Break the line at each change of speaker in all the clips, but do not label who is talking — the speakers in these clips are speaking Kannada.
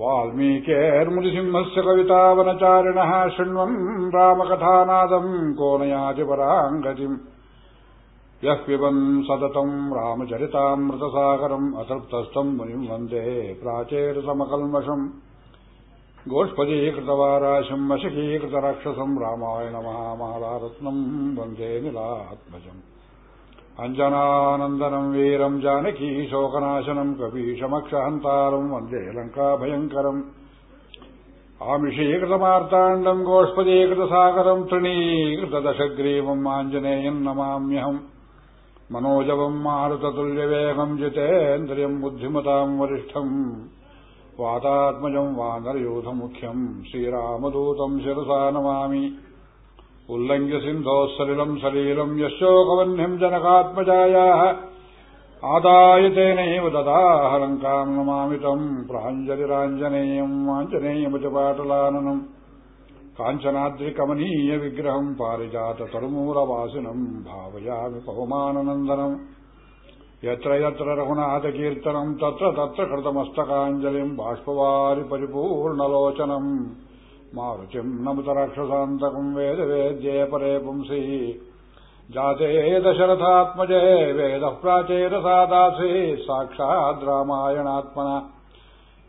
वाल्मीकेर्मुनिसिंहस्य कवितावनचारिणः शृण्वन् रामकथानादम् को नयाति पराङ्गतिम् यः पिबन् सततम् रामचरितामृतसागरम् अतृप्तस्थम् मुनिम् वन्दे प्राचेरसमकल्मषम् गोष्पदीकृतवाराशम् वशकीकृतराक्षसम् रामायणमहामालारत्नम् वन्दे निलात्मजम् अञ्जनानन्दनम् वीरम् जानकी शोकनाशनम् कपीशमक्षहन्तारम् वन्दे लङ्काभयङ्करम् आमिषीकृतमार्ताण्डम् गोष्पदीकृतसागरम् तृणीकृतदशग्रीवम् आञ्जनेयम् नमाम्यहम् मनोजवम् मारुततुल्यवेगम् जितेन्द्रियम् बुद्धिमताम् वरिष्ठम् वातात्मजम् वानरयूथमुख्यम् श्रीरामदूतम् शिरसा नमामि उल्लङ्घ्य सिन्धोः सलिलम् सलीलम् यशोकवह्निम् जनकात्मजायाः आदाय तेनैव ददाह लङ्काम् नमामि तम् प्राञ्जलिराञ्जनेयम् आञ्जनेयमिति पाटलाननम् काञ्चनाद्रिकमनीयविग्रहम् पारिजाततरुमूलवासिनम् भावयामि पवमाननन्दनम् यत्र यत्र रघुनाथकीर्तनम् तत्र तत्र कृतमस्तकाञ्जलिम् बाष्पवारि परिपूर्णलोचनम् मारुतिम् नमुत राक्षसान्तकम् वेदवेद्ये परे पुंसि जाते दशरथात्मजे वेदः प्राचेरसादासे साक्षाद् रामायणात्मना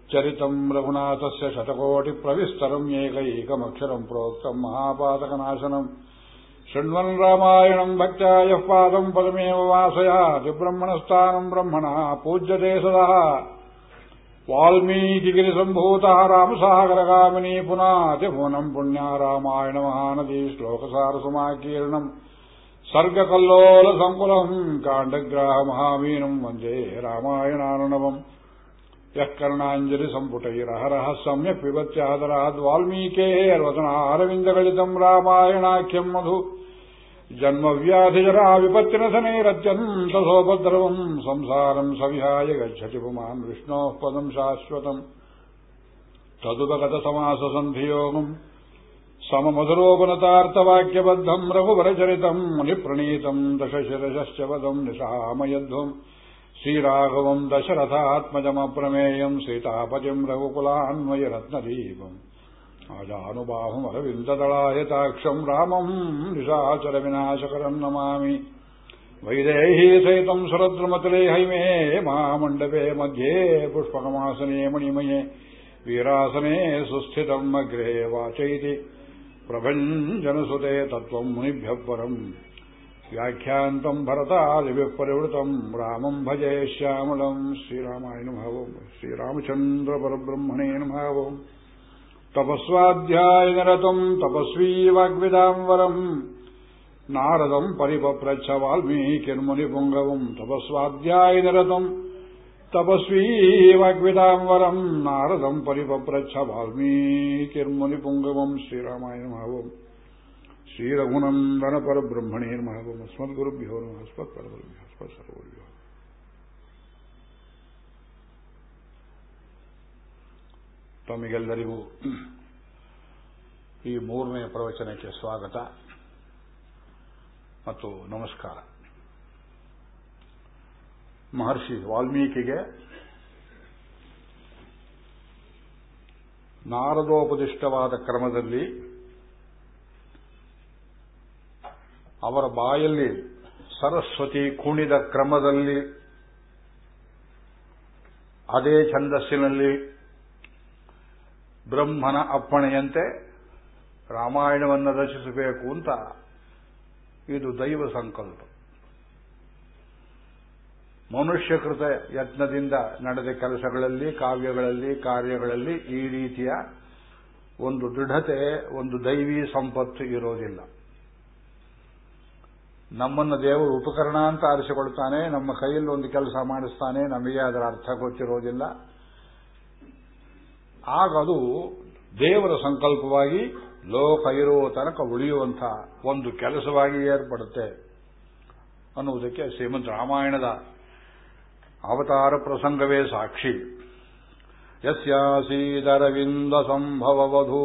चरितम् रघुनाथस्य शतकोटिप्रविस्तरम् एकैकमक्षरम् प्रोक्तम् महापातकनाशनम् शृण्वन् रामायणम् भक्त्या यः पादम् पदमेव वासयाति ब्रह्मणस्थानम् ब्रह्मणः पूज्यते सदा वाल्मीकिगिरिसम्भूतः रामसागरगामिनी पुनातिभुवनम् पुण्या रामायणमहानदी श्लोकसारसमाकीर्णम् सर्गकल्लोलसङ्कुलम् काण्डग्राहमहावीनम् वन्दे रामायणार्णवम् यः कर्णाञ्जलिसम्पुटैरहरः सम्यक् पिबत्यादराद्वाल्मीकेर्वचनारविन्दगलितम् रामायणाख्यम् मधु जन्मव्याधिजरा विपत्तिनशनैरत्यन्तसोपद्रवम् संसारम् सविहाय गच्छति पुमान् विष्णोः पदम् शाश्वतम् तदुपगतसमाससन्धियोगम् सममधुरोपनतार्थवाक्यबद्धम् रघुवरचरितम् मुनिप्रणीतम् दशशिरशश्च पदम् निशामयध्वम् श्रीराघवम् दशरथात्मजमप्रमेयम् सीतापतिम् रघुकुलान्वयरत्नदीपम् आजानुबाहुमरविन्ददलायताक्षम् रामम् निशाचरविनाशकरम् नमामि वैदेही सहितम् सुरद्रुमतले हैमे महामण्डपे मध्ये पुष्पकमासने मणिमये वीरासने सुस्थितम् अग्रे वाचैति प्रभञ्जनसुते तत्त्वम् मुनिभ्यः परम् व्याख्यान्तम् भरतादिभिः परिवृतम् रामम् भजे श्यामलम् श्रीरामाय नमः श्रीरामचन्द्रपरब्रह्मणे नमः तपस्वाध्यायनिरतम् तपस्वी वाग्विदाम्बरम् नारदम् परिपप्रच्छ वाल्मीकिर्मुनिपुङ्गवम् तपस्वाध्यायनिरतम् तपस्वी वाग्विदाम्बरम् नारदम् परिपप्रच्छ वाल्मीकिर्मुनिपुङ्गवम् श्रीरामाय नमः श्रीरघुनन्दनपरब्रह्मणे नमः अस्मद्गुरुभ्यो नमः अस्मत्परगुरुभ्यो अस्मत्सर्वगुरुभ्यो ತಮಗೆಲ್ಲರಿಗೂ ಈ ಮೂರನೇ ಪ್ರವಚನಕ್ಕೆ ಸ್ವಾಗತ ಮತ್ತು ನಮಸ್ಕಾರ. ಮಹರ್ಷಿ ವಾಲ್ಮೀಕಿಗೆ ನಾರದೋಪದಿಷ್ಟವಾದ ಕ್ರಮದಲ್ಲಿ ಅವರ ಬಾಯಲ್ಲಿ ಸರಸ್ವತಿ ಕುಣಿದ ಕ್ರಮದಲ್ಲಿ ಅದೇ ಛಂದಸ್ಸಿನಲ್ಲಿ ಬ್ರಹ್ಮನ ಅಪ್ಪಣೆಯಂತೆ ರಾಮಾಯಣವನ್ನು ರಚಿಸಬೇಕು ಅಂತ ಇದು ದೈವ ಸಂಕಲ್ಪ. ಮನುಷ್ಯಕೃತ ಯತ್ನದಿಂದ ನಡೆದ ಕೆಲಸಗಳಲ್ಲಿ, ಕಾವ್ಯಗಳಲ್ಲಿ, ಕಾರ್ಯಗಳಲ್ಲಿ ಈ ರೀತಿಯ ಒಂದು ದೃಢತೆ, ಒಂದು ದೈವಿ ಸಂಪತ್ತು ಇರೋದಿಲ್ಲ. ನಮ್ಮನ್ನು ದೇವರು ಉಪಕರಣ ಅಂತ ಆರಿಸಿಕೊಳ್ತಾನೆ, ನಮ್ಮ ಕೈಯಲ್ಲಿ ಒಂದು ಕೆಲಸ ಮಾಡಿಸ್ತಾನೆ, ನಮಗೆ ಅದರ ಅರ್ಥ ಗೊತ್ತಿರೋದಿಲ್ಲ. ಆಗ ಅದು ದೇವರ ಸಂಕಲ್ಪವಾಗಿ ಲೋಕ ಇರುವ ತನಕ ಉಳಿಯುವಂಥ ಒಂದು ಕೆಲಸವಾಗಿ ಏರ್ಪಡುತ್ತೆ ಅನ್ನುವುದಕ್ಕೆ ಶ್ರೀಮಂತ ರಾಮಾಯಣದ ಅವತಾರ ಪ್ರಸಂಗವೇ ಸಾಕ್ಷಿ. ಯಸ್ಯಾಸೀದರವಿಂದ ಸಂಭವವಧೂ.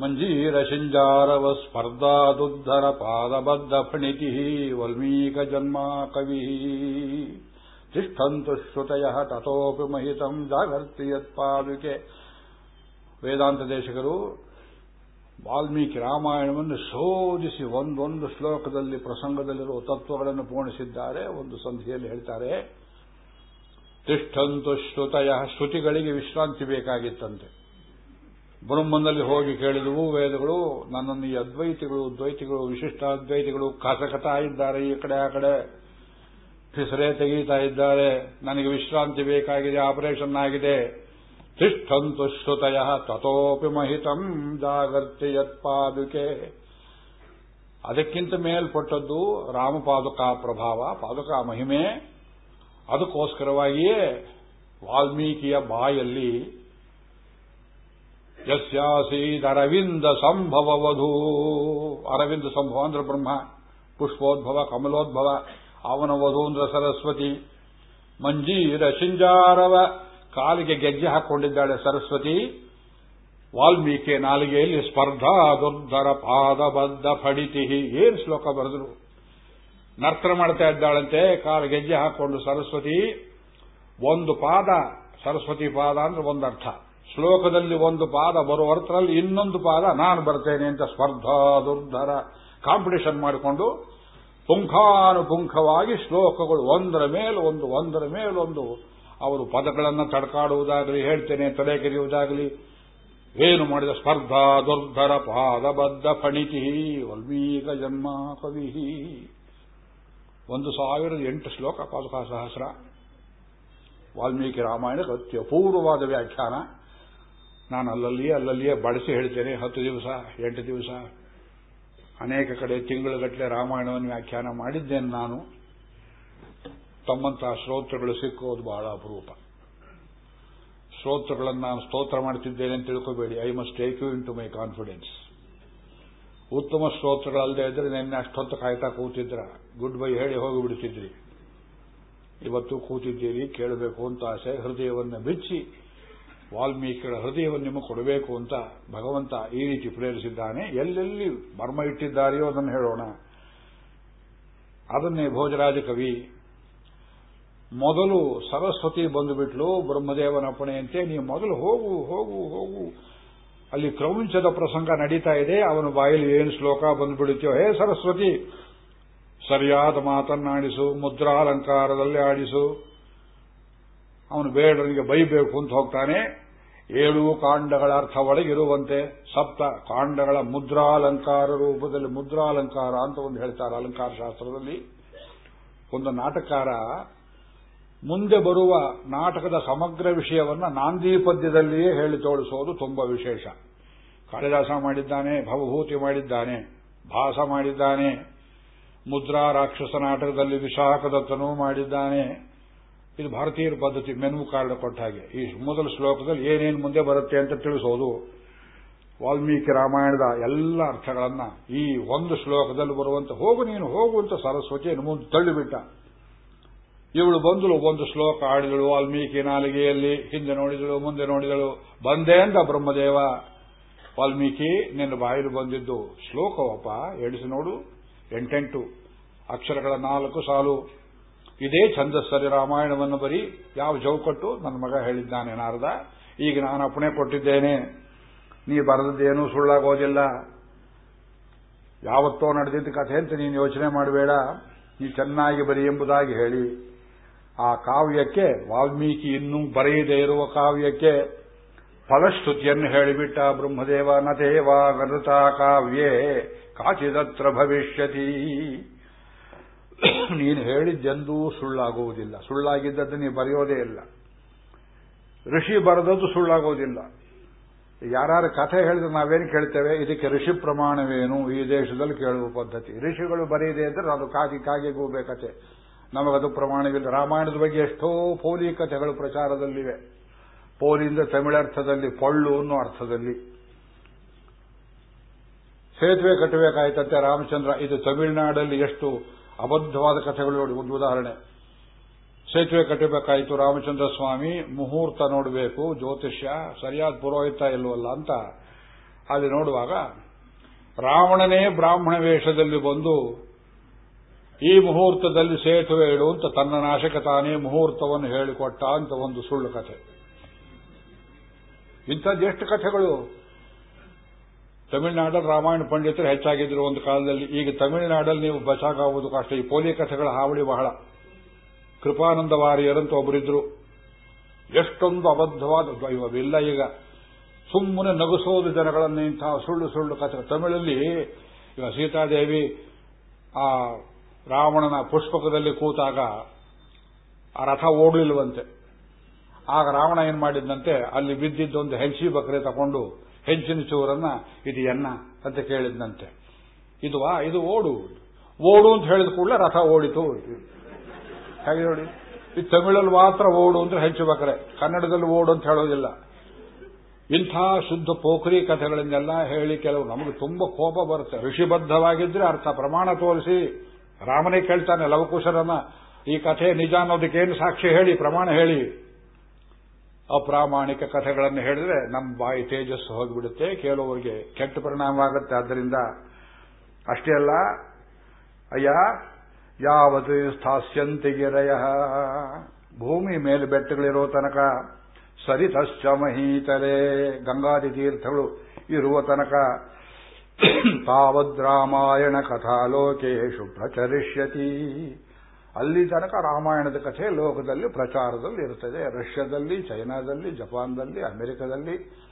ಮಂಜೀರ ಶಿಂಜಾರವ ಸ್ಪರ್ಧಾದುದ್ಧರ ಪಾದಬದ್ಧ ಫಣಿತಿ ವಲ್ಮೀಕ ಜನ್ಮ ಕವಿ ತಿಷ್ಠಂತು ಶ್ರುತಯ ತಥೋಪಿ ಮಹಿತಂ ಜಾಗರ್ತಿ ಯತ್ಪಾದುಕೆ ವೇದಾಂತ ದೇಶಕರು ವಾಲ್ಮೀಕಿ ರಾಮಾಯಣವನ್ನು ಶೋಧಿಸಿ ಒಂದೊಂದು ಶ್ಲೋಕದಲ್ಲಿ, ಪ್ರಸಂಗದಲ್ಲಿರುವ ತತ್ವಗಳನ್ನು ಪೂರ್ಣಿಸಿದ್ದಾರೆ. ಒಂದು ಸಂಧಿಯಲ್ಲಿ ಹೇಳ್ತಾರೆ, ತಿಷ್ಠಂತು ಶ್ರುತಯ ಶ್ರುತಿಗಳಿಗೆ ವಿಶ್ರಾಂತಿ ಬೇಕಾಗಿತ್ತಂತೆ. ಬ್ರಹ್ಮನಲ್ಲಿ ಹೋಗಿ ಕೇಳಿದವು ವೇದಗಳು, ನನ್ನನ್ನು ಈ ಅದ್ವೈತಿಗಳು, ದ್ವೈತಿಗಳು ವಿಶಿಷ್ಟ ಅದ್ವೈತಿಗಳು ಕಸಕತಾ ಇದ್ದಾರೆ ಈ ಕಡೆ ಆ ಕಡೆ. ಹೆಸರೇ ತೆಗೀತಾ ಇದ್ದಾರೆ. ನನಗೆ ವಿಶ್ರಾಂತಿ ಬೇಕಾಗಿದೆ, ಆಪರೇಷನ್ ಆಗಿದೆ. ತಿಷ್ಠಂತು ಶ್ರುತಯ ತಥೋಪಿ ಮಹಿತಂ ಜಾಗರ್ತಿ ಯತ್ಪಾದುಕೆ ಅದಕ್ಕಿಂತ ಮೇಲ್ಪಟ್ಟದ್ದು ರಾಮಪಾದುಕಾ ಪ್ರಭಾವ, ಪಾದುಕಾ ಮಹಿಮೆ. ಅದಕ್ಕೋಸ್ಕರವಾಗಿಯೇ ವಾಲ್ಮೀಕಿಯ ಬಾಯಲ್ಲಿ ಯಸ್ಯಾಸೀದರವಿಂದ ಸಂಭವವಧೂ ಅರವಿಂದ ಸಂಭವ ಅಂದ್ರೆ ಬ್ರಹ್ಮ, ಪುಷ್ಪೋದ್ಭವ, ಕಮಲೋದ್ಭವ. ಅವನ ವಧೂಂದ್ರ ಸರಸ್ವತಿ. ಮಂಜೀರ ಶಿಂಜಾರವ ಕಾಲಿಗೆ ಗೆಜ್ಜೆ ಹಾಕೊಂಡಿದ್ದಾಳೆ ಸರಸ್ವತಿ. ವಾಲ್ಮೀಕಿ ನಾಲಿಗೆಯಲ್ಲಿ ಸ್ಪರ್ಧಾ ದುರ್ಧರ ಪಾದಬದ್ಧ ಫಡಿತಿ. ಏನು ಶ್ಲೋಕ ಬರೆದ್ರು? ನರ್ತನ ಮಾಡ್ತಾ ಇದ್ದಾಳಂತೆ, ಕಾಲು ಗೆಜ್ಜೆ ಹಾಕೊಂಡು ಸರಸ್ವತಿ. ಒಂದು ಪಾದ, ಸರಸ್ವತಿ ಪಾದ ಅಂದ್ರೆ ಒಂದರ್ಥ. ಶ್ಲೋಕದಲ್ಲಿ ಒಂದು ಪಾದ ಬರುವ ಅರ್ಥದಲ್ಲಿ ಇನ್ನೊಂದು ಪಾದ ನಾನು ಬರ್ತೇನೆ ಅಂತ ಸ್ಪರ್ಧಾ ದುರ್ಧರ ಕಾಂಪಿಟೇಷನ್ ಮಾಡಿಕೊಂಡು ಪುಂಖಾನುಪುಂಖವಾಗಿ ಶ್ಲೋಕಗಳು ಒಂದರ ಮೇಲೆ ಒಂದು, ಒಂದರ ಮೇಲೊಂದು ಅವರು ಪದಗಳನ್ನು ತಡ್ಕಾಡುವುದಾಗಲಿ, ಹೇಳ್ತೇನೆ, ತಲೆ ಕೆರೆಯುವುದಾಗಲಿ. ಏನು ಮಾಡಿದ ಸ್ಪರ್ಧಾ ದುರ್ಧರ ಪಾದಬದ್ಧ ಫಣಿತಿ ವಲ್ಮೀಕ ಜನ್ಮ ಕವಿ. ಒಂದು ಸಾವಿರದ ಎಂಟು ಶ್ಲೋಕ ಪಾದುಕಾ ಸಹಸ್ರ. ವಾಲ್ಮೀಕಿ ರಾಮಾಯಣಕ್ಕೆ ಅತ್ಯಪೂರ್ವವಾದ ವ್ಯಾಖ್ಯಾನ. ನಾನು ಅಲ್ಲಲ್ಲಿಯೇ ಅಲ್ಲಲ್ಲಿಯೇ ಬಡಿಸಿ ಹೇಳ್ತೇನೆ ಹತ್ತು ದಿವಸ, ಎಂಟು ದಿವಸ. ಅನೇಕ ಕಡೆ ತಿಂಗಳುಗಟ್ಟಲೆ ರಾಮಾಯಣವನ್ನು ವ್ಯಾಖ್ಯಾನ ಮಾಡಿದ್ದೇನೆ ನಾನು. ತಮ್ಮಂತಹ ಶ್ರೋತೃಗಳು ಸಿಕ್ಕೋದು ಬಹಳ ಅಪರೂಪ. ಶ್ರೋತೃಗಳನ್ನು ನಾನು ಸ್ತೋತ್ರ ಮಾಡ್ತಿದ್ದೇನೆ ಅಂತ ತಿಳ್ಕೋಬೇಡಿ. I must take you into my confidence ಉತ್ತಮ ಶ್ರೋತೃಗಳಲ್ಲದೆ ಇದ್ರೆ ನಿನ್ನೆ ಅಷ್ಟೊತ್ತು ಕಾಯ್ತಾ ಕೂತಿದ್ರ. ಗುಡ್ ಬೈ ಹೇಳಿ ಹೋಗಿ ಬಿಡ್ತಿದ್ರಿ ಇವತ್ತು ಕೂತಿದ್ದೀರಿ, ಕೇಳಬೇಕು ಅಂತ ಆಸೆ. ಹೃದಯವನ್ನು ಬಿಚ್ಚಿ ವಾಲ್ಮೀಕಿಗಳ ಹೃದಯವನ್ನು ನಿಮಗೆ ಕೊಡಬೇಕು ಅಂತ ಭಗವಂತ ಈ ರೀತಿ ಪ್ರೇರಿಸಿದ್ದಾನೆ. ಎಲ್ಲೆಲ್ಲಿ ಮರ್ಮ ಇಟ್ಟಿದ್ದಾರೆಯೋ ಅದನ್ನು ಹೇಳೋಣ. ಅದನ್ನೇ ಭೋಜರಾಜ ಕವಿ, ಮೊದಲು ಸರಸ್ವತಿ ಬಂದುಬಿಟ್ಲು, ಬ್ರಹ್ಮದೇವನ ಅಪ್ಪಣೆಯಂತೆ ನೀವು ಮೊದಲು ಹೋಗು ಹೋಗು ಹೋಗು. ಅಲ್ಲಿ ಕ್ರೌಂಚದ ಪ್ರಸಂಗ ನಡೀತಾ ಇದೆ. ಅವನ ಬಾಯಲ್ಲಿ ಏನು ಶ್ಲೋಕ ಬಂದುಬಿಡುತ್ತೋ, ಹೇ ಸರಸ್ವತಿ, ಸರಿಯಾದ ಮಾತನ್ನಾಡಿಸು ಮುದ್ರಾಲಂಕಾರದಲ್ಲಿ ಆಡಿಸು. ಅವನು ಬೇಡರಿಗೆ ಬೈಬೇಕು ಅಂತ ಹೋಗ್ತಾನೆ. ಏಳು ಕಾಂಡಗಳ ಅರ್ಥ ಒಳಗಿರುವಂತೆ ಸಪ್ತ ಕಾಂಡಗಳ ಮುದ್ರಾಲಂಕಾರ ರೂಪದಲ್ಲಿ ಮುದ್ರಾಲಂಕಾರ ಅಂತ ಒಂದು ಹೇಳ್ತಾರೆ ಅಲಂಕಾರ ಶಾಸ್ತ್ರದಲ್ಲಿ ಒಂದು ನಾಟಕಾರ ಮುಂದೆ ಬರುವ ನಾಟಕದ ಸಮಗ್ರ ವಿಷಯವನ್ನು ನಾಂದಿ ಪದ್ಯದಲ್ಲಿಯೇ ಹೇಳಿ ತೋರಿಸೋದು ತುಂಬಾ ವಿಶೇಷ. ಕಾಳಿದಾಸ ಮಾಡಿದ್ದಾನೆ, ಭವಭೂತಿ ಮಾಡಿದ್ದಾನೆ, ಭಾಸ ಮಾಡಿದ್ದಾನೆ, ಮುದ್ರಾ ರಾಕ್ಷಸ ನಾಟಕದಲ್ಲಿ ವಿಶಾಖದತ್ತನೂ ಮಾಡಿದ್ದಾನೆ. ಇದು ಭಾರತೀಯರ ಪದ್ಧತಿ ಮೆನು ಕಾರ್ಡ್ ಕೊಟ್ಟ ಹಾಗೆ. ಈ ಮೊದಲ ಶ್ಲೋಕದಲ್ಲಿ ಏನೇನು ಮುಂದೆ ಬರುತ್ತೆ ಅಂತ ತಿಳಿಸೋದು. ವಾಲ್ಮೀಕಿ ರಾಮಾಯಣದ ಎಲ್ಲ ಅರ್ಥಗಳನ್ನ ಈ ಒಂದು ಶ್ಲೋಕದಲ್ಲಿ ಬರುವಂತ ಹೋಗು ನೀನು, ಹೋಗು ಅಂತ ಸರಸ್ವತಿ ಮುಂದೆ ತಳ್ಳಿಬಿಟ್ಟ. ಇವಳು ಬಂದಳು ಒಂದು ಶ್ಲೋಕ ಆಡಿದಳು ವಾಲ್ಮೀಕಿ ನಾಲಿಗೆಯಲ್ಲಿ, ಹಿಂದೆ ನೋಡಿದಳು, ಮುಂದೆ ನೋಡಿದಳು. ಬಂದೆ ಅಂತ ಬ್ರಹ್ಮದೇವ. ವಾಲ್ಮೀಕಿ, ನಿನ್ನ ಬಾಯಿಲು ಬಂದಿದ್ದು ಶ್ಲೋಕವಪ್ಪ ಎಡಿಸಿ ನೋಡು. ಎಂಟೆಂಟು. ಅಕ್ಷರಗಳ ನಾಲ್ಕು ಸಾಲು. ಇದೇ ಛಂದಸ್ಸರಿ ರಾಮಾಯಣವನ್ನು ಬರಿ ಯಾವ ಜೌಕಟ್ಟು ನನ್ನ ಮಗ ಹೇಳಿದ್ದಾನೆ ನಾರದ. ಈಗ ನಾನು ಅಪ್ಪಣೆ ಕೊಟ್ಟಿದ್ದೇನೆ. ನೀ ಬರೆದದ್ದೇನೂ ಸುಳ್ಳಾಗೋದಿಲ್ಲ ಯಾವತ್ತೋ ನಡೆದಿದ್ದ ಕಥೆ ಅಂತ ನೀನು ಯೋಚನೆ ಮಾಡಬೇಡ. ನೀ ಚೆನ್ನಾಗಿ ಬರಿ ಎಂಬುದಾಗಿ ಹೇಳಿ. ಆ ಕಾವ್ಯಕ್ಕೆ ವಾಲ್ಮೀಕಿ ಇನ್ನೂ ಬರೆಯದೇ ಇರುವ ಕಾವ್ಯಕ್ಕೆ ಫಲಶ್ರುತಿಯನ್ನು ಹೇಳಿಬಿಟ್ಟ ಬ್ರಹ್ಮದೇವ ನಥೇವಾ ನೃತ ಕಾವ್ಯೇ, ಕಾಚಿದತ್ರ ಭವಿಷ್ಯತಿ. ನೀನು ಹೇಳಿದ್ದೆಂದೂ ಸುಳ್ಳಾಗುವುದಿಲ್ಲ. ಸುಳ್ಳಾಗಿದ್ದದ್ದು ನೀವು ಬರೆಯೋದೇ ಇಲ್ಲ. ಋಷಿ ಬರೆದದ್ದು ಸುಳ್ಳಾಗೋದಿಲ್ಲ ಯಾರು ಕಥೆ ಹೇಳಿದ್ರೆ ನಾವೇನು ಕೇಳ್ತೇವೆ? ಇದಕ್ಕೆ ಋಷಿ ಪ್ರಮಾಣವೇನು? ಈ ದೇಶದಲ್ಲಿ ಕೇಳುವ ಪದ್ಧತಿ. ಋಷಿಗಳು ಬರೆಯದೇ ಇದ್ರೆ ಅದು ಕಾಗಿ ಕಾಗೆ ಗೂಬೆ ನಮಗದು ಪ್ರಮಾಣವಿಲ್ಲ. ರಾಮಾಯಣದ ಬಗ್ಗೆ ಎಷ್ಟೋ ಪೋಲಿ ಕಥೆಗಳು ಪ್ರಚಾರದಲ್ಲಿವೆ. ಪೋಲಿಯಿಂದ ತಮಿಳರ್ಥದಲ್ಲಿ ಪೊಳ್ಳು ಅನ್ನೋ ಅರ್ಥದಲ್ಲಿ. ಸೇತುವೆ ಕಟ್ಟಬೇಕಾಯ್ತಂತೆ ರಾಮಚಂದ್ರ. ಇದು ತಮಿಳುನಾಡಲ್ಲಿ ಎಷ್ಟು ಅಬದ್ಧವಾದ ಕಥೆಗಳು ನೋಡಿ, ಒಂದು ಉದಾಹರಣೆ. ಸೇತುವೆ ಕಟ್ಟಬೇಕಾಯಿತು ರಾಮಚಂದ್ರ ಸ್ವಾಮಿ, ಮುಹೂರ್ತ ನೋಡಬೇಕು, ಜ್ಯೋತಿಷ್ಯ, ಸರಿಯಾದ ಪುರೋಹಿತ ಇಲ್ವಲ್ಲ ಅಂತ. ಅಲ್ಲಿ ನೋಡುವಾಗ, ರಾವಣನೇ ಬ್ರಾಹ್ಮಣ ವೇಷದಲ್ಲಿ ಬಂದು, ಈ ಮುಹೂರ್ತದಲ್ಲಿ ಸೇತುವೆ ಇಡು ಅಂತ ತನ್ನ ನಾಶಕ ತಾನೇ ಮುಹೂರ್ತವನ್ನು ಹೇಳಿಕೊಟ್ಟ ಅಂತ ಒಂದು ಸುಳ್ಳು ಕಥೆ. ಇಂಥದ್ದು ಎಷ್ಟು ಕಥೆಗಳು? ತಮಿಳುನಾಡಲ್ಲಿ ರಾಮಾಯಣ ಪಂಡಿತರು ಹೆಚ್ಚಾಗಿದ್ರು ಒಂದು ಕಾಲದಲ್ಲಿ. ಈಗ ತಮಿಳುನಾಡಲ್ಲಿ ನೀವು ಬಸಾಗುವುದು ಕಷ್ಟ. ಈ ಪೋಲಿ ಕಥೆಗಳ ಹಾವಳಿ ಬಹಳ. ಕೃಪಾನಂದ ವಾರಿಯರಂತ ಒಬ್ಬರಿದ್ರು ಎಷ್ಟೊಂದು ಅಬದ್ಧವಾದ ಇವೆಲ್ಲ ಈಗ. ಸುಮ್ಮನೆ ನಗಿಸೋದು ಜನಗಳನ್ನು ಇಂತಹ ಸುಳ್ಳು ಸುಳ್ಳು ಕಥೆ ತಮಿಳಲ್ಲಿ ಈಗ ಸೀತಾದೇವಿ ಆ ರಾವಣನ ಪುಷ್ಪಕದಲ್ಲಿ ಕೂತಾಗ ಆ ರಥ ಓಡಲಿಲ್ವಂತೆ. ಆಗ ರಾವಣ ಏನ್ ಮಾಡಿದ್ದಂತೆ ಅಲ್ಲಿ ಬಿದ್ದಿದ್ದೊಂದು ಹೆಂಚಿ ಬಕರೆ ತಗೊಂಡು ಹೆಂಚಿನ ಚೂರನ್ನ ಇದು ಅಂತ ಕೇಳಿದ್ನಂತೆ. ಇದು ವಾ ಇದು ಓಡು. ಓಡು ಅಂತ ಹೇಳಿದ ಕೂಡಲೇ ರಥ ಓಡಿತು. ಹೇಗೆ ನೋಡಿ? ಈ ತಮಿಳಲ್ಲಿ ಮಾತ್ರ ಓಡು ಅಂದ್ರೆ ಹೆಂಚು ಬಕರೆ. ಕನ್ನಡದಲ್ಲಿ ಓಡು ಅಂತ ಹೇಳೋದಿಲ್ಲ. ಇಂಥ ಶುದ್ಧ ಪೋಖರಿ ಕಥೆಗಳನ್ನೆಲ್ಲ ಹೇಳಿ ಕೆಲವು ನಮಗೆ ತುಂಬಾ ಕೋಪ ಬರುತ್ತೆ. ಋಷಿಬದ್ಧವಾಗಿದ್ರೆ ಅರ್ಥ, ಪ್ರಮಾಣ ತೋರಿಸಿ. ರಾಮನೇ ಕೇಳ್ತಾನೆ ಲವಕುಶರನ್ನ, ಈ ಕಥೆ ನಿಜ ಅನ್ನೋದಕ್ಕೇನು ಸಾಕ್ಷಿ ಹೇಳಿ, ಪ್ರಮಾಣ ಹೇಳಿ. ಅಪ್ರಾಮಾಣಿಕ ಕಥೆಗಳನ್ನು ಹೇಳಿದ್ರೆ ನಮ್ಮ ಬಾಯಿ ತೇಜಸ್ಸು ಹೋಗಿಬಿಡುತ್ತೆ. ಕೆಲವರಿಗೆ ಕೆಟ್ಟ ಪರಿಣಾಮ ಆಗುತ್ತೆ. ಆದ್ದರಿಂದ ಅಷ್ಟೇ ಅಲ್ಲ, ಅಯ್ಯ, ಯಾವತ್ತು ಸ್ಥಾಸ್ಯಂತಿಗಿರಯ ಭೂಮಿ ಮೇಲೆ ಬೆಟ್ಟಗಳಿರೋ ತನಕ ಸರಿತಶ್ಚ ಮಹೀತಲೆ ಗಂಗಾದಿ ತೀರ್ಥಗಳು ಇರುವ ತನಕ ತಾವದ್ರಾಮಾಯಣ ಕಥಾಲೋಕೇಶು ಪ್ರಚರಿಷ್ಯತಿ. ಅಲ್ಲಿ ತನಕ ರಾಮಾಯಣದ ಕಥೆ ಲೋಕದಲ್ಲಿ ಪ್ರಚಾರದಲ್ಲಿ ಇರುತ್ತದೆ. ರಷ್ಯಾದಲ್ಲಿ, ಚೈನಾದಲ್ಲಿ, ಜಪಾನ್ದಲ್ಲಿ, ಅಮೆರಿಕದಲ್ಲಿ,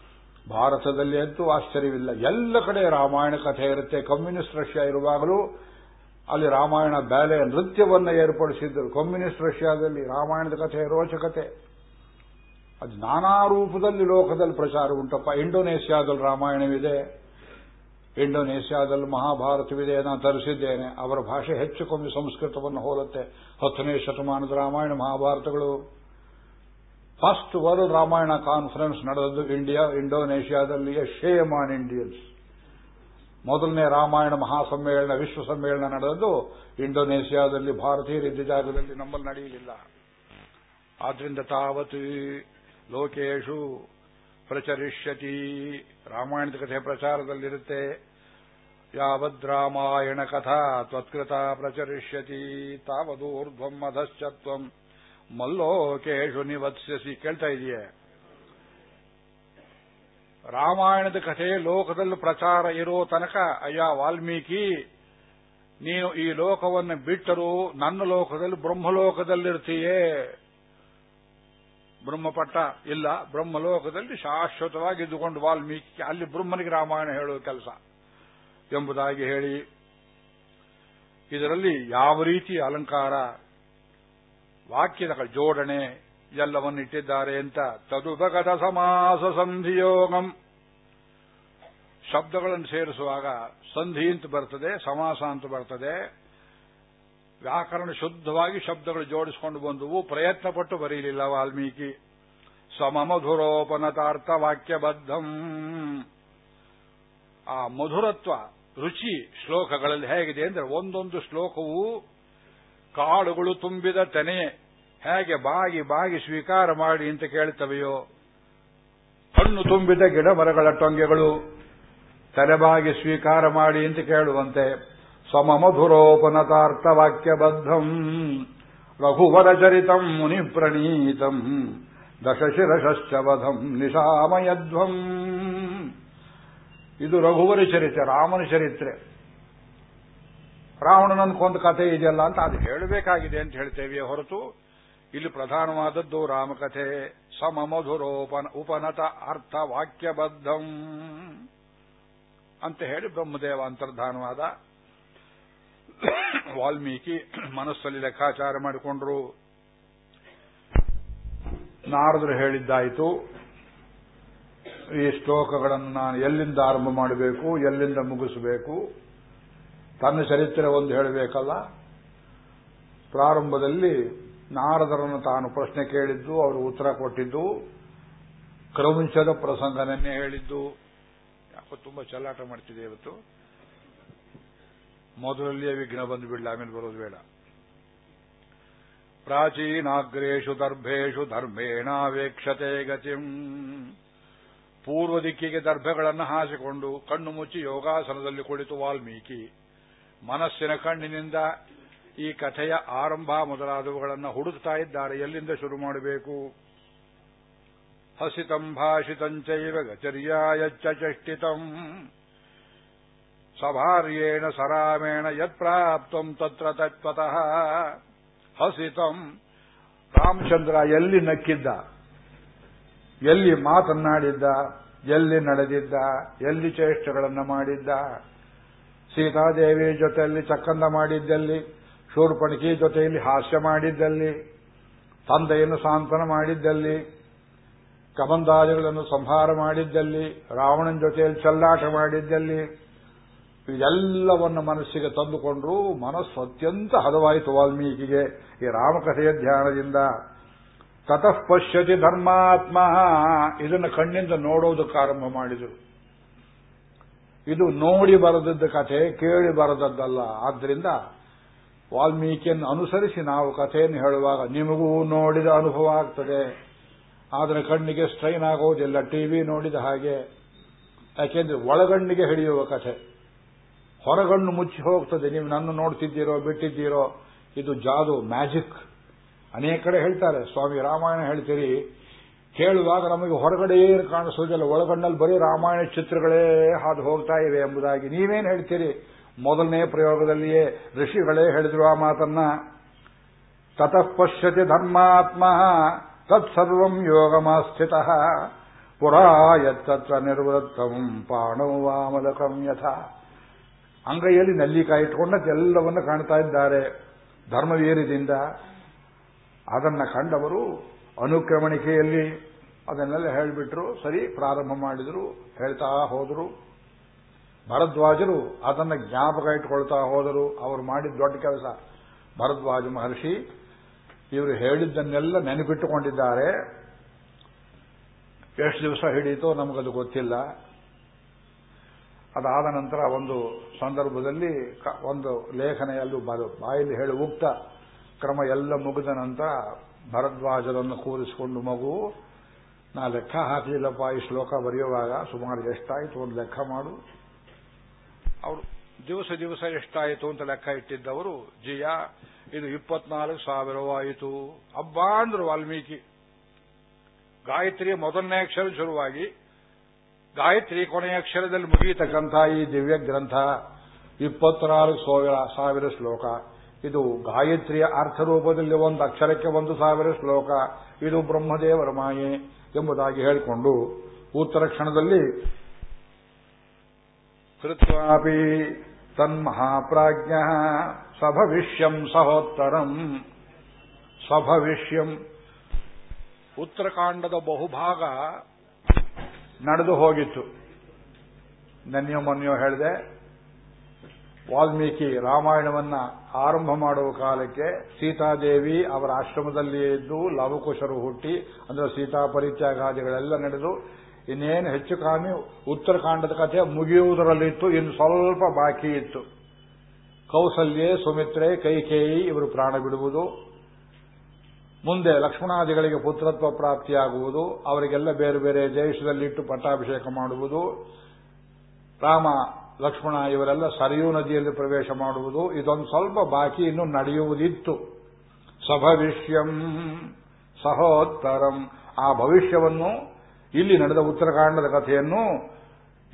ಭಾರತದಲ್ಲಿ ಅಂತೂ ಆಶ್ಚರ್ಯವಿಲ್ಲ. ಎಲ್ಲ ಕಡೆ ರಾಮಾಯಣ ಕಥೆ ಇರುತ್ತೆ. ಕಮ್ಯುನಿಸ್ಟ್ ರಷ್ಯಾ ಇರುವಾಗಲೂ ಅಲ್ಲಿ ರಾಮಾಯಣ ಬ್ಯಾಲೆ ನೃತ್ಯವನ್ನು ಏರ್ಪಡಿಸಿದ್ದರು. ಕಮ್ಯುನಿಸ್ಟ್ ರಷ್ಯಾದಲ್ಲಿ ರಾಮಾಯಣದ ಕಥೆ ರೋಚಕತೆ. ಅದು ನಾನಾ ರೂಪದಲ್ಲಿ ಲೋಕದಲ್ಲಿ ಪ್ರಚಾರ ಉಂಟಪ್ಪ. ಇಂಡೋನೇಷ್ಯಾದಲ್ಲಿ ರಾಮಾಯಣವಿದೆ. ಇಂಡೋನೇಷ್ಯಾದಲ್ಲಿ ಮಹಾಭಾರತವಿದೆ ನಾನು ತರಿಸಿದ್ದೇನೆ. ಅವರ ಭಾಷೆ ಹೆಚ್ಚು ಕಮ್ಮಿ ಸಂಸ್ಕೃತವನ್ನು ಹೋಲುತ್ತೆ. ಹತ್ತನೇ ಶತಮಾನದ ರಾಮಾಯಣ ಮಹಾಭಾರತಗಳು. ಫಸ್ಟ್ ವರ್ಲ್ಡ್ ರಾಮಾಯಣ ಕಾನ್ಫರೆನ್ಸ್ ನಡೆದದ್ದು ಇಂಡಿಯಾ ಇಂಡೋನೇಷ್ಯಾದಲ್ಲಿ ಶೇಮ್ ಆನ್ ಇಂಡಿಯನ್ಸ್ ಮೊದಲನೇ ರಾಮಾಯಣ ಮಹಾಸಮ್ಮೇಳನ, ವಿಶ್ವ ಸಮ್ಮೇಳನ ನಡೆದದ್ದು ಇಂಡೋನೇಷ್ಯಾದಲ್ಲಿ. ಭಾರತೀಯರಿದ್ದ ಜಾಗದಲ್ಲಿ ನಮ್ಮಲ್ಲಿ ನಡೆಯಲಿಲ್ಲ. ಆದ್ರಿಂದ ತಾವತಿ ಲೋಕೇಶು ಪ್ರಚರಿಷ್ಯತಿ. ರಾಮಾಯಣದ ಕಥೆ ಪ್ರಚಾರದಲ್ಲಿರುತ್ತೆ. ಯಾವದ್ ರಾಮಾಯಣ ಕಥಾ ತ್ವತ್ಕೃತ ಪ್ರಚರಿಷ್ಯತಿ. ತಾವದೂರ್ಧ್ವಂ ಅಧಶ್ಚತ್ವಂ ಮಲ್ಲೋಕೇಶು ನಿವತ್ಸ್ಯಸಿ. ಕೇಳ್ತಾ ಇದೆಯೇ? ರಾಮಾಯಣದ ಕಥೆ ಲೋಕದಲ್ಲಿ ಪ್ರಚಾರ ಇರೋ ತನಕ, ಅಯ್ಯ ವಾಲ್ಮೀಕಿ, ನೀನು ಈ ಲೋಕವನ್ನು ಬಿಟ್ಟರೂ ನನ್ನ ಲೋಕದಲ್ಲಿ ಬ್ರಹ್ಮಲೋಕದಲ್ಲಿರ್ತೀಯೇ. ಬ್ರಹ್ಮಪಟ್ಟ ಇಲ್ಲ, ಬ್ರಹ್ಮಲೋಕದಲ್ಲಿ ಶಾಶ್ವತವಾಗಿ ಇದ್ದುಕೊಂಡು ವಾಲ್ಮೀಕಿ, ಅಲ್ಲಿ ಬ್ರಹ್ಮನಿಗೆ ರಾಮಾಯಣ ಹೇಳುವ ಕೆಲಸ ಎಂಬುದಾಗಿ ಹೇಳಿ, ಇದರಲ್ಲಿ ಯಾವ ರೀತಿ ಅಲಂಕಾರ, ವಾಕ್ಯದ ಜೋಡಣೆ ಎಲ್ಲವನ್ನಿಟ್ಟಿದ್ದಾರೆ ಅಂತ ತದುಪಗತ ಸಮಾಸ ಸಂಧಿಯೋಗಂ. ಶಬ್ದಗಳನ್ನು ಸೇರಿಸುವಾಗ ಸಂಧಿ ಅಂತ ಬರ್ತದೆ, ಸಮಾಸ ಅಂತ ಬರ್ತದೆ. ವ್ಯಾಕರಣ ಶುದ್ಧವಾಗಿ ಶಬ್ದಗಳು ಜೋಡಿಸಿಕೊಂಡು ಬಂದುವು. ಪ್ರಯತ್ನ ಪಟ್ಟು ಬರೀಲಿಲ್ಲ ವಾಲ್ಮೀಕಿ. ಸಮಮಧುರೋಪನತಾರ್ಥ ವಾಕ್ಯಬದ್ಧಂ. ಆ ಮಧುರತ್ವ, ರುಚಿ ಶ್ಲೋಕಗಳಲ್ಲಿ ಹೇಗಿದೆ ಅಂದ್ರೆ ಒಂದೊಂದು ಶ್ಲೋಕವು ಕಾಳುಗಳು ತುಂಬಿದ ತೆನೆ, ಹೇಗೆ ಬಾಗಿ ಬಾಗಿ ಸ್ವೀಕಾರ ಮಾಡಿ ಅಂತ ಕೇಳ್ತವೆಯೋ. ಹಣ್ಣು ತುಂಬಿದ ಗಿಡ ಮರಗಳ ಟೊಂಗೆಗಳು ತಲೆಬಾಗಿ ಸ್ವೀಕಾರ ಮಾಡಿ ಅಂತ ಕೇಳುವಂತೆ. ವಾಕ್ಯಬದ್ಧಂ ರಘುವರಚರಿತಂ ಮುನಿ ಪ್ರಣೀತಂ ದಶಶಿರಶ್ಚವಧಂ ನಿಶಾಮಯಧ್ವಂ ಇದು ರಘುವರ ಚರಿತ್ರೆ, ರಾಮನ ಚರಿತ್ರೆ. ರಾವಣನನ್ನು ಕೊಂದ ಕಥೆ ಇದೆಯಲ್ಲ ಅಂತ ಅದು ಹೇಳಬೇಕಾಗಿದೆ ಅಂತ ಹೇಳ್ತೇವೆ ಹೊರತು, ಇಲ್ಲಿ ಪ್ರಧಾನವಾದದ್ದು ರಾಮಕಥೆ, ಸಮಮಧುರೋಪನ, ಉಪನತ ಅರ್ಥ ವಾಕ್ಯಬದ್ಧಂ ಅಂತ ಹೇಳಿ ಬ್ರಹ್ಮದೇವ ಅಂತರ್ಧಾನವಾದ ವಾಲ್ಮೀಕಿ ಮನಸ್ಸಲ್ಲಿ ಲೆಕ್ಕಾಚಾರ ಮಾಡಿಕೊಂಡ್ರು. ನಾರದರು ಹೇಳಿದ್ದಾಯಿತು, ಈ ಶ್ಲೋಕಗಳನ್ನು ನಾನು ಎಲ್ಲಿಂದ ಆರಂಭ ಮಾಡಬೇಕು, ಎಲ್ಲಿಂದ ಮುಗಿಸಬೇಕು? ತನ್ನ ಚರಿತ್ರೆ ಒಂದು ಹೇಳಬೇಕಲ್ಲ? ಪ್ರಾರಂಭದಲ್ಲಿ ನಾರದರನ್ನು ತಾನು ಪ್ರಶ್ನೆ ಕೇಳಿದ್ದು, ಅವರು ಉತ್ತರ ಕೊಟ್ಟಿದ್ದು ಕ್ರೌಂಚದ ಪ್ರಸಂಗನನ್ನೇ ಹೇಳಿದ್ದು. ಯಾಕೋ ತುಂಬಾ ಚಲ್ಲಾಟ ಮಾಡ್ತಿದೆ ಇವತ್ತು. ಮೊದಲಲ್ಲಿಯೇ ವಿಘ್ನ ಬಂದು ಬಿಡಲ, ಆಮೇಲೆ ಬರೋದು ಬೇಡ. ಪ್ರಾಚೀನಾಗ್ರೇಶು ದರ್ಭೇಶು ಧರ್ಮೇಣಾವೇಕ್ಷತೆ ಗತಿಂ. ಪೂರ್ವ ದಿಕ್ಕಿಗೆ ದರ್ಭೆಗಳನ್ನು ಹಾಸಿಕೊಂಡು ಕಣ್ಣು ಮುಚ್ಚಿ ಯೋಗಾಸನದಲ್ಲಿ ಕುಳಿತು ವಾಲ್ಮೀಕಿ. ಮನಸ್ಸಿನ ಕಣ್ಣಿನಿಂದ ಈ ಕಥೆಯ ಆರಂಭ ಮೊದಲಾದವುಗಳನ್ನು ಹುಡುಕ್ತಾ ಇದ್ದಾರೆ. ಎಲ್ಲಿಂದ ಶುರು ಮಾಡಬೇಕು? ಹಸಿತಂ ಭಾಷಿತಂಚೈವ ಗಚರ್ಯಾಯಚ್ಚ ಚಷ್ಟಿತಂ. ಸಭಾರ್ಯೇಣ ಸರಾಮೇಣ ಯತ್ಪ್ರಾಪ್ತಂ ತತ್ರ ತತ್ವತಃ. ಹಸಿತಂ. ರಾಮಚಂದ್ರ ಎಲ್ಲಿ ನಕ್ಕಿದ್ದ? ಎಲ್ಲಿ ಮಾತನ್ನಾಡಿದ್ದ? ಎಲ್ಲಿ ನಡೆದಿದ್ದ? ಎಲ್ಲಿ ಚೇಷ್ಟೆಗಳನ್ನು ಮಾಡಿದ್ದ? ಸೀತಾದೇವಿ ಜೊತೆಯಲ್ಲಿ ಚಕ್ಕಂದ ಮಾಡಿದ್ದಲ್ಲಿ, ಶೂರ್ಪಣಿಕೆ ಜೊತೆಯಲ್ಲಿ ಹಾಸ್ಯ ಮಾಡಿದ್ದಲ್ಲಿ, ತಂದೆಯನ್ನು ಸಾಂತ್ವನ ಮಾಡಿದ್ದಲ್ಲಿ ಕಬಂದಾದಿಗಳನ್ನು ಸಂಹಾರ ಮಾಡಿದ್ದಲ್ಲಿ, ರಾವಣನ ಜೊತೆಯಲ್ಲಿ ಚಲ್ಲಾಟ ಮಾಡಿದ್ದಲ್ಲಿ ಇದೆಲ್ಲವನ್ನು ಮನಸ್ಸಿಗೆ ತಂದುಕೊಂಡ್ರು ಮನಸ್ಸು ಅತ್ಯಂತ ಹದವಾಯಿತು ವಾಲ್ಮೀಕಿಗೆ ಈ ರಾಮಕಥೆಯ ಧ್ಯಾನದಿಂದ. ತತಃ ಪಶ್ಯತಿ ಧರ್ಮಾತ್ಮ, ಇದನ್ನು ಕಣ್ಣಿಂದ ನೋಡೋದಕ್ಕೆ ಆರಂಭ ಮಾಡಿದರು. ಇದು ನೋಡಿ ಬರದದ್ದ ಕಥೆ, ಕೇಳಿ ಬರೆದದ್ದಲ್ಲ. ಆದ್ದರಿಂದ ವಾಲ್ಮೀಕಿಯನ್ನು ಅನುಸರಿಸಿ ನಾವು ಕಥೆಯನ್ನು ಹೇಳುವಾಗ ನಿಮಗೂ ನೋಡಿದ ಅನುಭವ ಆಗ್ತದೆ. ಆದರೆ ಕಣ್ಣಿಗೆ ಸ್ಟ್ರೈನ್ ಆಗೋದಿಲ್ಲ, ಟಿವಿ ನೋಡಿದ ಹಾಗೆ. ಯಾಕೆಂದ್ರೆ ಒಳಗಣ್ಣಿಗೆ ಹಿಡಿಯುವ ಕಥೆ. ಹೊರಗಣ್ಣು ಮುಚ್ಚಿ ಹೋಗ್ತದೆ. ನೀವು ನನ್ನ ನೋಡ್ತಿದ್ದೀರೋ, ಬಿಟ್ಟಿದ್ದೀರೋ, ಇದು ಜಾದು, ಮ್ಯಾಜಿಕ್. ಅನೇಕ ಕಡೆ ಹೇಳ್ತಾರೆ, ಸ್ವಾಮಿ ರಾಮಾಯಣ ಹೇಳ್ತೀರಿ, ಕೇಳುವಾಗ ನಮಗೆ ಹೊರಗಡೆ ಏನು ಕಾಣಿಸೋದಿಲ್ಲ ಒಳಗಣ್ಣಲ್ಲಿ ಬರೀ ರಾಮಾಯಣ ಚಿತ್ರಗಳೇ ಹಾದು ಹೋಗ್ತಾ ಇವೆ ಎಂಬುದಾಗಿ ನೀವೇನು ಹೇಳ್ತೀರಿ? ಮೊದಲನೇ ಪ್ರಯೋಗದಲ್ಲಿಯೇ ಋಷಿಗಳೇ ಹೇಳಿದ್ರು ಆ ಮಾತನ್ನ. ತತಃಪಶ್ಯತಿ ಧರ್ಮಾತ್ಮ, ತತ್ಸರ್ವಂ ಯೋಗಮಾಸ್ಥಿತ. ಪುರಾ ಯತ್ತತ್ರ ನಿರ್ವೃತ್ತಂ ಪಾಣೋ ವಾಮಲಕಂ ಯಥ. ಅಂಗೈಯಲ್ಲಿ ನಲ್ಲಿಕಾಯಿ ಎಲ್ಲವನ್ನ ಕಾಣ್ತಾ ಇದ್ದಾರೆ ಧರ್ಮವೀರ್ಯದಿಂದ ಅದನ್ನ ಕಂಡವರು ಅನುಕ್ರಮಣಿಕೆಯಲ್ಲಿ ಅದನ್ನೆಲ್ಲ ಹೇಳಿಬಿಟ್ರು, ಸರಿ, ಪ್ರಾರಂಭ ಮಾಡಿದರು, ಹೇಳ್ತಾ ಹೋದರು. ಭರದ್ವಾಜರು ಅದನ್ನು ಜ್ಞಾಪಕ ಇಟ್ಕೊಳ್ತಾ ಹೋದರು. ಅವರು ಮಾಡಿದ ದೊಡ್ಡ ಕೆಲಸ. ಭರದ್ವಾಜ ಮಹರ್ಷಿ ಇವರು ಹೇಳಿದ್ದನ್ನೆಲ್ಲ ನೆನಪಿಟ್ಟುಕೊಂಡಿದ್ದಾರೆ. ಎಷ್ಟು ದಿವಸ ಹಿಡಿಯಿತೋ ನಮಗದು ಗೊತ್ತಿಲ್ಲ. ಅದಾದ ನಂತರ ಒಂದು ಸಂದರ್ಭದಲ್ಲಿ ಒಂದು ಲೇಖನೆಯಲ್ಲೂ ಬಾಯಲ್ಲಿ ಹೇಳಿ, ಉಕ್ತ ಕ್ರಮ ಎಲ್ಲ ಮುಗಿದ ನಂತರ ಭರದ್ವಾಜರನ್ನು ಕೂರಿಸಿಕೊಂಡು ಮಗು, ನಾ ಲೆಕ್ಕ ಹಾಕಲಿಲ್ಲಪ್ಪ, ಈ ಶ್ಲೋಕ ಬರೆಯುವಾಗ ಸುಮಾರು ಎಷ್ಟಾಯಿತು ಒಂದು ಲೆಕ್ಕ ಮಾಡು. ಅವರು ದಿವಸ ದಿವಸ ಎಷ್ಟಾಯಿತು ಅಂತ ಲೆಕ್ಕ ಇಟ್ಟಿದ್ದವರು, ಜಿಯ, ಇದು ಇಪ್ಪತ್ನಾಲ್ಕು ಸಾವಿರವಾಯಿತು ಅಬ್ಬಾ ಅಂದ್ರು ವಾಲ್ಮೀಕಿ, ಗಾಯತ್ರಿಯ ಮೊದಲನೇ ಅಕ್ಷರ ಶುರುವಾಗಿ ಗಾಯತ್ರಿ ಕೊನೆಯ ಅಕ್ಷರದಲ್ಲಿ ಮುಗಿಯತಕ್ಕಂಥ ಈ ದಿವ್ಯ ಗ್ರಂಥ, ಇಪ್ಪತ್ನಾಲ್ಕು ಸಾವಿರ ಸಾವಿರ ಶ್ಲೋಕ. ಇದು ಗಾಯತ್ರಿಯ ಅರ್ಥ ರೂಪದಲ್ಲಿ ಒಂದು ಅಕ್ಷರಕ್ಕೆ ಒಂದು ಸಾವಿರ ಶ್ಲೋಕ. ಇದು ಬ್ರಹ್ಮದೇವರ ಮಾಯೆ ಎಂಬುದಾಗಿ ಹೇಳಿಕೊಂಡು ಉತ್ತರ ಕ್ಷಣದಲ್ಲಿ, ಕೃತ್ವಾಪಿ ತನ್ಮಹಾಪ್ರಾಜ್ಞ ಸಭವಿಷ್ಯಂ ಸಹೋತ್ತರಂ. ಸಭವಿಷ್ಯಂ. ಉತ್ತರಕಾಂಡದ ಬಹುಭಾಗ ನಡೆದು ಹೋಗಿತ್ತು. ನನ್ನೋ ಮೊನ್ನೆಯೋ ಹೇಳಿದೆ, ವಾಲ್ಮೀಕಿ ರಾಮಾಯಣವನ್ನ ಆರಂಭ ಮಾಡುವ ಕಾಲಕ್ಕೆ ಸೀತಾದೇವಿ ಅವರ ಆಶ್ರಮದಲ್ಲಿಯೇ ಇದ್ದು ಲವಕುಶರು ಹುಟ್ಟಿ, ಅಂದ್ರೆ ಸೀತಾ ಪರಿತ್ಯಾಗಾದಿಗಳೆಲ್ಲ ನಡೆದು, ಇನ್ನೇನು ಹೆಚ್ಚು ಕಾಮಿ ಉತ್ತರಕಾಂಡದ ಕಥೆ ಮುಗಿಯುವುದರಲ್ಲಿತ್ತು, ಇನ್ನು ಸ್ವಲ್ಪ ಬಾಕಿ ಇತ್ತು. ಕೌಸಲ್ಯೆ ಸುಮಿತ್ರೆ ಕೈಕೇಯಿ ಇವರು ಪ್ರಾಣ ಬಿಡುವುದು. ಮುಂದೆ ಲಕ್ಷ್ಮಣಾದಿಗಳಿಗೆ ಪುತ್ರತ್ವ ಪ್ರಾಪ್ತಿಯಾಗುವುದು, ಅವರಿಗೆಲ್ಲ ಬೇರೆ ಬೇರೆ ದೇಶದಲ್ಲಿಟ್ಟು ಪಟ್ಟಾಭಿಷೇಕ ಮಾಡುವುದು, ರಾಮ, ಲಕ್ಷ್ಮಣ ಇವರೆಲ್ಲ ಸರಿಯೂ ನದಿಯಲ್ಲಿ ಪ್ರವೇಶ ಮಾಡುವುದು, ಇದೊಂದು ಸ್ವಲ್ಪ ಬಾಕಿ ಇನ್ನು ನಡೆಯುವುದಿತ್ತು. ಸಭವಿಷ್ಯಂ ಸಹೋತ್ತರಂ. ಆ ಭವಿಷ್ಯವನ್ನು, ಇಲ್ಲಿ ನಡೆದ ಉತ್ತರಕಾಂಡದ ಕಥೆಯನ್ನು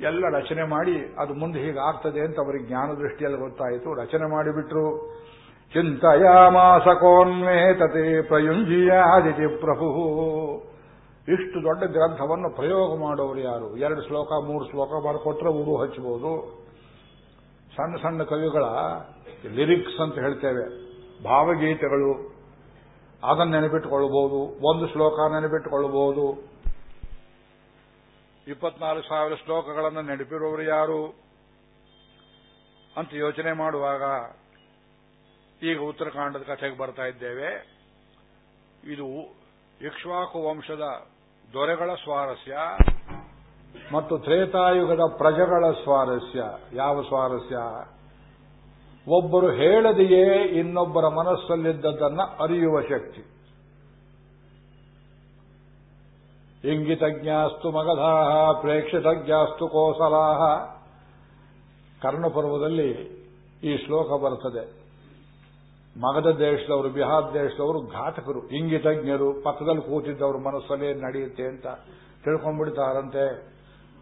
ಎಲ್ಲ ರಚನೆ ಮಾಡಿ ಅದು ಮುಂದೆ ಹೀಗಾಗ್ತದೆ ಅಂತ ಅವರಿಗೆ ಜ್ಞಾನದೃಷ್ಟಿಯಲ್ಲಿ ಗೊತ್ತಾಯಿತು. ರಚನೆ ಮಾಡಿಬಿಟ್ರು. ಚಿಂತಯಾಮಾಸ ಕೋನ್ಮೇತತೆ ಪ್ರಯುಂಜಿಯಾದಿತಿ ಪ್ರಭು. ಇಷ್ಟು ದೊಡ್ಡ ಗ್ರಂಥವನ್ನು ಪ್ರಯೋಗ ಮಾಡೋರು ಯಾರು? ಎರಡು ಶ್ಲೋಕ, ಮೂರು ಶ್ಲೋಕ ಬರ್ಕೊಟ್ರೆ ಊರು ಹಚ್ಚಬಹುದು ಸಣ್ಣ ಸಣ್ಣ ಕವಿಗಳ ಲಿರಿಕ್ಸ್ ಅಂತ ಹೇಳ್ತೇವೆ. ಭಾವಗೀತೆಗಳು. ಅದನ್ನು ನೆನಪಿಟ್ಟುಕೊಳ್ಳಬಹುದು ಒಂದು ಶ್ಲೋಕ ನೆನಪಿಟ್ಟುಕೊಳ್ಳಬಹುದು ಇಪ್ಪತ್ನಾಲ್ಕು ಸಾವಿರ ಶ್ಲೋಕಗಳನ್ನು ನೆನಪಿರುವವರು ಯಾರು? ಅಂತ ಯೋಚನೆ ಮಾಡುವಾಗ ಈಗ ಉತ್ತರಕಾಂಡದ ಕಥೆಗೆ ಬರ್ತಾ ಇದ್ದೇವೆ. ಇದು ಇಕ್ಷ್ವಾಕು ವಂಶದ ದೊರೆಗಳ ಸ್ವಾರಸ್ಯ ಮತ್ತು ತ್ರೇತಾಯುಗದ ಪ್ರಜೆಗಳ ಸ್ವಾರಸ್ಯ. ಯಾವ ಸ್ವಾರಸ್ಯ? ಒಬ್ಬರು ಹೇಳದೆಯೇ ಇನ್ನೊಬ್ಬರ ಮನಸ್ಸಲ್ಲಿದ್ದದ್ದನ್ನ ಅರಿಯುವ ಶಕ್ತಿ. ಇಂಗಿತಜ್ಞಾಸ್ತು ಮಗಧಾಹ, ಪ್ರೇಕ್ಷಿತಜ್ಞಾಸ್ತು ಕೋಸಲಾಹ. ಕರ್ಣಪರ್ವದಲ್ಲಿ ಈ ಶ್ಲೋಕ ಬರುತ್ತದೆ ಮಗಧ ದೇಶದವರು, ಬಿಹಾರ್ ದೇಶದವರು ಘಾತಕರು, ಇಂಗಿತಜ್ಞರು, ಪಕ್ಕದಲ್ಲಿ ಕೂತಿದ್ದವರು ಮನಸ್ಸಲ್ಲೇ ನಡೆಯುತ್ತೆ ಅಂತ ತಿಳ್ಕೊಂಡ್ಬಿಡ್ತಾರಂತೆ.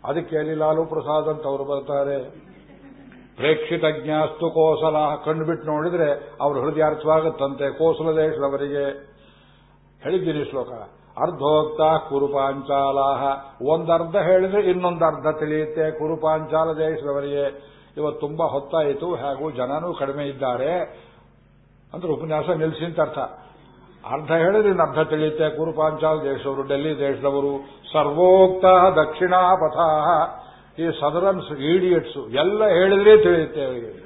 ಅದಕ್ಕೆ ಅಲ್ಲಿ ಲಾಲು ಪ್ರಸಾದ್ ಅಂತ ಅವರು ಬರ್ತಾರೆ. ಪ್ರೇಕ್ಷಿತಜ್ಞಾಸ್ತು ಕೋಸಲ ಕಂಡುಬಿಟ್ಟು ನೋಡಿದ್ರೆ ಅವ್ರ ಹೃದಯಾರ್ಥವಾಗುತ್ತಂತೆ ಕೋಸಲ ದೇಶದವರಿಗೆ. ಹೇಳಿದ್ದೀನಿ ಶ್ಲೋಕ. ಅರ್ಧೋಕ್ತ ಕುರುಪಾಂಚಾಲಾಹ. ಒಂದರ್ಧ ಹೇಳಿದ್ರೆ ಇನ್ನೊಂದು ಅರ್ಧ ತಿಳಿಯುತ್ತೆ ಕುರುಪಾಂಚಾಲ ದೇಶದವರಿಗೆ. ಇವತ್ತು ತುಂಬಾ ಹೊತ್ತಾಯಿತು, ಹಾಗೂ ಜನನೂ ಕಡಿಮೆ ಇದ್ದಾರೆ. ಅಂದ್ರೆ ಉಪನ್ಯಾಸ ನಿಲ್ಲಿಸಿ ಅಂತ ಅರ್ಥ. ಅರ್ಧ ಹೇಳಿದ್ರೆ ಇನ್ನು ಅರ್ಧ ತಿಳಿಯುತ್ತೆ. ಕುರುಪಾಂಚಾಲ್ ದೇಶದವರು ಡೆಲ್ಲಿ ದೇಶದವರು ಸರ್ವೋಕ್ತ ದಕ್ಷಿಣಾಪಥ ಈ ಸದರನ್ಸ್ ಈಡಿಯಟ್ಸ್ ಎಲ್ಲ ಹೇಳಿದ್ರೆ ತಿಳಿಯುತ್ತೆ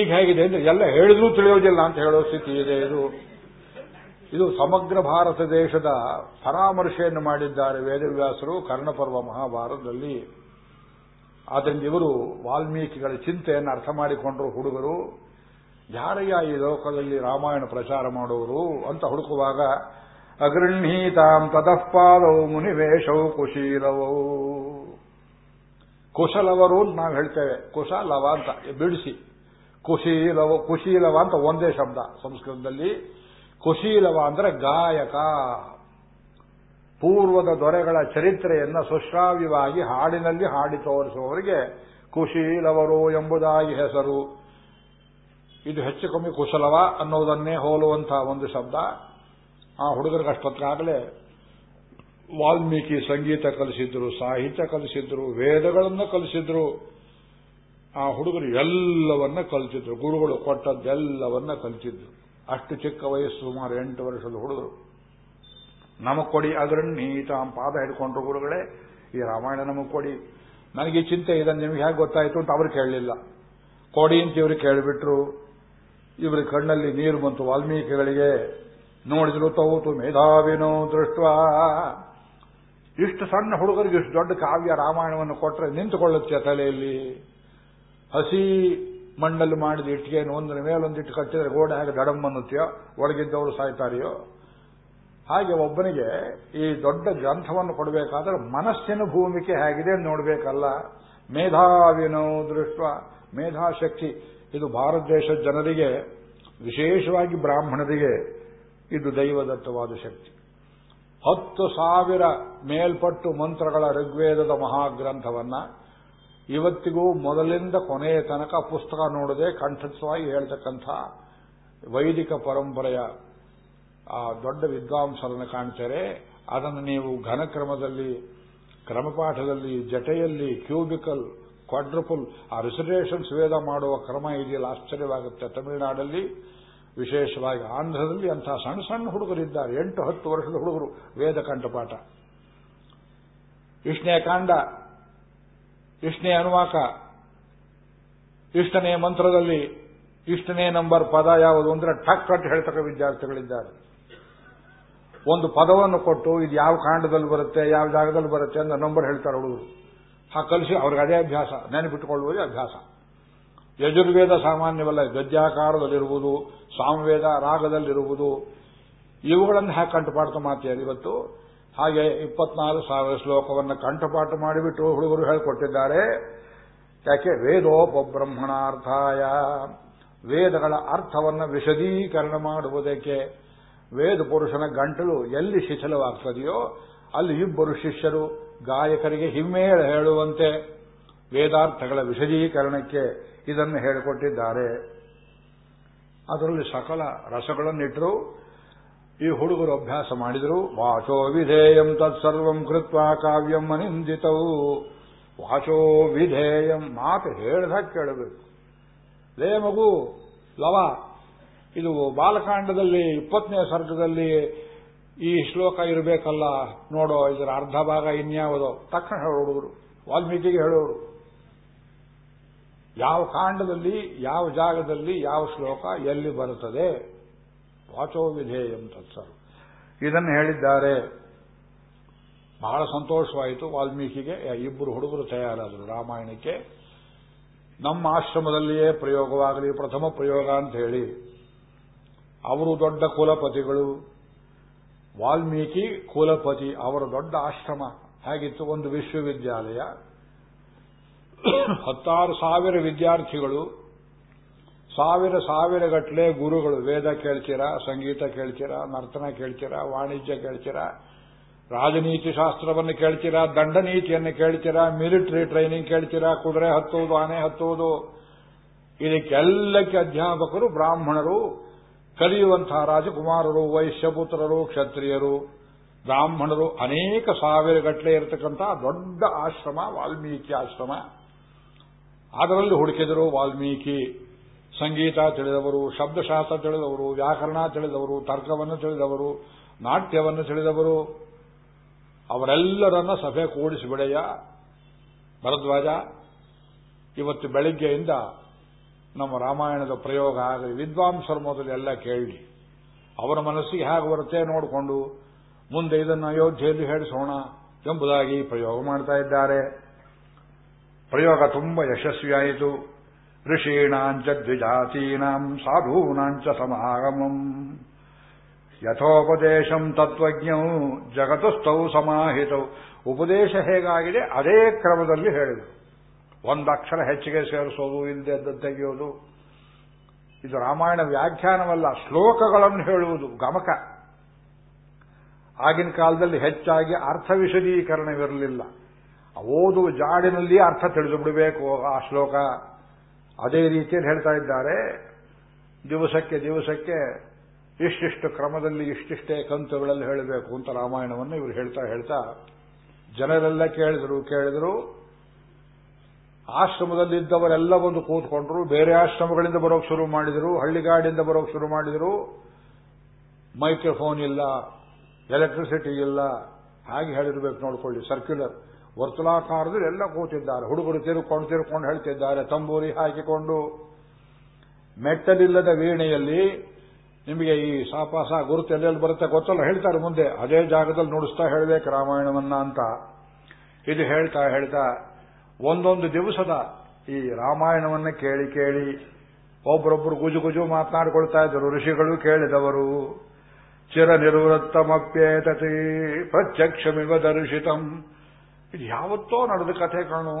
ಈಗ ಹೇಗಿದೆ ಅಂದ್ರೆ ಎಲ್ಲ ಹೇಳಿದ್ರೂ ತಿಳಿಯೋದಿಲ್ಲ ಅಂತ ಹೇಳೋ ಸ್ಥಿತಿ ಇದೆ ಇದು. ಇದು ಸಮಗ್ರ ಭಾರತ ದೇಶದ ಪರಾಮರ್ಶೆಯನ್ನು ಮಾಡಿದ್ದಾರೆ ವೇದವ್ಯಾಸರು ಕರ್ಣಪರ್ವ ಮಹಾಭಾರತದಲ್ಲಿ. ಆದ್ದರಿಂದ ಇವರು ವಾಲ್ಮೀಕಿಗಳ ಚಿಂತೆಯನ್ನು ಅರ್ಥ ಮಾಡಿಕೊಂಡರು ಹುಡುಗರು. ಯಾರಯ್ಯ ಈ ಲೋಕದಲ್ಲಿ ರಾಮಾಯಣ ಪ್ರಚಾರ ಮಾಡುವರು ಅಂತ ಹುಡುಕುವಾಗ ಅಗೃಹೀತಾಂ ತದಃಪಾದವು ಮುನಿವೇಶವು ಕುಶೀಲವೋ. ಕುಶಲವರು ಅಂತ ನಾವು ಹೇಳ್ತೇವೆ. ಕುಶಲವ ಅಂತ ಬಿಡಿಸಿ. ಕುಶೀಲವ ಕುಶೀಲವ ಅಂತ ಒಂದೇ ಶಬ್ದ ಸಂಸ್ಕೃತದಲ್ಲಿ. ಕುಶೀಲವ ಅಂದ್ರೆ ಗಾಯಕ. ಪೂರ್ವದ ದೊರೆಗಳ ಚರಿತ್ರೆಯನ್ನ ಸುಶ್ರಾವ್ಯವಾಗಿ ಹಾಡಿನಲ್ಲಿ ಹಾಡಿ ತೋರಿಸುವವರಿಗೆ ಕುಶೀಲವರು ಎಂಬುದಾಗಿ ಹೆಸರು. ಇದು ಹೆಚ್ಚು ಕಮ್ಮಿ ಕುಶಲವ ಅನ್ನೋದನ್ನೇ ಹೋಲುವಂತಹ ಒಂದು ಶಬ್ದ. ಆ ಹುಡುಗರಿಗೆ ಅಷ್ಟೊತ್ತಾಗಲೇ ವಾಲ್ಮೀಕಿ ಸಂಗೀತ ಕಲಿಸಿದ್ರು, ಸಾಹಿತ್ಯ ಕಲಿಸಿದ್ರು, ವೇದಗಳನ್ನು ಕಲಿಸಿದ್ರು. ಆ ಹುಡುಗರು ಎಲ್ಲವನ್ನ ಕಲಿತಿದ್ರು. ಗುರುಗಳು ಕೊಟ್ಟದ್ದೆಲ್ಲವನ್ನ ಕಲಿತಿದ್ರು. ಅಷ್ಟು ಚಿಕ್ಕ ವಯಸ್ಸು, ಸುಮಾರು ಎಂಟು ವರ್ಷದ ಹುಡುಗರು. ನಮಗ್ ಕೊಡಿ ಅಗ್ರಣೀತ ಪಾದ ಹಿಡ್ಕೊಂಡ್ರು ಗುರುಗಳೇ. ಈ ರಾಮಾಯಣ ನಮಗ್ ಕೊಡಿ. ನನಗೆ ಚಿಂತೆ ಇದೆ, ನಿಮ್ಗೆ ಹೇಗೆ ಗೊತ್ತಾಯಿತು ಅಂತ ಅವ್ರು ಕೇಳಲಿಲ್ಲ. ಕೊಡಿ ಅಂತ ಇವರು ಕೇಳಿಬಿಟ್ರು. ಇವ್ರ ಕಣ್ಣಲ್ಲಿ ನೀರು ಬಂತು ವಾಲ್ಮೀಕಿಗಳಿಗೆ. ನೋಡಿದ್ರು ತೌತು ಮೇಧಾವಿನೋ ದೃಷ್ಟ ಇಷ್ಟು ಸಣ್ಣ ಹುಡುಗರಿಗೆ ಇಷ್ಟು ದೊಡ್ಡ ಕಾವ್ಯ ರಾಮಾಯಣವನ್ನು ಕೊಟ್ಟರೆ ನಿಂತುಕೊಳ್ಳುತ್ತೆ ತಲೆಯಲ್ಲಿ. ಹಸಿ ಮಣ್ಣಲ್ಲಿ ಮಾಡಿದ ಇಟ್ಟಿಗೆಯನ್ನು ಒಂದರ ಮೇಲೊಂದಿಟ್ಟು ಕಟ್ಟಿದ್ರೆ ಗೋಡೆ ಹಾಗೆ ದಡಮ್ ಅನ್ನುತ್ತೆಯೋ ಒಳಗಿದ್ದವರು ಸಾಯ್ತಾರೆಯೋ? ಹಾಗೆ ಒಬ್ಬನಿಗೆ ಈ ದೊಡ್ಡ ಗ್ರಂಥವನ್ನು ಕೊಡಬೇಕಾದ್ರೆ ಮನಸ್ಸಿನ ಭೂಮಿಕೆ ಹೇಗಿದೆ ನೋಡಬೇಕಲ್ಲ. ಮೇಧಾವಿನೋ ದೃಷ್ಟ ಮೇಧಾಶಕ್ತಿ ಇದು ಭಾರತ ದೇಶದ ಜನರಿಗೆ, ವಿಶೇಷವಾಗಿ ಬ್ರಾಹ್ಮಣರಿಗೆ, ಇದು ದೈವದತ್ತವಾದ ಶಕ್ತಿ. ಹತ್ತು ಸಾವಿರ ಮೇಲ್ಪಟ್ಟು ಮಂತ್ರಗಳ ಋಗ್ವೇದದ ಮಹಾಗ್ರಂಥವನ್ನ ಇವತ್ತಿಗೂ ಮೊದಲಿಂದ ಕೊನೆಯ ತನಕ ಪುಸ್ತಕ ನೋಡದೆ ಕಂಠಸ್ವಾಗಿ ಹೇಳ್ತಕ್ಕಂಥ ವೈದಿಕ ಪರಂಪರೆಯ ಆ ದೊಡ್ಡ ವಿದ್ವಾಂಸರನ್ನು ಕಾಣ್ತಾರೆ. ಅದನ್ನು ನೀವು ಘನಕ್ರಮದಲ್ಲಿ, ಕ್ರಮಪಾಠದಲ್ಲಿ, ಜಟೆಯಲ್ಲಿ, ಕ್ಯೂಬಿಕಲ್ ಕ್ವಾಡ್ರಪುಲ್ ಆ ರಿಸರ್ವೇಷನ್ಸ್ ವೇದ ಮಾಡುವ ಕ್ರಮ ಇದೆಯಲ್ಲ, ಆಶ್ಚರ್ಯವಾಗುತ್ತೆ. ತಮಿಳುನಾಡಲ್ಲಿ ವಿಶೇಷವಾಗಿ ಆಂಧ್ರದಲ್ಲಿ ಅಂತಹ ಸಣ್ಣ ಸಣ್ಣ ಹುಡುಗರಿದ್ದಾರೆ ಎಂಟು ಹತ್ತು ವರ್ಷದ ಹುಡುಗರು ವೇದ ಕಂಠಪಾಠ. ಇಷ್ಟನೇ ಕಾಂಡ ಇಷ್ಟನೇ ಅನುವಾಕ, ಇಷ್ಟನೇ ಮಂತ್ರದಲ್ಲಿ ಇಷ್ಟನೇ ನಂಬರ್ ಪದ ಯಾವುದು ಅಂದ್ರೆ ಟಕ್ ಟಟ್ ಹೇಳ್ತಕ್ಕ ವಿದ್ಯಾರ್ಥಿಗಳಿದ್ದಾರೆ. ಒಂದು ಪದವನ್ನು ಕೊಟ್ಟು ಇದು ಯಾವ ಕಾಂಡದಲ್ಲಿ ಬರುತ್ತೆ, ಯಾವ ಜಾಗದಲ್ಲಿ ಬರುತ್ತೆ ಅಂತ ನಂಬರ್ ಹೇಳ್ತಾರೆ ಹುಡುಗರು. ಹಾ, ಕಲಿಸಿ, ಅವ್ರಿಗೆ ಅದೇ ಅಭ್ಯಾಸ. ನೆನಪಿಟ್ಟುಕೊಳ್ಳುವುದೇ ಅಭ್ಯಾಸ. ಯಜುರ್ವೇದ ಸಾಮಾನ್ಯವಲ್ಲ, ಗದ್ಯಾಕಾರದಲ್ಲಿರುವುದು, ಸಾಮವೇದ ರಾಗದಲ್ಲಿರುವುದು, ಇವುಗಳನ್ನು ಹ್ಯಾ ಕಂಠಪಾಠ ಮಾತಿಯಾರ ಇವತ್ತು? ಹಾಗೆ ಇಪ್ಪತ್ನಾಲ್ಕು ಸಾವಿರ ಶ್ಲೋಕವನ್ನು ಕಂಠಪಾಠ ಮಾಡಿಬಿಟ್ಟು ಹುಡುಗರು ಹೇಳಿಕೊಟ್ಟಿದ್ದಾರೆ. ಯಾಕೆ? ವೇದೋಪಬ್ರಹ್ಮಣಾರ್ಥಾಯ. ವೇದಗಳ ಅರ್ಥವನ್ನು ವಿಶದೀಕರಣ ಮಾಡುವುದಕ್ಕೆ ವೇದ ಪುರುಷನ ಗಂಟಲು ಎಲ್ಲಿ ಶಿಥಿಲವಾಗ್ತದೆಯೋ ಅಲ್ಲಿ ಇಬ್ಬರು ಶಿಷ್ಯರು ಗಾಯಕರಿಗೆ ಹಿಮ್ಮೇಳ ಹೇಳುವಂತೆ ವೇದಾರ್ಥಗಳ ವಿಷದೀಕರಣಕ್ಕೆ ಇದನ್ನು ಹೇಳಿಕೊಟ್ಟಿದ್ದಾರೆ. ಅದರಲ್ಲಿ ಸಕಲ ರಸಗಳನ್ನಿಟ್ಟರು, ಈ ಹುಡುಗರು ಅಭ್ಯಾಸ ಮಾಡಿದರು, ವಾಚೋ ವಿಧೇಯಂ ತತ್ಸರ್ವಂ ಕೃತ್ವ ಕಾವ್ಯಂ ಅನಿಂದಿತವು. ವಾಚೋ ವಿಧೇಯಂ ಮಾತು ಹೇಳ್ದಾಗ ಕೇಳಬೇಕು. ಲೇ ಮಗು, ಲವ, ಇದು ಬಾಲಕಾಂಡದಲ್ಲಿ, ಇಪ್ಪತ್ತನೇ ಸರ್ಗದಲ್ಲಿ ಈ ಶ್ಲೋಕ ಇರಬೇಕಲ್ಲ, ನೋಡೋ, ಇದರ ಅರ್ಧ ಭಾಗ ಇನ್ಯಾವುದೋ. ತಕ್ಷಣ ಹೇಳೋಡುವರು ವಾಲ್ಮೀಕಿಗೆ ಹೇಳೋರು. ಯಾವ ಕಾಂಡದಲ್ಲಿ, ಯಾವ ಜಾಗದಲ್ಲಿ, ಯಾವ ಶ್ಲೋಕ ಎಲ್ಲಿ ಬರುತ್ತದೆ? ವಾಚೋ ವಿಧೇಯಂ ತತ್ಸರು ಇದನ್ನು ಹೇಳಿದ್ದಾರೆ. ಬಹಳ ಸಂತೋಷವಾಯಿತು ವಾಲ್ಮೀಕಿಗೆ. ಇಬ್ಬರು ಹುಡುಗರು ತಯಾರಾದರು ರಾಮಾಯಣಕ್ಕೆ. ನಮ್ಮ ಆಶ್ರಮದಲ್ಲಿಯೇ ಪ್ರಯೋಗವಾಗಲಿ, ಪ್ರಥಮ ಪ್ರಯೋಗ ಅಂತ ಹೇಳಿ. ಅವರು ದೊಡ್ಡ ಕುಲಪತಿಗಳು. ವಾಲ್ಮೀಕಿ ಕುಲಪತಿ, ಅವರ ದೊಡ್ಡ ಆಶ್ರಮ ಹೇಗಿತ್ತು? ಒಂದು ವಿಶ್ವವಿದ್ಯಾಲಯ. ಹತ್ತಾರು ಸಾವಿರ ವಿದ್ಯಾರ್ಥಿಗಳು, ಸಾವಿರ ಸಾವಿರ ಗಟ್ಟಲೆ ಗುರುಗಳು, ವೇದ ಕೇಳ್ತೀರಾ, ಸಂಗೀತ ಕೇಳ್ತೀರಾ, ನರ್ತನ ಕೇಳ್ತೀರಾ, ವಾಣಿಜ್ಯ ಕೇಳ್ತೀರಾ, ರಾಜನೀತಿ ಶಾಸ್ತ್ರವನ್ನು ಕೇಳ್ತೀರಾ ದಂಡನೀತಿಯನ್ನು ಕೇಳ್ತೀರಾ, ಮಿಲಿಟರಿ ಟ್ರೈನಿಂಗ್ ಕೇಳ್ತೀರಾ, ಕುದುರೆ ಹತ್ತುವುದು, ಆನೆ ಹತ್ತುವುದು. ಇದಕ್ಕೆಲ್ಲಕ್ಕೆ ಅಧ್ಯಾಪಕರು, ಬ್ರಾಹ್ಮಣರು ಕಲಿಯುವಂತಹ ರಾಜಕುಮಾರರು, ವೈಶ್ಯಪುತ್ರರು, ಕ್ಷತ್ರಿಯರು, ಬ್ರಾಹ್ಮಣರು ಅನೇಕ ಸಾವಿರ ಗಟ್ಟಲೆ ಇರತಕ್ಕಂತಹ ದೊಡ್ಡ ಆಶ್ರಮ, ವಾಲ್ಮೀಕಿ ಆಶ್ರಮ. ಅದರಲ್ಲಿ ಹುಡುಕಿದರು ವಾಲ್ಮೀಕಿ. ಸಂಗೀತ ತಿಳಿದವರು, ಶಬ್ದಶಾಸ್ತ್ರ ತಿಳಿದವರು, ವ್ಯಾಕರಣ ತಿಳಿದವರು, ತರ್ಕವನ್ನು ತಿಳಿದವರು, ನಾಟ್ಯವನ್ನು ತಿಳಿದವರು. ಅವರೆಲ್ಲರನ್ನ ಸಭೆ ಕೂಡಿಸಿಬಿಡೆಯ ಭರದ್ವಾಜ. ಇವತ್ತು ಬೆಳಿಗ್ಗೆಯಿಂದ ನಮ್ಮ ರಾಮಾಯಣದ ಪ್ರಯೋಗ ಆಗಲಿ, ವಿದ್ವಾಂಸರ ಮೊದಲು ಎಲ್ಲ ಕೇಳಿ. ಅವರ ಮನಸ್ಸಿಗೆ ಹೇಗೆ ಬರುತ್ತೆ ನೋಡಿಕೊಂಡು, ಮುಂದೆ ಇದನ್ನು ಅಯೋಧ್ಯೆಯಲ್ಲಿ ಹೇಳಿಸೋಣ ಎಂಬುದಾಗಿ ಪ್ರಯೋಗ ಮಾಡ್ತಾ ಇದ್ದಾರೆ. ಪ್ರಯೋಗ ತುಂಬ ಯಶಸ್ವಿಯಾಯಿತು. ಋಷೀಣಾಂಚ ದ್ವಿಜಾತೀನಾಂ ಸಾಧೂನಾಂಚ ಸಮಾಗಮಂ. ಯಥೋಪದೇಶಂ ತತ್ವಜ್ಞೌ ಜಗತಸ್ಥೌ ಸಮಾಹಿತವು ಉಪದೇಶ ಹೇಗಾಗಿದೆ? ಅದೇ ಕ್ರಮದಲ್ಲಿ ಹೇಳಿದರು. ಒಂದು ಅಕ್ಷರ ಹೆಚ್ಚಿಗೆ ಸೇರಿಸೋದು ಇಲ್ಲದೆ ತೆಗೆಯೋದು. ಇದು ರಾಮಾಯಣ ವ್ಯಾಖ್ಯಾನವಲ್ಲ, ಶ್ಲೋಕಗಳನ್ನು ಹೇಳುವುದು, ಗಮಕ. ಆಗಿನ ಕಾಲದಲ್ಲಿ ಹೆಚ್ಚಾಗಿ ಅರ್ಥ ವಿಶದೀಕರಣವಿರಲಿಲ್ಲ. ಓದು ಜಾಡಿನಲ್ಲಿ ಅರ್ಥ ತಿಳಿದು ಬಿಡಬೇಕು ಆ ಶ್ಲೋಕ. ಅದೇ ರೀತಿಯಲ್ಲಿ ಹೇಳ್ತಾ ಇದ್ದಾರೆ, ದಿವಸಕ್ಕೆ ದಿವಸಕ್ಕೆ ಇಷ್ಟಿಷ್ಟು ಕ್ರಮದಲ್ಲಿ ಇಷ್ಟಿಷ್ಟೇ ಕಂತುಗಳಲ್ಲಿ ಹೇಳಬೇಕು ಅಂತ ರಾಮಾಯಣವನ್ನು ಇವರು ಹೇಳ್ತಾ ಹೇಳ್ತಾ ಜನರೆಲ್ಲ ಕೇಳಿದರು ಕೇಳಿದರು. ಆಶ್ರಮದಲ್ಲಿದ್ದವರೆಲ್ಲ ಬಂದು ಕೂತ್ಕೊಂಡ್ರು, ಬೇರೆ ಆಶ್ರಮಗಳಿಂದ ಬರೋಕ್ ಶುರು ಮಾಡಿದರು ಹಳ್ಳಿಗಾಡಿಂದ ಬರೋಕ್ ಶುರು ಮಾಡಿದರು. ಮೈಕ್ರೋಫೋನ್ ಇಲ್ಲ, ಎಲೆಕ್ಟ್ರಿಸಿಟಿ ಇಲ್ಲ, ಹಾಗೆ ಹೇಳಿರ್ಬೇಕು ನೋಡ್ಕೊಳ್ಳಿ, ಸರ್ಕ್ಯುಲರ್. ವರ್ತುಲಾಕಾರದಲ್ಲಿ ಎಲ್ಲ ಕೂತಿದ್ದಾರೆ, ಹುಡುಗರು ತಿರುಕೊಂಡು ತಿರುಕೊಂಡು ಹೇಳ್ತಿದ್ದಾರೆ, ತಂಬೂರಿ ಹಾಕಿಕೊಂಡು. ಮೆಟ್ಟಲಿಲ್ಲದ ವೀಣೆಯಲ್ಲಿ ನಿಮಗೆ ಈ ಸಾಪಾಸ ಗುರುತು ಎಲ್ಲೆಲ್ಲಿ ಬರುತ್ತೆ ಗೊತ್ತಲ್ಲ, ಹೇಳ್ತಾರೆ ಮುಂದೆ, ಅದೇ ಜಾಗದಲ್ಲಿ ನುಡಿಸ್ತಾ ಹೇಳಬೇಕು ರಾಮಾಯಣವನ್ನ ಅಂತ. ಇದು ಹೇಳ್ತಾ ಹೇಳ್ತಾ ಒಂದೊಂದು ದಿವಸದ ಈ ರಾಮಾಯಣವನ್ನ ಕೇಳಿ ಕೇಳಿ ಒಬ್ಬರೊಬ್ಬರು ಗುಜು ಗುಜು ಮಾತನಾಡಿಕೊಳ್ತಾ ಇದ್ದರು ಋಷಿಗಳು ಕೇಳಿದವರು, ಚಿರ ನಿರ್ವೃತ್ತಮಪ್ಯೇತತಿ ಪ್ರತ್ಯಕ್ಷಮಿವ ದರ್ಶಿತಂ. ಇದು ಯಾವತ್ತೋ ನಡೆದ ಕಥೆ ಕಾಣು.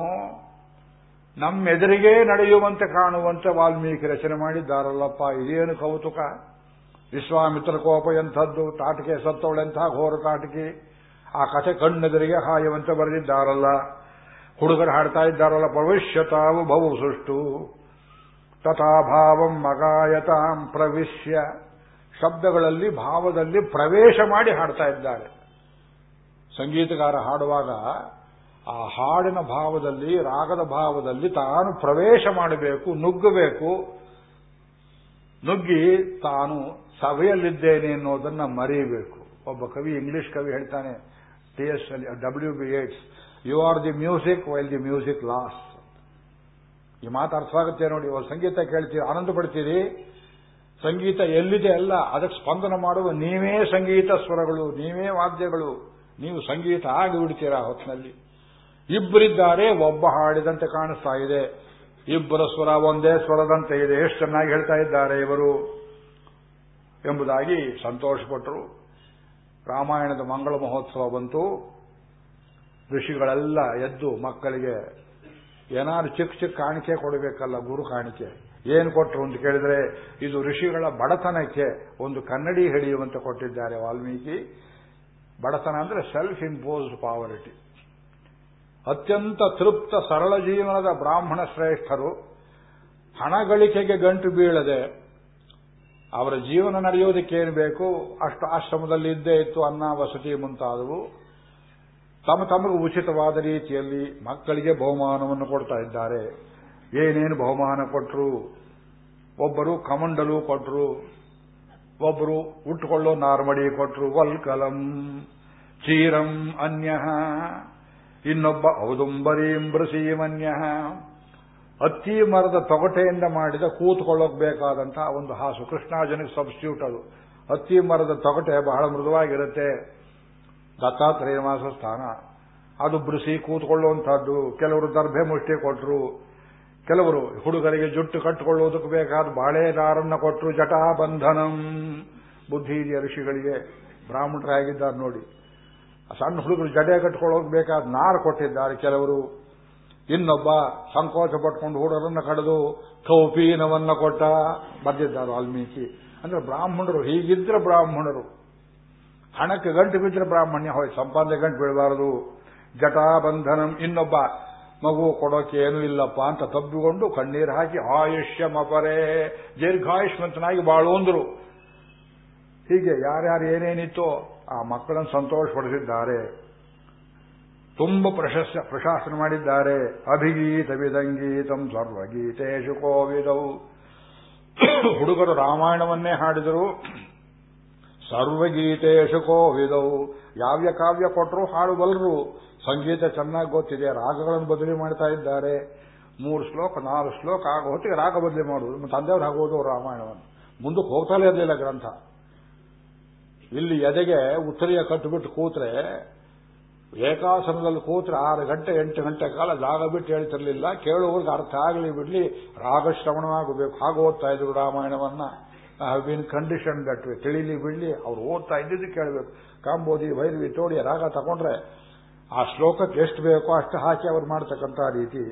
ನಮ್ಮೆದುರಿಗೆ ನಡೆಯುವಂತೆ ಕಾಣುವಂತೆ ವಾಲ್ಮೀಕಿ ರಚನೆ ಮಾಡಿದ್ದಾರಲ್ಲಪ್ಪ. ಇದೇನು ಕೌತುಕ? ವಿಶ್ವಾಮಿತ್ರ ಕೋಪ ಎಂಥದ್ದು ತಾಟಿಕೆ ಸತ್ತವಳೆಂಥ ಘೋರ ತಾಟಿಕೆ. ಆ ಕಥೆ ಕಣ್ಣೆದುರಿಗೆ ಹಾಯುವಂತೆ ಬರೆದಿದ್ದಾರಲ್ಲ. ಹುಡುಗರು ಹಾಡ್ತಾ ಇದ್ದಾರಲ್ಲ ಭವಿಷ್ಯತಾವು ಬಹು ಸುಷ್ಟು ತಥಾಭಾವಂ ಮಗಾಯತಾಂ ಪ್ರವಿಶ್ಯ. ಶಬ್ದಗಳಲ್ಲಿ, ಭಾವದಲ್ಲಿ ಪ್ರವೇಶ ಮಾಡಿ ಹಾಡ್ತಾ ಇದ್ದಾರೆ. ಸಂಗೀತಗಾರ ಹಾಡುವಾಗ ಆ ಹಾಡಿನ ಭಾವದಲ್ಲಿ, ರಾಗದ ಭಾವದಲ್ಲಿ ತಾನು ಪ್ರವೇಶ ಮಾಡಬೇಕು, ನುಗ್ಗಬೇಕು. ನುಗ್ಗಿ ತಾನು ಸಭೆಯಲ್ಲಿದ್ದೇನೆ ಅನ್ನೋದನ್ನ ಮರೆಯಬೇಕು. ಒಬ್ಬ ಕವಿ, ಇಂಗ್ಲಿಷ್ ಕವಿ ಹೇಳ್ತಾನೆ, T S W B Yeats you are the music while the music lasts ಈ ಮಾತು ಅರ್ಥವಾಗುತ್ತೆ ನೋಡಿ. ಇವಾಗ ಸಂಗೀತ ಕೇಳ್ತೀರಿ, ಆನಂದ ಪಡ್ತೀರಿ. ಸಂಗೀತ ಎಲ್ಲಿದೆ ಅಲ್ಲ, ಅದಕ್ಕೆ ಸ್ಪಂದನ ಮಾಡುವ ನೀವೇ ಸಂಗೀತ ಸ್ವರಗಳು, ನೀವೇ ವಾದ್ಯಗಳು. ನೀವು ಸಂಗೀತ ಆಗಿ ಬಿಡ್ತೀರಾ ಹೊತ್ತಿನಲ್ಲಿ ಇಬ್ಬರಿದ್ದಾರೆ, ಒಬ್ಬ ಹಾಡಿದಂತೆ ಕಾಣಿಸ್ತಾ ಇದೆ. ಇಬ್ಬರ ಸ್ವರ ಒಂದೇ ಸ್ವರದಂತೆ ಇದೆ. ಎಷ್ಟು ಚೆನ್ನಾಗಿ ಹೇಳ್ತಾ ಇದ್ದಾರೆ ಇವರು. ಎಂಬುದಾಗಿ ಸಂತೋಷಪಟ್ಟರು. ರಾಮಾಯಣದ ಮಂಗಳ ಮಹೋತ್ಸವ ಬಂತು. ಋಷಿಗಳೆಲ್ಲ ಎದ್ದು ಮಕ್ಕಳಿಗೆ ಏನಾದ್ರು ಚಿಕ್ಕ ಚಿಕ್ಕ ಕಾಣಿಕೆ ಕೊಡಬೇಕಲ್ಲ ಗುರು ಕಾಣಿಕೆ, ಏನು ಕೊಟ್ಟರು ಅಂತ ಕೇಳಿದ್ರೆ, ಇದು ಋಷಿಗಳ ಬಡತನಕ್ಕೆ ಒಂದು ಕನ್ನಡಿ ಹಿಡಿಯುವಂತೆ ಕೊಟ್ಟಿದ್ದಾರೆ ವಾಲ್ಮೀಕಿ. ಬಡತನ ಅಂದ್ರೆ ಸೆಲ್ಫ್ ಇಂಪೋಸ್ಡ್ ಪಾವರಿಟಿ ಅತ್ಯಂತ ತೃಪ್ತ, ಸರಳ ಜೀವನದ ಬ್ರಾಹ್ಮಣ ಶ್ರೇಷ್ಠರು, ಹಣ ಗಳಿಕೆಗೆ ಗಂಟು ಬೀಳದೆ ಅವರ ಜೀವನ ನಡೆಯೋದಕ್ಕೇನು ಬೇಕು? ಅಷ್ಟು ಆಶ್ರಮದಲ್ಲಿ ಇದ್ದೇ ಇತ್ತು ಅನ್ನ, ವಸತಿ ಮುಂತಾದವು. ತಮ್ಮ ತಮಗೆ ಉಚಿತವಾದ ರೀತಿಯಲ್ಲಿ ಮಕ್ಕಳಿಗೆ ಬಹುಮಾನವನ್ನು ಕೊಡ್ತಾ ಇದ್ದಾರೆ. ಏನೇನು ಬಹುಮಾನ ಕೊಟ್ಟರು ಒಬ್ಬರು ಕಮಂಡಲು ಕೊಟ್ಟರು ಒಬ್ಬರು ಉಟ್ಕೊಳ್ಳೋ ನಾರ್ಮಡಿ ಕೊಟ್ಟರು ವಲ್ಕಲಂ, ಚೀರಂ ಅನ್ಯ ಇನ್ನೊಬ್ಬ ಔದುಂಬರೀಂ ಬೃಸೀಮನ್ಯ ಅತ್ತಿ ಮರದ ತೊಗಟೆಯಿಂದ ಮಾಡಿದ ಕೂತ್ಕೊಳ್ಳೋಕ್ ಬೇಕಾದಂತಹ ಒಂದು ಹಾಸು ಕೃಷ್ಣಾಜನಿಗೆ ಸಬ್ಸ್ಟ್ಯೂಟ್ ಅದು. ಅತ್ತಿ ಮರದ ತೊಗಟೆ ಬಹಳ ಮೃದುವಾಗಿರುತ್ತೆ. ದತ್ತಾತ್ರೇಯ ಮಾಸ ಸ್ಥಾನ ಅದು ಬೃಸಿ ಕೂತ್ಕೊಳ್ಳುವಂಥದ್ದು. ಕೆಲವರು ದರ್ಭೆ ಮುಷ್ಟಿ ಕೊಟ್ಟರು ಕೆಲವರು ಹುಡುಗರಿಗೆ ಜುಟ್ಟು ಕಟ್ಟಿಕೊಳ್ಳುವುದಕ್ಕೆ ಬೇಕಾದ ಬಾಳೆದಾರನ್ನ ಕೊಟ್ಟರು ಜಟಾಬಂಧನಂ. ಬುದ್ಧಿ ಇದೆಯ ಋಷಿಗಳಿಗೆ ಬ್ರಾಹ್ಮಣರಾಗಿದ್ದಾರೆ ನೋಡಿ. ಸಣ್ಣ ಹುಡುಗರು ಜಡೆ ಕಟ್ಟಿಕೊಳ್ಳೋಕೆ ಬೇಕಾದ ನಾರು ಕೊಟ್ಟಿದ್ದಾರೆ ಕೆಲವರು. ಇನ್ನೊಬ್ಬ ಸಂಕೋಚ ಪಟ್ಕೊಂಡು ಹುಡುಗರನ್ನ ಕಡಿದು ಕೌಪೀನವನ್ನ ಕೊಟ್ಟ, ಬರೆದಿದ್ದಾರೆ ವಾಲ್ಮೀಕಿ. ಅಂದ್ರೆ ಬ್ರಾಹ್ಮಣರು, ಹೀಗಿದ್ರೆ ಬ್ರಾಹ್ಮಣರು. ಹಣಕ್ಕೆ ಗಂಟು ಬಿದ್ದರೆ ಬ್ರಾಹ್ಮಣ್ಯ ಹೋಯ್, ಸಂಪಾದನೆ ಗಂಟು ಬೀಳಬಾರದು. ಜಟಾಬಂಧನಂ, ಇನ್ನೊಬ್ಬ ಮಗು ಕೊಡೋಕೆ ಏನೂ ಇಲ್ಲಪ್ಪ ಅಂತ ತಬ್ಬಿಕೊಂಡು ಕಣ್ಣೀರು ಹಾಕಿ, ಆಯುಷ್ಯ ಮಪರೇ ದೀರ್ಘಾಯುಷ್ಮಂತನಾಗಿ ಬಾಳೋಂದ್ರು ಹೀಗೆ ಯಾರ್ಯಾರು ಏನೇನಿತ್ತೋ ಆ ಮಕ್ಕಳನ್ನು ಸಂತೋಷಪಡಿಸಿದ್ದಾರೆ. ತುಂಬ ಪ್ರಶಸ್ತ, ಪ್ರಶಾಸನ ಮಾಡಿದ್ದಾರೆ. ಅಭಿಗೀತ ವಿದಂಗೀತಂ ಸರ್ವಗೀತೇಶು ಕೋವಿದವು ಹುಡುಗರು ರಾಮಾಯಣವನ್ನೇ ಹಾಡಿದರು. ಸರ್ವಗೀತೇಶು ಕೋವಿದವು ಯಾವ್ಯ ಕಾವ್ಯ ಕೊಟ್ಟರು ಹಾಡುಬಲ್ಲರು ಸಂಗೀತ ಚೆನ್ನಾಗಿ ಗೊತ್ತಿದೆ, ರಾಗಗಳನ್ನು ಬದಲಿ ಮಾಡ್ತಾ ಇದ್ದಾರೆ. ಮೂರು ಶ್ಲೋಕ, ನಾಲ್ಕು ಶ್ಲೋಕ ಆಗೋ ಹೊತ್ತಿಗೆ ರಾಗ ಬದಲಿ ಮಾಡುವುದು ತಂದೆಯವರು ಆಗೋದು ರಾಮಾಯಣವನ್ನು. ಮುಂದಕ್ಕೆ ಹೋಗ್ತಾನೆ ಇರಲಿಲ್ಲ ಗ್ರಂಥ. ಇಲ್ಲಿ ಎದೆಗೆ ಉತ್ತರಿಯ ಕಟ್ಟುಬಿಟ್ಟು ಕೂತ್ರೆ, ಏಕಾಸನದಲ್ಲಿ ಕೂತ್ರೆ ಆರು ಗಂಟೆ, ಎಂಟು ಗಂಟೆ ಕಾಲ ಜಾಗ ಬಿಟ್ಟು ಹೇಳ್ತಿರ್ಲಿಲ್ಲ. ಕೇಳುವವ್ರಿಗೆ ಅರ್ಥ ಆಗಲಿ ಬಿಡ್ಲಿ. ರಾಗಶ್ರವಣವಾಗಬೇಕು ಹಾಗೆ ಓದ್ತಾ ಇದ್ರು ರಾಮಾಯಣವನ್ನ. ಹ್ಯಾವ್ ಬೀನ್ ಕಂಡೀಷನ್ ದಟ್ ತಿಳಿಲಿ ಬಿಳಿ ಅವ್ರು ಓದ್ತಾ ಇದ್ದಿದ್ದು ಕೇಳಬೇಕು. ಕಾಂಬೋದಿ, ಭೈರವಿ ತೋಡಿ ರಾಗ ತಗೊಂಡ್ರೆ ಆ ಶ್ಲೋಕಕ್ಕೆ ಎಷ್ಟು ಬೇಕೋ ಅಷ್ಟು ಹಾಕಿ ಅವ್ರು ಮಾಡ್ತಕ್ಕಂಥ ರೀತಿ.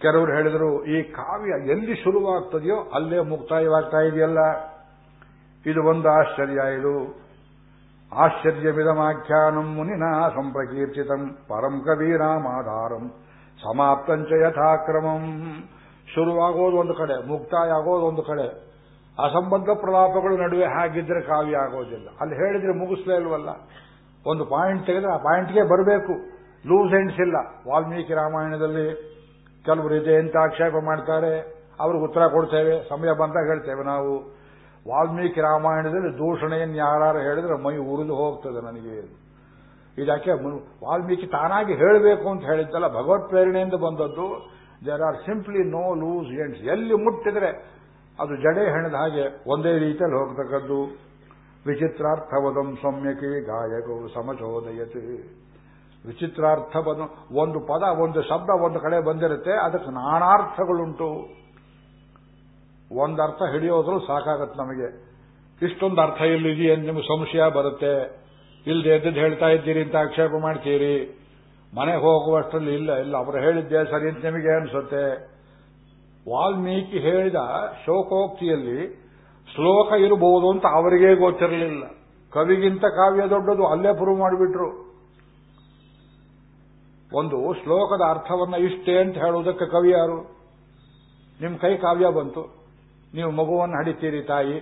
ಕೆಲವರು ಹೇಳಿದರು, ಈ ಕಾವ್ಯ ಎಲ್ಲಿ ಶುರುವಾಗ್ತದೆಯೋ ಅಲ್ಲೇ ಮುಕ್ತಾಯವಾಗ್ತಾ ಇದೆಯಲ್ಲ. ಇದು ಒಂದು ಆಶ್ಚರ್ಯ, ಇದು ಆಶ್ಚರ್ಯವಿದಮಾಖ್ಯಾನಂ ಮುನಿನ ಸಂಪ್ರಕೀರ್ತಿತಂ ಪರಂ ಕವೀರಾಮಾಧಾರಂ ಸಮಾಪ್ತಂಚ ಯಥಾಕ್ರಮಂ. ಶುರುವಾಗೋದು ಒಂದು ಕಡೆ ಮುಕ್ತಾಯ ಆಗೋದು ಒಂದು ಕಡೆ. ಅಸಂಬದ್ಧ ಪ್ರಲಾಪಗಳು ನಡುವೆ ಹಾಗಿದ್ರೆ ಕಾವ್ಯ ಆಗೋದಿಲ್ಲ. ಅಲ್ಲಿ ಹೇಳಿದ್ರೆ ಮುಗಿಸ್ಲೇ ಇಲ್ವಲ್ಲ? ಒಂದು ಪಾಯಿಂಟ್ ತೆಗೆದ್ರೆ ಆ ಪಾಯಿಂಟ್ಗೆ ಬರಬೇಕು. ಲೂಸ್ ಎಂಡ್ಸ್ ಇಲ್ಲ. ವಾಲ್ಮೀಕಿ ರಾಮಾಯಣದಲ್ಲಿ ಕೆಲವರು ಇದೆ ಅಂತ ಆಕ್ಷೇಪ ಮಾಡ್ತಾರೆ. ಅವ್ರಿಗೆ ಉತ್ತರ ಕೊಡ್ತೇವೆ. ಸಮಯ ಬಂದಾಗ ಹೇಳ್ತೇವೆ ನಾವು. ವಾಲ್ಮೀಕಿ ರಾಮಾಯಣದಲ್ಲಿ ದೂಷಣೆಯನ್ನು ಯಾರು ಹೇಳಿದ್ರೆ ಮೈ ಉರಿದು ಹೋಗ್ತದೆ ನನಗೆ. ಇದಕ್ಕೆ ವಾಲ್ಮೀಕಿ ತಾನಾಗಿ ಹೇಳಬೇಕು ಅಂತ ಹೇಳಿದ್ದಲ್ಲ. ಭಗವತ್ ಪ್ರೇರಣೆಯಿಂದ ಬಂದದ್ದು. There are simply no loose ends ಎಲ್ಲಿ ಮುಟ್ಟಿದ್ರೆ ಅದು ಜಡೆ ಹೆಣದ ಹಾಗೆ ಒಂದೇ ರೀತಿಯಲ್ಲಿ ಹೋಗ್ತಕ್ಕದ್ದು. ವಿಚಿತ್ರಾರ್ಥವದಂ ಸೌಮ್ಯಕಿ ಗಾಯಕವು ಸಮಚೋದಯತೆ. ವಿಚಿತ್ರಾರ್ಥ ಒಂದು ಪದ, ಒಂದು ಶಬ್ದ ಒಂದು ಕಡೆ ಬಂದಿರುತ್ತೆ, ಅದಕ್ಕೆ ನಾನಾರ್ಥಗಳುಂಟು. ಒಂದರ್ಥ ಹಿಡಿಯೋದ್ರೂ ಸಾಕಾಗತ್ತೆ ನಮಗೆ. ಇಷ್ಟೊಂದು ಅರ್ಥ ಇಲ್ಲಿದೆಯೇ ನಿಮಗೆ ಸಂಶಯ ಬರುತ್ತೆ? ಇಲ್ಲದೆ ಎದ್ದು ಹೇಳ್ತಾ ಇದ್ದೀರಿ ಅಂತ ಆಕ್ಷೇಪ ಮಾಡ್ತೀರಿ? ಮನೆಗೆ ಹೋಗುವಷ್ಟರಲ್ಲಿ ಇಲ್ಲ ಇಲ್ಲ. ಅವರು ಹೇಳಿದ್ದೆ ಸರಿ ಅಂತ ನಿಮಗೆ ಅನಿಸುತ್ತೆ. ವಾಲ್ಮೀಕಿ ಹೇಳಿದ ಶೋಕೋಕ್ತಿಯಲ್ಲಿ ಶ್ಲೋಕ ಇರಬಹುದು ಅಂತ ಅವರಿಗೇ ಗೊತ್ತಿರಲಿಲ್ಲ. ಕವಿಗಿಂತ ಕಾವ್ಯ ದೊಡ್ಡದು, ಅಲ್ಲೇ ಪ್ರೂವ್ ಮಾಡಿಬಿಟ್ರು. ಒಂದು ಶ್ಲೋಕದ ಅರ್ಥವನ್ನ ಇಷ್ಟೇ ಅಂತ ಹೇಳುವುದಕ್ಕೆ ಕವಿ ಯಾರು? ನಿಮ್ಮ ಕೈ ಕಾವ್ಯ ಬಂತು. ನೀವು ಮಗುವನ್ನು ಹಡಿತೀರಿ ತಾಯಿ.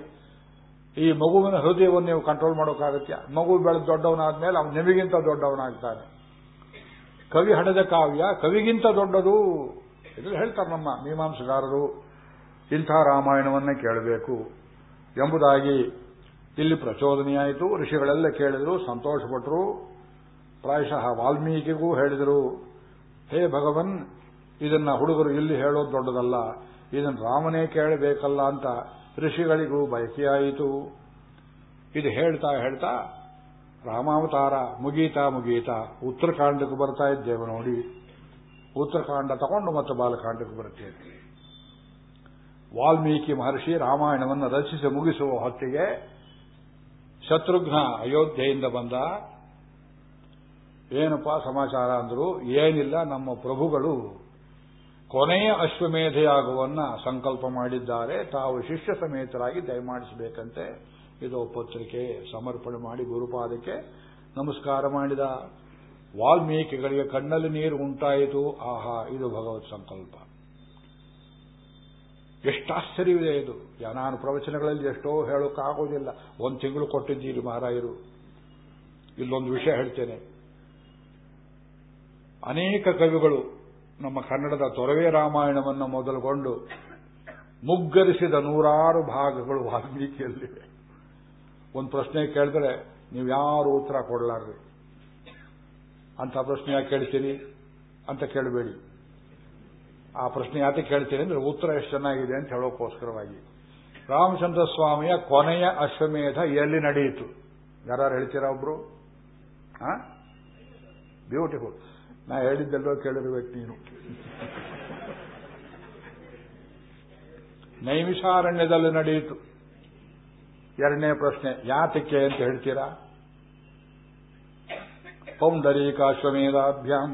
ಈ ಮಗುವಿನ ಹೃದಯವನ್ನು ನೀವು ಕಂಟ್ರೋಲ್ ಮಾಡೋಕ್ಕಾಗತ್ಯ? ಮಗು ಬೆಳೆದು ದೊಡ್ಡವನಾದ್ಮೇಲೆ ಅವನು ನಿಮಗಿಂತ ದೊಡ್ಡವನಾಗ್ತಾನೆ. ಕವಿ ಹಣದ ಕಾವ್ಯ, ಕವಿಗಿಂತ ದೊಡ್ಡದು. ಇದು ಹೇಳ್ತಾರೆ ನಮ್ಮ ಮೀಮಾಂಸಗಾರರು, ಇಂಥ ರಾಮಾಯಣವನ್ನೇ ಕೇಳಬೇಕು ಎಂಬುದಾಗಿ ಇಲ್ಲಿ ಪ್ರಚೋದನೆಯಾಯಿತು. ಋಷಿಗಳೆಲ್ಲ ಕೇಳಿದರು ಸಂತೋಷಪಟ್ಟರು ಪ್ರಾಯಶಃ ವಾಲ್ಮೀಕಿಗೂ ಹೇಳಿದರು, ಹೇ ಭಗವನ್, ಇದನ್ನ ಹುಡುಗರು ಇಲ್ಲಿ ಹೇಳೋದು ದೊಡ್ಡದಲ್ಲ, ಇದನ್ನು ರಾಮನೇ ಕೇಳಬೇಕಲ್ಲ ಅಂತ ಋಷಿಗಳಿಗೂ ಬಯಕೆಯಾಯಿತು. ಇದು ಹೇಳ್ತಾ ಹೇಳ್ತಾ ರಾಮಾವತಾರ, ಮುಗೀತಾ ಮುಗೀತಾ ಉತ್ತರಕಾಂಡಕ್ಕೆ ಬರ್ತಾ ಇದ್ದೇವೆ ನೋಡಿ. ಉತ್ತರಕಾಂಡ ತಗೊಂಡು ಮತ್ತೆ ಬಾಲಕಾಂಡಕ್ಕೆ ಬರುತ್ತೇವೆ ವಾಲ್ಮೀಕಿ ಮಹರ್ಷಿ ರಾಮಾಯಣವನ್ನು ರಚಿಸಿ ಮುಗಿಸುವ ಹೊತ್ತಿಗೆ ಶತ್ರುಘ್ನ ಅಯೋಧ್ಯೆಯಿಂದ ಬಂದ. ಏನಪ್ಪಾ ಸಮಾಚಾರ ಅಂದ್ರು, ಏನಿಲ್ಲ, ನಮ್ಮ ಪ್ರಭುಗಳು ಕೊನೆಯ ಅಶ್ವಮೇಧೆಯಾಗುವನ್ನ ಸಂಕಲ್ಪ ಮಾಡಿದ್ದಾರೆ. ತಾವು ಶಿಷ್ಯ ಸಮೇತರಾಗಿ ದಯಮಾಡಿಸಬೇಕಂತೆ. ಇದು ಪತ್ರಿಕೆ ಸಮರ್ಪಣೆ ಮಾಡಿ ಗುರುಪಾದಕ್ಕೆ ನಮಸ್ಕಾರ ಮಾಡಿದ ವಾಲ್ಮೀಕಿಗಳಿಗೆ ಕಣ್ಣಲ್ಲಿ ನೀರು ಉಂಟಾಯಿತು. ಆಹಾ, ಇದು ಭಗವತ್ ಸಂಕಲ್ಪ. ಎಷ್ಟಾಶ್ಚರ್ಯವಿದೆ ಇದು. ನಾನು ಪ್ರವಚನಗಳಲ್ಲಿ ಎಷ್ಟೋ ಹೇಳೋಕ್ಕಾಗೋದಿಲ್ಲ. ಒಂದು ತಿಂಗಳು ಕೊಟ್ಟಿದ್ದೀರಿ ಮಹಾರಾಯರು. ಇಲ್ಲೊಂದು ವಿಷಯ ಹೇಳ್ತೇನೆ. ಅನೇಕ ಕವಿಗಳು ನಮ್ಮ ಕನ್ನಡದ ತೊರವೆ ರಾಮಾಯಣವನ್ನು ಮೊದಲುಗೊಂಡು ಮುಗ್ಗರಿಸಿದ ನೂರಾರು ಭಾಗಗಳು ವಾಲ್ಮೀಕಿಯಲ್ಲಿವೆ. ಒಂದು ಪ್ರಶ್ನೆ ಕೇಳಿದ್ರೆ ನೀವು ಯಾರು ಉತ್ತರ ಕೊಡಲಾರ್ರಿ? ಅಂತ ಪ್ರಶ್ನೆ ಯಾಕೆ ಕೇಳ್ತೀರಿ ಅಂತ ಕೇಳಬೇಡಿ. ಆ ಪ್ರಶ್ನೆ ಯಾಕೆ ಕೇಳ್ತೀರಿ ಅಂದ್ರೆ ಉತ್ತರ ಎಷ್ಟು ಚೆನ್ನಾಗಿದೆ ಅಂತ ಹೇಳೋಕ್ಕೋಸ್ಕರವಾಗಿ. ರಾಮಚಂದ್ರ ಸ್ವಾಮಿಯ ಕೊನೆಯ ಅಶ್ವಮೇಧ ಎಲ್ಲಿ ನಡೆಯಿತು? ಯಾರು ಹೇಳ್ತೀರಾ ಒಬ್ರು? ಬ್ಯೂಟಿಫುಲ್ ನಾ ಹೇಳಿದ್ದೆಲ್ಲೋ ಕೇಳಿರ್ಬೇಕು ನೀನು. ನೈಮಿಷಾರಣ್ಯದಲ್ಲಿ ನಡೆಯಿತು. ಎರಡನೇ ಪ್ರಶ್ನೆ ಯಾತಕ್ಕೆ ಅಂತ ಹೇಳ್ತೀರಾ? ಪೌಂಡರೀಕಾಶ್ವಮೇಧಾಭ್ಯಾಂ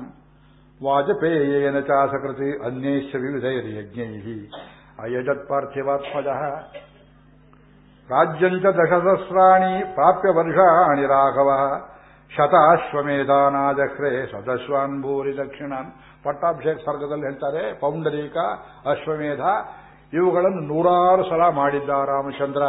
ವಾಜಪೇಯೇನ ಚಾಸಕೃತಿ ಅನ್ಯೇಶ್ಯ ವಿವಿಧೈರ್ಯಜ್ಞೈ ಅಯಜತ್ ಪಾರ್ಥಿವಾತ್ಮಜ. ರಾಜ್ಯಂಚ ದಶಸಹಸ್ರಾಣಿ ಪ್ರಾಪ್ಯ ರಾಘವ. ಶತಾಶ್ವಮೇಧಾನಾಜಕ್ರೆ ಸದಶ್ವಾನ್ ಭೂರಿ ದಕ್ಷಿಣಾನ್. ಪಟ್ಟಾಭಿಷೇಕ ಸ್ವರ್ಗದಲ್ಲಿ ಹೇಳ್ತಾರೆ, ಪೌಂಡರೀಕ, ಅಶ್ವಮೇಧ, ಇವುಗಳನ್ನು ನೂರಾರು ಸಲ ಮಾಡಿದ್ದ ರಾಮಚಂದ್ರ.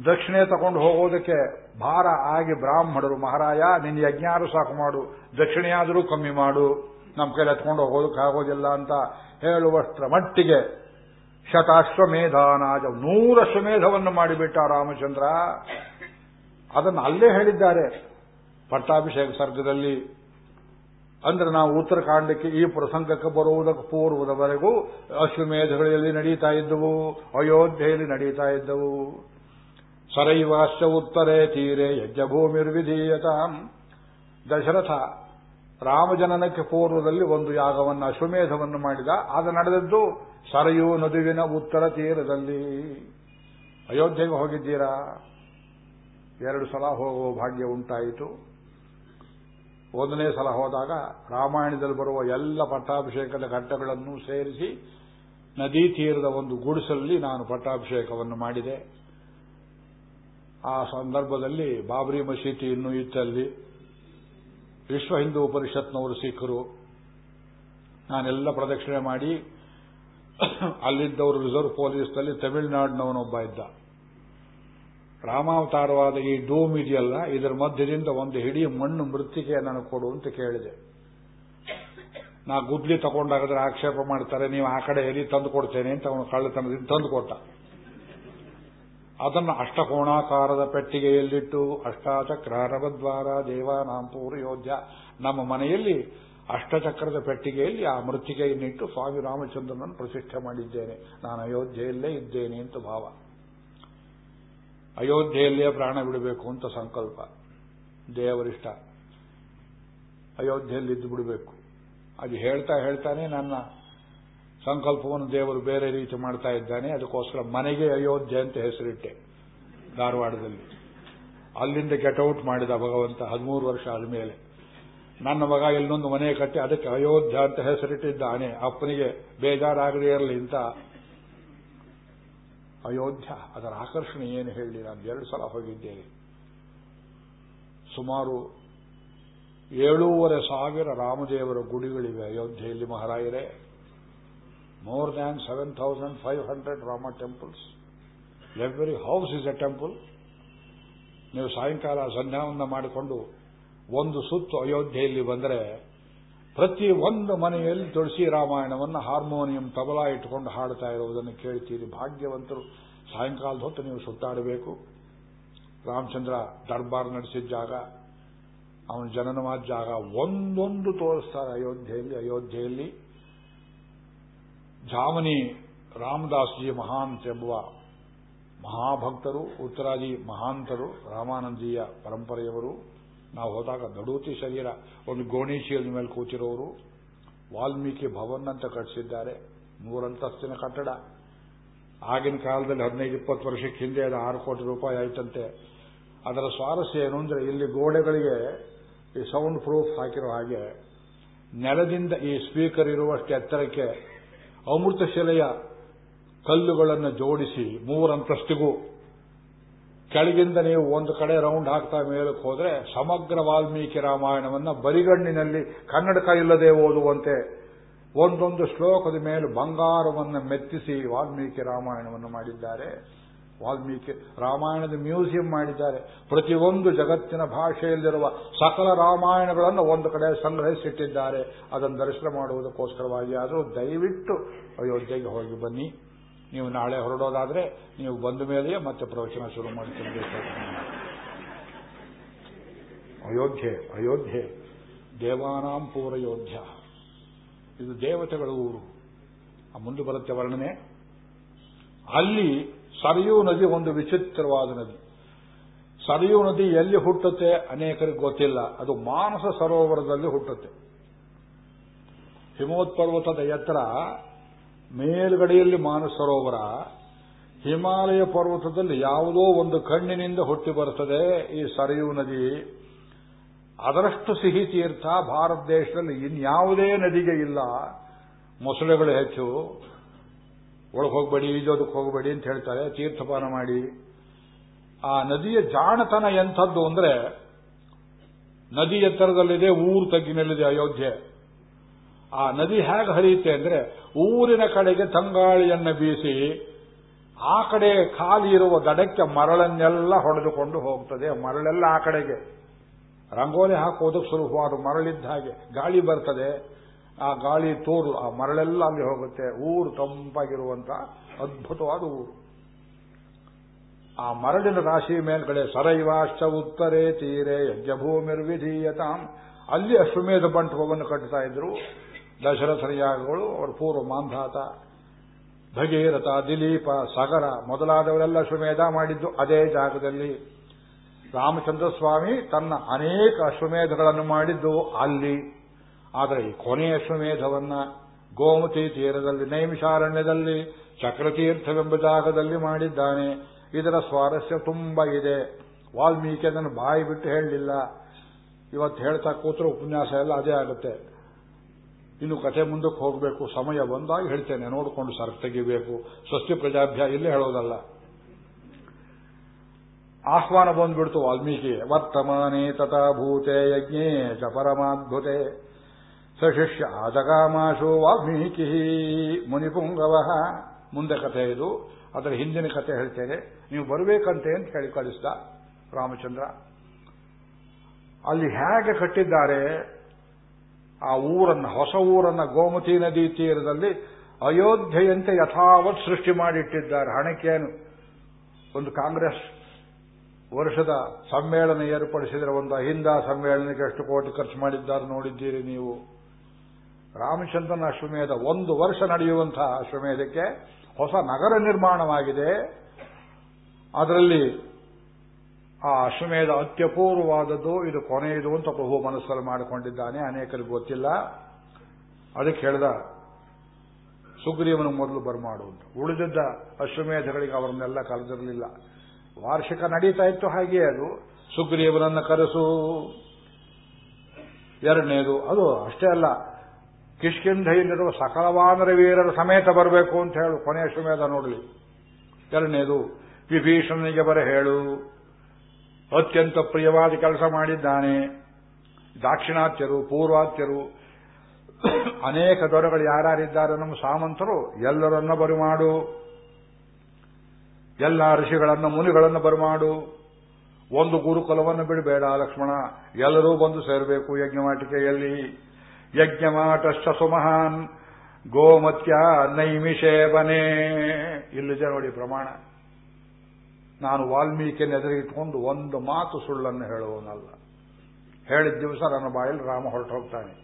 ದಕ್ಷಿಣೆ ತಗೊಂಡು ಹೋಗೋದಕ್ಕೆ ಭಾರ ಆಗಿ ಬ್ರಾಹ್ಮಣರು, ಮಹಾರಾಯ, ನಿನ್ನ ಯಜ್ಞಾರು ಸಾಕು ಮಾಡು. ದಕ್ಷಿಣೆಯಾದರೂ ಕಮ್ಮಿ ಮಾಡು. ನಮ್ಮ ಕೈಲಿ ಎತ್ಕೊಂಡು ಹೋಗೋದಕ್ಕೆ ಆಗೋದಿಲ್ಲ ಅಂತ ಹೇಳುವಷ್ಟರ ಮಟ್ಟಿಗೆ ಶತಾಶ್ವಮೇಧಾನಾಜ, ನೂರಶ್ವಮೇಧವನ್ನು ಮಾಡಿಬಿಟ್ಟ ರಾಮಚಂದ್ರ. ಅದನ್ನು ಅಲ್ಲೇ ಹೇಳಿದ್ದಾರೆ. ಪಟ್ಟಾಭಿಷೇಕ ಸರ್ಗದಲ್ಲಿ. ಅಂದ್ರೆ ನಾವು ಉತ್ತರಕಾಂಡಕ್ಕೆ ಈ ಪ್ರಸಂಗಕ್ಕೆ ಬರುವುದಕ್ಕೆ ಪೂರ್ವದವರೆಗೂ ಅಶ್ವಮೇಧಗಳಲ್ಲಿ ನಡೀತಾ ಇದ್ದವು, ಅಯೋಧ್ಯೆಯಲ್ಲಿ ನಡೀತಾ ಇದ್ದವು. ಸರೈವಾಶ್ಚ ಉತ್ತರೇ ತೀರೆ ಯಜ್ಞಭೂಮಿರ್ವಿಧೀಯತಾಂ. ದಶರಥ ರಾಮಜನನಕ್ಕೆ ಪೂರ್ವದಲ್ಲಿ ಒಂದು ಯಾಗವನ್ನು ಅಶ್ವಮೇಧವನ್ನು ಮಾಡಿದ. ಅದು ನಡೆದದ್ದು ಸರಯೂ ನದುವಿನ ಉತ್ತರ ತೀರದಲ್ಲಿ. ಅಯೋಧ್ಯೆಗೆ ಹೋಗಿದ್ದೀರಾ? ಎರಡು ಸಲ ಹೋಗುವ ಭಾಗ್ಯ ಉಂಟಾಯಿತು. ಒಂದನೇ ಸಲ ಹೋದಾಗ ರಾಮಾಯಣದಲ್ಲಿ ಬರುವ ಎಲ್ಲ ಪಟ್ಟಾಭಿಷೇಕದ ಘಟ್ಟಗಳನ್ನು ಸೇರಿಸಿ ನದಿ ತೀರದ ಒಂದು ಗುಡಿಸಲ್ಲಿ ನಾನು ಪಟ್ಟಾಭಿಷೇಕವನ್ನು ಮಾಡಿದೆ. ಆ ಸಂದರ್ಭದಲ್ಲಿ ಬಾಬರಿ ಮಸೀದಿ ಇನ್ನೂ ಇತ್ತಲ್ಲಿ ವಿಶ್ವ ಹಿಂದೂ ಪರಿಷತ್ನವರು ಸಿಕ್ಕರು ನಾನೆಲ್ಲ ಪ್ರದಕ್ಷಿಣೆ ಮಾಡಿ ಅಲ್ಲಿದ್ದವರು ರಿಸರ್ವ್ ಪೊಲೀಸ್ನಲ್ಲಿ ತಮಿಳುನಾಡಿನವನೊಬ್ಬ ಇದ್ದ. ರಾಮಾವತಾರವಾದ ಈ ಡೂಮ್ ಇದೆಯಲ್ಲ, ಇದರ ಮಧ್ಯದಿಂದ ಒಂದು ಹಿಡಿ ಮಣ್ಣು ಮೃತ್ತಿಕೆ ನನಗೆ ಕೊಡು ಅಂತ ಕೇಳಿದೆ. ನಾ ಗುದ್ಲಿ ತಗೊಂಡಾಗದ್ರೆ ಆಕ್ಷೇಪ ಮಾಡ್ತಾರೆ, ನೀವು ಆ ಕಡೆ ಎರಿ ತಂದು ಕೊಡ್ತೇನೆ ಅಂತ ಅವನು ಕಳ್ಳತನದಿಂದ ತಂದು ಕೊಟ್ಟ. ಅದನ್ನು ಅಷ್ಟಕೋಣಾಕಾರದ ಪೆಟ್ಟಿಗೆಯಲ್ಲಿಟ್ಟು ಅಷ್ಟಾಚಕ್ರಾರವದ್ವಾರ ದೇವಾನಾಂ ಯೋಧ್ಯ ನಮ್ಮ ಮನೆಯಲ್ಲಿ ಅಷ್ಟಚಕ್ರದ ಪೆಟ್ಟಿಗೆಯಲ್ಲಿ ಆ ಮೃತ್ತಿಗೆಯನ್ನಿಟ್ಟು ಸ್ವಾಮಿ ರಾಮಚಂದ್ರನನ್ನು ಪ್ರತಿಷ್ಠೆ ಮಾಡಿದ್ದೇನೆ. ನಾನು ಅಯೋಧ್ಯೆಯಲ್ಲೇ ಇದ್ದೇನೆ ಅಂತ ಭಾವ. ಅಯೋಧ್ಯೆಯಲ್ಲೇ ಪ್ರಾಣ ಬಿಡಬೇಕು ಅಂತ ಸಂಕಲ್ಪ. ದೇವರಿಷ್ಟ. ಅಯೋಧ್ಯೆಯಲ್ಲಿದ್ದು ಬಿಡಬೇಕು. ಅದು ಹೇಳ್ತಾ ಹೇಳ್ತಾನೆ ನನ್ನ ಸಂಕಲ್ಪವನ್ನು ದೇವರು ಬೇರೆ ರೀತಿ ಮಾಡ್ತಾ ಇದ್ದಾನೆ, ಅದಕ್ಕೋಸ್ಕರ ಮನೆಗೆ ಅಯೋಧ್ಯೆ ಅಂತ ಹೆಸರಿಟ್ಟೆ, ಧಾರವಾಡದಲ್ಲಿ. ಅಲ್ಲಿಂದ ಔಟ್ ಮಾಡಿದ ಭಗವಂತ ಹದಿಮೂರು ವರ್ಷ ಆದಮೇಲೆ. ನನ್ನ ಮಗ ಇಲ್ಲೊಂದು ಮನೆ ಕಟ್ಟಿ ಅದಕ್ಕೆ ಅಯೋಧ್ಯ ಅಂತ ಹೆಸರಿಟ್ಟಿದ್ದಾನೆ. ಅಪ್ಪನಿಗೆ ಬೇಜಾರಾಗದೇ ಇರಲಿ ಅಂತ. ಅಯೋಧ್ಯ, ಅದರ ಆಕರ್ಷಣೆ ಏನು ಹೇಳಿ ನಾನು ಎರಡು ಸಲ ಹೋಗಿದ್ದೇನೆ. ಸುಮಾರು ಏಳೂವರೆ ಸಾವಿರ ರಾಮದೇವರ ಗುಡಿಗಳಿವೆ ಅಯೋಧ್ಯೆಯಲ್ಲಿ ಮಹಾರಾಯರೇ. Thousand five hundred Rama temples every house is a temple ನೀವು ಸಾಯಂಕಾಲ ಸಂಧ್ಯಾವನ್ನ ಮಾಡಿಕೊಂಡು ಒಂದು ಸುತ್ತು ಅಯೋಧ್ಯೆಯಲ್ಲಿ ಬಂದರೆ ಪ್ರತಿ ಒಂದು ಮನೆಯಲ್ಲಿ ತುಳಸಿ ರಾಮಾಯಣವನ್ನು ಹಾರ್ಮೋನಿಯಂ ತಬಲಾ ಇಟ್ಟುಕೊಂಡು ಹಾಡ್ತಾ ಇರುವುದನ್ನು ಕೇಳ್ತೀರಿ. ಭಾಗ್ಯವಂತರು ಸಾಯಂಕಾಲದ ಹೊತ್ತು ನೀವು ಸುತ್ತಾಡಬೇಕು. ರಾಮಚಂದ್ರ ದರ್ಬಾರ್ ನಡೆಸಿದ ಜಾಗ, ಅವನ ಜನನವಾದ ಜಾಗ, ಒಂದೊಂದು ತೋರಿಸ್ತಾರೆ ಅಯೋಧ್ಯೆಯಲ್ಲಿ ಅಯೋಧ್ಯೆಯಲ್ಲಿ. ಜಾಮನಿ ರಾಮದಾಸ್ಜಿ ಮಹಾಂತ್ ಎಂಬುವ ಮಹಾಭಕ್ತರು, ಉತ್ತರಾದಿ ಮಹಾಂತರು, ರಾಮಾನಂದೀಯ ಪರಂಪರೆಯವರು, ನಾವು ಹೋದಾಗ ದಡೂತಿ ಶರೀರ, ಒಂದು ಗೋಣಿ ಚೀಲದ ಮೇಲೆ ಕೂತಿರೋರು, ವಾಲ್ಮೀಕಿ ಭವನ್ ಅಂತ ಕಟ್ಟಿಸಿದ್ದಾರೆ ನೂರಂತಸ್ತಿನ ಕಟ್ಟಡ. ಆಗಿನ ಕಾಲದಲ್ಲಿ ಹದಿನೈದು, ಇಪ್ಪತ್ತು ವರ್ಷಕ್ಕೆ ಹಿಂದೆ ಅದು ಆರು ಕೋಟಿ ರೂಪಾಯಿ ಆಯ್ತಂತೆ. ಅದರ ಸ್ವಾರಸ್ಯ ಏನು ಅಂದ್ರೆ ಇಲ್ಲಿ ಗೋಡೆಗಳಿಗೆ ಈ ಸೌಂಡ್ ಪ್ರೂಫ್ ಹಾಕಿರೋ ಹಾಗೆ ನೆಲದಿಂದ ಈ ಸ್ಪೀಕರ್ ಇರುವಷ್ಟು ಎತ್ತರಕ್ಕೆ ಅಮೃತ ಶಿಲೆಯ ಕಲ್ಲುಗಳನ್ನು ಜೋಡಿಸಿ ಮೂರಂತಸ್ತಿಗೂ ಕೆಳಗಿಂದ ನೀವು ಒಂದು ಕಡೆ ರೌಂಡ್ ಹಾಕ್ತಾ ಮೇಲಕ್ಕೆ ಹೋದರೆ ಸಮಗ್ರ ವಾಲ್ಮೀಕಿ ರಾಮಾಯಣವನ್ನ ಬರಿಗಣ್ಣಿನಲ್ಲಿ ಕನ್ನಡಕ ಇಲ್ಲದೆ ಓದುವಂತೆ ಒಂದೊಂದು ಶ್ಲೋಕದ ಮೇಲೆ ಬಂಗಾರವನ್ನು ಮೆತ್ತಿಸಿ ವಾಲ್ಮೀಕಿ ರಾಮಾಯಣವನ್ನು ಮಾಡಿದ್ದಾರೆ. ವಾಲ್ಮೀಕಿ ರಾಮಾಯಣದ ಮ್ಯೂಸಿಯಂ ಮಾಡಿದ್ದಾರೆ. ಪ್ರತಿಯೊಂದು ಜಗತ್ತಿನ ಭಾಷೆಯಲ್ಲಿರುವ ಸಕಲ ರಾಮಾಯಣಗಳನ್ನು ಒಂದು ಕಡೆ ಸಂಗ್ರಹಿಸಿಟ್ಟಿದ್ದಾರೆ. ಅದನ್ನು ದರ್ಶನ ಮಾಡುವುದಕ್ಕೋಸ್ಕರವಾಗಿ. ಆದರೂ ದಯವಿಟ್ಟು ಅಯೋಧ್ಯೆಗೆ ಹೋಗಿ ಬನ್ನಿ. ನೀವು ನಾಳೆ ಹೊರಡೋದಾದ್ರೆ ನೀವು ಬಂದ ಮೇಲೆಯೇ ಮತ್ತೆ ಪ್ರವಚನ ಶುರು ಮಾಡ್ತೀನಿ ಅಯೋಧ್ಯೆ ಅಯೋಧ್ಯೆ. ದೇವಾನಾಂ ಪೂರಯೋಧ್ಯ ಇದು ದೇವತೆಗಳ ಊರು. ಆ ಮುಂದೆ ಬರುತ್ತೆ ವರ್ಣನೆ. ಅಲ್ಲಿ ಸರಿಯೂ ನದಿ ಒಂದು ವಿಚಿತ್ರವಾದ ನದಿ. ಸರಿಯೂ ನದಿ ಎಲ್ಲಿ ಹುಟ್ಟುತ್ತೆ ಅನೇಕರಿಗೆ ಗೊತ್ತಿಲ್ಲ. ಅದು ಮಾನಸ ಸರೋವರದಲ್ಲಿ ಹುಟ್ಟುತ್ತೆ. ಹಿಮೋತ್ಪರ್ವತದ ಎತ್ತರ ಮೇಲ್ಗಡೆಯಲ್ಲಿ ಮಾನಸ ಸರೋವರ, ಹಿಮಾಲಯ ಪರ್ವತದಲ್ಲಿ ಯಾವುದೋ ಒಂದು ಕಣ್ಣಿನಿಂದ ಹುಟ್ಟಿ ಬರುತ್ತದೆ ಈ ಸರಿಯೂ ನದಿ. ಅದರಷ್ಟು ಸಿಹಿ ತೀರ್ಥ ಭಾರತ ದೇಶದಲ್ಲಿ ಇನ್ಯಾವುದೇ ನದಿಗೆ ಇಲ್ಲ. ಮೊಸಳೆಗಳು ಹೆಚ್ಚು. ಒಳಗೆ ಹೋಗಬೇಡಿ ಈಜೋದಕ್ಕೆ ಹೋಗಬೇಡಿ ಅಂತ ಹೇಳ್ತಾರೆ, ತೀರ್ಥಪಾನ ಮಾಡಿ. ಆ ನದಿಯ ಜಾಣತನ ಎಂಥದ್ದು ಅಂದ್ರೆ, ನದಿ ಎತ್ತರದಲ್ಲಿದೆ, ಊರು ತಗ್ಗಿನಲ್ಲಿದೆ ಅಯೋಧ್ಯೆ. ಆ ನದಿ ಹೇಗೆ ಹರಿಯುತ್ತೆ ಅಂದ್ರೆ, ಊರಿನ ಕಡೆಗೆ ತಂಗಾಳಿಯನ್ನು ಬೀಸಿ, ಆ ಕಡೆ ಖಾಲಿ ಇರುವ ದಡಕ್ಕೆ ಮರಳನ್ನೆಲ್ಲ ಹೊಡೆದುಕೊಂಡು ಹೋಗ್ತದೆ. ಮರಳೆಲ್ಲ ಆ ಕಡೆಗೆ. ರಂಗೋಲಿ ಹಾಕೋದಕ್ಕೆ ಸುಲಭವಾದ ಮರಳಿದ್ದ ಹಾಗೆ, ಗಾಳಿ ಬರ್ತದೆ. ಆ ಗಾಳಿ ತೋರು, ಆ ಮರಳೆಲ್ಲ ಅಲ್ಲಿ ಹೋಗುತ್ತೆ. ಊರು ತಂಪಾಗಿರುವಂತ ಅದ್ಭುತವಾದ ಊರು. ಆ ಮರಳಿನ ರಾಶಿ ಮೇಲ್ಗಡೆ ಸರೈವಾಶ್ಚ ಉತ್ತರೇ ತೀರೆ ಯಜ್ಞಭೂಮಿರ್ವಿಧೀಯತಾಂ. ಅಲ್ಲಿ ಅಶ್ವಮೇಧ ಬಂಟವನ್ನು ಕಟ್ಟುತ್ತಾ ಇದ್ರು. ದಶರಥರಿಯಾಗಗಳು, ಅವರ ಪೂರ್ವ ಮಾಂಧಾತ. ಭಗೀರಥ, ದಿಲೀಪ, ಸಗರ ಮೊದಲಾದವರೆಲ್ಲ ಅಶ್ವಮೇಧ ಮಾಡಿದ್ದು ಅದೇ ಜಾಗದಲ್ಲಿ. ರಾಮಚಂದ್ರ ಸ್ವಾಮಿ ತನ್ನ ಅನೇಕ ಅಶ್ವಮೇಧಗಳನ್ನು ಮಾಡಿದ್ದು ಅಲ್ಲಿ. ಆದರೆ ಈ ಕೊನೆಯ ಅಶ್ವಮೇಧವನ್ನ ಗೋಮತಿ ತೀರದಲ್ಲಿ, ನೈಮಿಷಾರಣ್ಯದಲ್ಲಿ, ಚಕ್ರತೀರ್ಥವೆಂಬ ಜಾಗದಲ್ಲಿ ಮಾಡಿದ್ದಾನೆ. ಇದರ ಸ್ವಾರಸ್ಯ ತುಂಬಾ ಇದೆ. ವಾಲ್ಮೀಕಿ ಅದನ್ನು ಬಾಯಿ ಬಿಟ್ಟು ಹೇಳಲಿಲ್ಲ. ಇವತ್ತು ಹೇಳ್ತಾ ಕೂತ್ರೆ ಉಪನ್ಯಾಸ ಎಲ್ಲ ಅದೇ ಆಗುತ್ತೆ. ಇನ್ನು ಕಥೆ ಮುಂದಕ್ಕೆ ಹೋಗಬೇಕು. ಸಮಯ ಬಂದಾಗ ಹೇಳ್ತೇನೆ. ನೋಡಿಕೊಂಡು ಸರ್ ತೆಗಿಬೇಕು. ಸ್ವಸ್ತಿ ಪ್ರಜಾಭ್ಯ ಇಲ್ಲೇ ಹೇಳೋದಲ್ಲ. ಆಹ್ವಾನ ಬಂದ್ಬಿಡ್ತು ವಾಲ್ಮೀಕಿ. ವರ್ತಮಾನೇ ತಥಾ ಭೂತೆ ಯಜ್ಞೇ ಚ ಪರಮಾದ್ಭುತೆ. ಸಶಿಷ್ಯ ಜಗಾಮಾಶು ವಾಲ್ಮೀಕಿ ಮುನಿಪುಂಗವ. ಮುಂದೆ ಕಥೆ ಇದು. ಅದರ ಹಿಂದಿನ ಕಥೆ ಹೇಳ್ತೇನೆ. ನೀವು ಬರಬೇಕಂತೆ ಅಂತ ಹೇಳಿ ಕಳಿಸ್ದ ರಾಮಚಂದ್ರ. ಅಲ್ಲಿ ಹೇಗೆ ಕಟ್ಟಿದ್ದಾರೆ? ಆ ಊರನ್ನ, ಹೊಸ ಊರನ್ನ ಗೋಮತಿ ನದಿ ತೀರದಲ್ಲಿ ಅಯೋಧ್ಯೆಯಂತೆ ಯಥಾವತ್ ಸೃಷ್ಟಿ ಮಾಡಿಟ್ಟಿದ್ದಾರೆ ಹಣಕ್ಕೇನು ಒಂದು ಕಾಂಗ್ರೆಸ್ ವರ್ಷದ ಸಮ್ಮೇಳನ ಏರ್ಪಡಿಸಿದರೆ ಒಂದು ಅಹಿಂದ ಸಮ್ಮೇಳನಕ್ಕೆ ಎಷ್ಟು ಕೋಟಿ ಖರ್ಚು ಮಾಡಿದ್ದಾರೆ ನೋಡಿದ್ದೀರಿ ನೀವು. ರಾಮಚಂದ್ರನ ಅಶ್ವಮೇಧ ಒಂದು ವರ್ಷ ನಡೆಯುವಂತಹ ಅಶ್ವಮೇಧಕ್ಕೆ ಹೊಸ ನಗರ ನಿರ್ಮಾಣವಾಗಿದೆ. ಅದರಲ್ಲಿ ಆ ಅಶ್ವಮೇಧ ಅತ್ಯಪೂರ್ವವಾದದ್ದು, ಇದು ಕೊನೆಯದು ಅಂತ ಪ್ರಭು ಮನಸ್ಸಲ್ಲಿ ಮಾಡಿಕೊಂಡಿದ್ದಾನೆ. ಅನೇಕರಿಗೆ ಗೊತ್ತಿಲ್ಲ. ಅದಕ್ಕೆ ಹೇಳಿದ, ಸುಗ್ರೀವನ ಮೊದಲು ಬರಮಾಡುವುದು ಉಳಿದಿದ್ದ ಅಶ್ವಮೇಧಗಳಿಗೆ ಅವರನ್ನೆಲ್ಲ ಕರೆದಿರಲಿಲ್ಲ. ವಾರ್ಷಿಕ ನಡೀತಾ ಇತ್ತು ಹಾಗೆಯೇ ಅದು. ಸುಗ್ರೀವನನ್ನು ಕರೆಸು. ಎರಡನೇದು, ಅದು ಅಷ್ಟೇ ಅಲ್ಲ. ಕಿಷ್ಕಿಂಧೆಯಲ್ಲಿರುವ ಸಕಲವಾನರ ವೀರರ ಸಮೇತ ಬರಬೇಕು ಅಂತ ಹೇಳು. ಕೊನೆಯ ಅಶ್ವಮೇಧ ನೋಡಲಿ. ಎರಡನೇದು, ವಿಭೀಷಣನಿಗೆ ಬರ ಹೇಳು. ಅತ್ಯಂತ ಪ್ರಿಯವಾದ ಕೆಲಸ ಮಾಡಿದ್ದಾನೆ. ದಾಕ್ಷಿಣಾತ್ಯರು, ಪೂರ್ವಾತ್ಯರು, ಅನೇಕ ದೊರೆಗಳು ಯಾರ್ಯಾರಿದ್ದಾರೆ ನಮ್ಮ ಸಾಮಂತರು, ಎಲ್ಲರನ್ನ ಬರುಮಾಡು ಎಲ್ಲ ಋಷಿಗಳನ್ನ, ಮುನಿಗಳನ್ನು ಬರುಮಾಡು ಒಂದು ಗುರುಕುಲವನ್ನು ಬಿಡಬೇಡ ಲಕ್ಷ್ಮಣ. ಎಲ್ಲರೂ ಬಂದು ಸೇರಬೇಕು ಯಜ್ಞವಾಟಿಕೆಯಲ್ಲಿ. ಯಜ್ಞಮಾಟಶ್ಚ ಸುಮಹಾನ್ ಗೋಮತ್ಯ ನೈಮಿಷೇವನೆ. ಇಲ್ಲಿದೆ ನೋಡಿ ಪ್ರಮಾಣ. ನಾನು ವಾಲ್ಮೀಕಿಯನ್ನು ಎದುರಿಗಿಟ್ಕೊಂಡು ಒಂದು ಮಾತು ಸುಳ್ಳನ್ನು ಹೇಳುವನಲ್ಲ ಹೇಳಿದ ದಿವಸ ನನ್ನ ಬಾಯಲ್ಲಿ ರಾಮ ಹೊರಟು ಹೋಗ್ತಾನೆ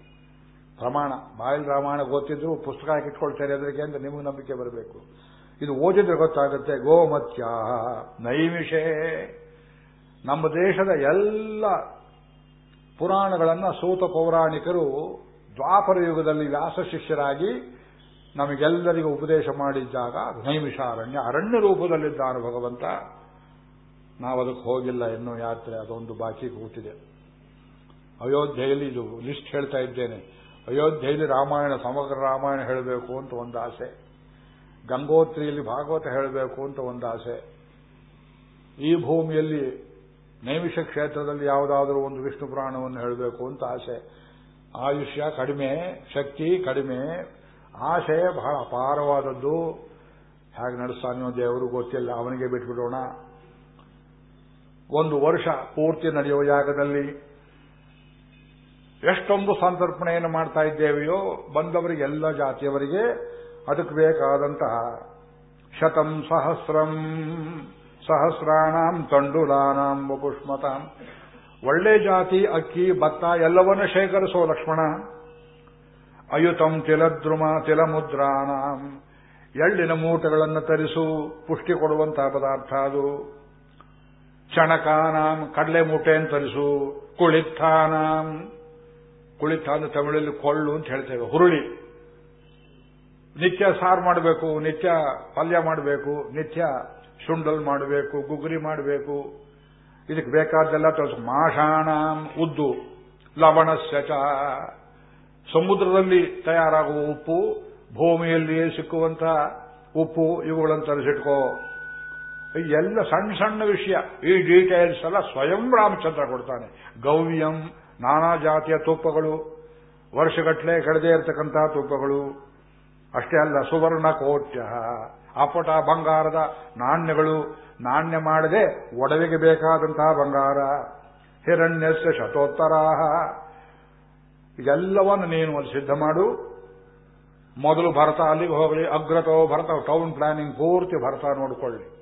ಪ್ರಮಾಣ. ಬಾಯಲ್ಲಿ ರಾಮಾಯಣ ಗೊತ್ತಿದ್ರು ಪುಸ್ತಕ ಇಟ್ಕೊಳ್ತಾರೆ ಎದುರಿಗೆ ಅಂತ ನಿಮಗೆ ನಂಬಿಕೆ ಬರಬೇಕು. ಇದು ಓದಿದ್ರೆ ಗೊತ್ತಾಗುತ್ತೆ. ಗೋಮತ್ಯ ನೈಮಿಷೇ. ನಮ್ಮ ದೇಶದ ಎಲ್ಲ ಪುರಾಣಗಳನ್ನು ಸೂತ ಪೌರಾಣಿಕರು ದ್ವಾಪರ ಯುಗದಲ್ಲಿ ವ್ಯಾಸ ಶಿಷ್ಯರಾಗಿ ನಮಗೆಲ್ಲರಿಗೂ ಉಪದೇಶ ಮಾಡಿದ್ದಾಗ ನೈಮಿಷಾರಣ್ಯ ಅರಣ್ಯ ರೂಪದಲ್ಲಿದ್ದಾನೆ ಭಗವಂತ. ನಾವು ಅದಕ್ಕೆ ಹೋಗಿಲ್ಲ, ಇನ್ನೂ ಯಾತ್ರೆ, ಅದೊಂದು ಬಾಕಿ ಕೂತಿದೆ. ಅಯೋಧ್ಯೆಯಲ್ಲಿ ಇದು ಲಿಸ್ಟ್ ಹೇಳ್ತಾ ಇದ್ದೇನೆ. ಅಯೋಧ್ಯೆಯಲ್ಲಿ ರಾಮಾಯಣ, ಸಮಗ್ರ ರಾಮಾಯಣ ಹೇಳಬೇಕು ಅಂತ ಒಂದು ಆಸೆ. ಗಂಗೋತ್ರಿಯಲ್ಲಿ ಭಾಗವತ ಹೇಳಬೇಕು ಅಂತ ಒಂದು ಆಸೆ. ಈ ಭೂಮಿಯಲ್ಲಿ ನೈಮಿಷ ಕ್ಷೇತ್ರದಲ್ಲಿ ಯಾವುದಾದರೂ ಒಂದು ವಿಷ್ಣು ಪುರಾಣವನ್ನು ಹೇಳಬೇಕು ಅಂತ ಆಸೆ. ಆಯುಷ್ಯ ಕಡಿಮೆ, ಶಕ್ತಿ ಕಡಿಮೆ ಆಸೆ ಬಹಳ ಅಪಾರವಾದದ್ದು. ಹೇಗೆ ನಡೆಸ್ತಾನೆಯೋ ದೇವರು ಗೊತ್ತಿಲ್ಲ, ಅವನಿಗೆ ಬಿಟ್ಬಿಡೋಣ. ಒಂದು ವರ್ಷ ಪೂರ್ತಿ ನಡೆಯುವ ಜಾಗದಲ್ಲಿ ಎಷ್ಟೊಂದು ಸಂತರ್ಪಣೆಯನ್ನು ಮಾಡ್ತಾ ಇದ್ದೇವೆಯೋ, ಬಂದವರಿಗೆ ಎಲ್ಲ ಜಾತಿಯವರಿಗೆ ಅದಕ್ಕೆ ಬೇಕಾದಂತಹ ಶತಂ ಸಹಸ್ರಂ, ಸಹಸ್ರಾಣಾಂ ತಂಡುಲಾನಾಂ ವಪುಷ್ಮತಾಂ. ಒಳ್ಳೆ ಜಾತಿ, ಅಕ್ಕಿ, ಭತ್ತ ಎಲ್ಲವನ್ನೂ ಶೇಖರಿಸೋ ಲಕ್ಷ್ಮಣ. ಅಯುತಂ ತಿಲದ್ರುಮ ತಿಲಮುದ್ರಾನಾಂ ಎಳ್ಳಿನ ಮೂಟಗಳನ್ನು ತರಿಸು, ಪುಷ್ಟಿ ಕೊಡುವಂತಹ ಪದಾರ್ಥ ಅದು. ಚಣಕಾನಾಂ, ಕಡಲೆ ಮೂಟೆಯನ್ನು ತರಿಸು ಕುಳಿತ್ತಾನಾಂ ಕುಳಿತ ಅಂದ್ರೆ ತಮಿಳಲ್ಲಿ ಕೊಳ್ಳು ಅಂತ ಹೇಳ್ತೇವೆ, ಹುರುಳಿ. ನಿತ್ಯ ಸಾರು ಮಾಡಬೇಕು, ನಿತ್ಯ ಪಲ್ಯ ಮಾಡಬೇಕು, ನಿತ್ಯ ಶುಂಡಲ್ ಮಾಡಬೇಕು, ಗುಗ್ರಿ ಮಾಡಬೇಕು. ಇದಕ್ಕೆ ಬೇಕಾದ್ದೆಲ್ಲ ತೋರಿಸ್. ಮಾಷಾಣ ಉದ್ದು ಲವಣ ಸಚ ಸಮುದ್ರದಲ್ಲಿ ತಯಾರಾಗುವ ಉಪ್ಪು ಭೂಮಿಯಲ್ಲಿಯೇ ಸಿಕ್ಕುವಂತಹ ಉಪ್ಪು, ಇವುಗಳನ್ನು ತರಿಸಿಟ್ಕೋ. ಎಲ್ಲ ಸಣ್ಣ ಸಣ್ಣ ವಿಷಯ, ಈ ಡೀಟೇಲ್ಸ್ ಎಲ್ಲ ಸ್ವಯಂ ರಾಮಚಂದ್ರ ಕೊಡ್ತಾನೆ. ಗೌವ್ಯಂ, ನಾನಾ ಜಾತಿಯ ತುಪ್ಪಗಳು ವರ್ಷಗಟ್ಟಲೆ ಕಡದೇ ಇರತಕ್ಕಂತಹ ತುಪ್ಪಗಳು. ಅಷ್ಟೇ ಅಲ್ಲ ಸುವರ್ಣ ಕೋಟ್ಯ ಅಪಟ ಬಂಗಾರದ ನಾಣ್ಯಗಳು ನಾಣ್ಯ ಮಾಡದೆ ಒಡವೆಗೆ ಬೇಕಾದಂತಹ ಬಂಗಾರ, ಹಿರಣ್ಯಸ್ಯ ಶತೋತ್ತರಾಹ. ಇದೆಲ್ಲವನ್ನು ನೀನು ಒಂದು ಸಿದ್ಧ ಮಾಡು. ಮೊದಲು ಭರತ ಅಲ್ಲಿಗೆ ಹೋಗಲಿ, ಅಗ್ರತೋ ಭರತ ಟೌನ್ ಪ್ಲಾನಿಂಗ್ ಪೂರ್ತಿ ಭರತ ನೋಡಿಕೊಳ್ಳಿ.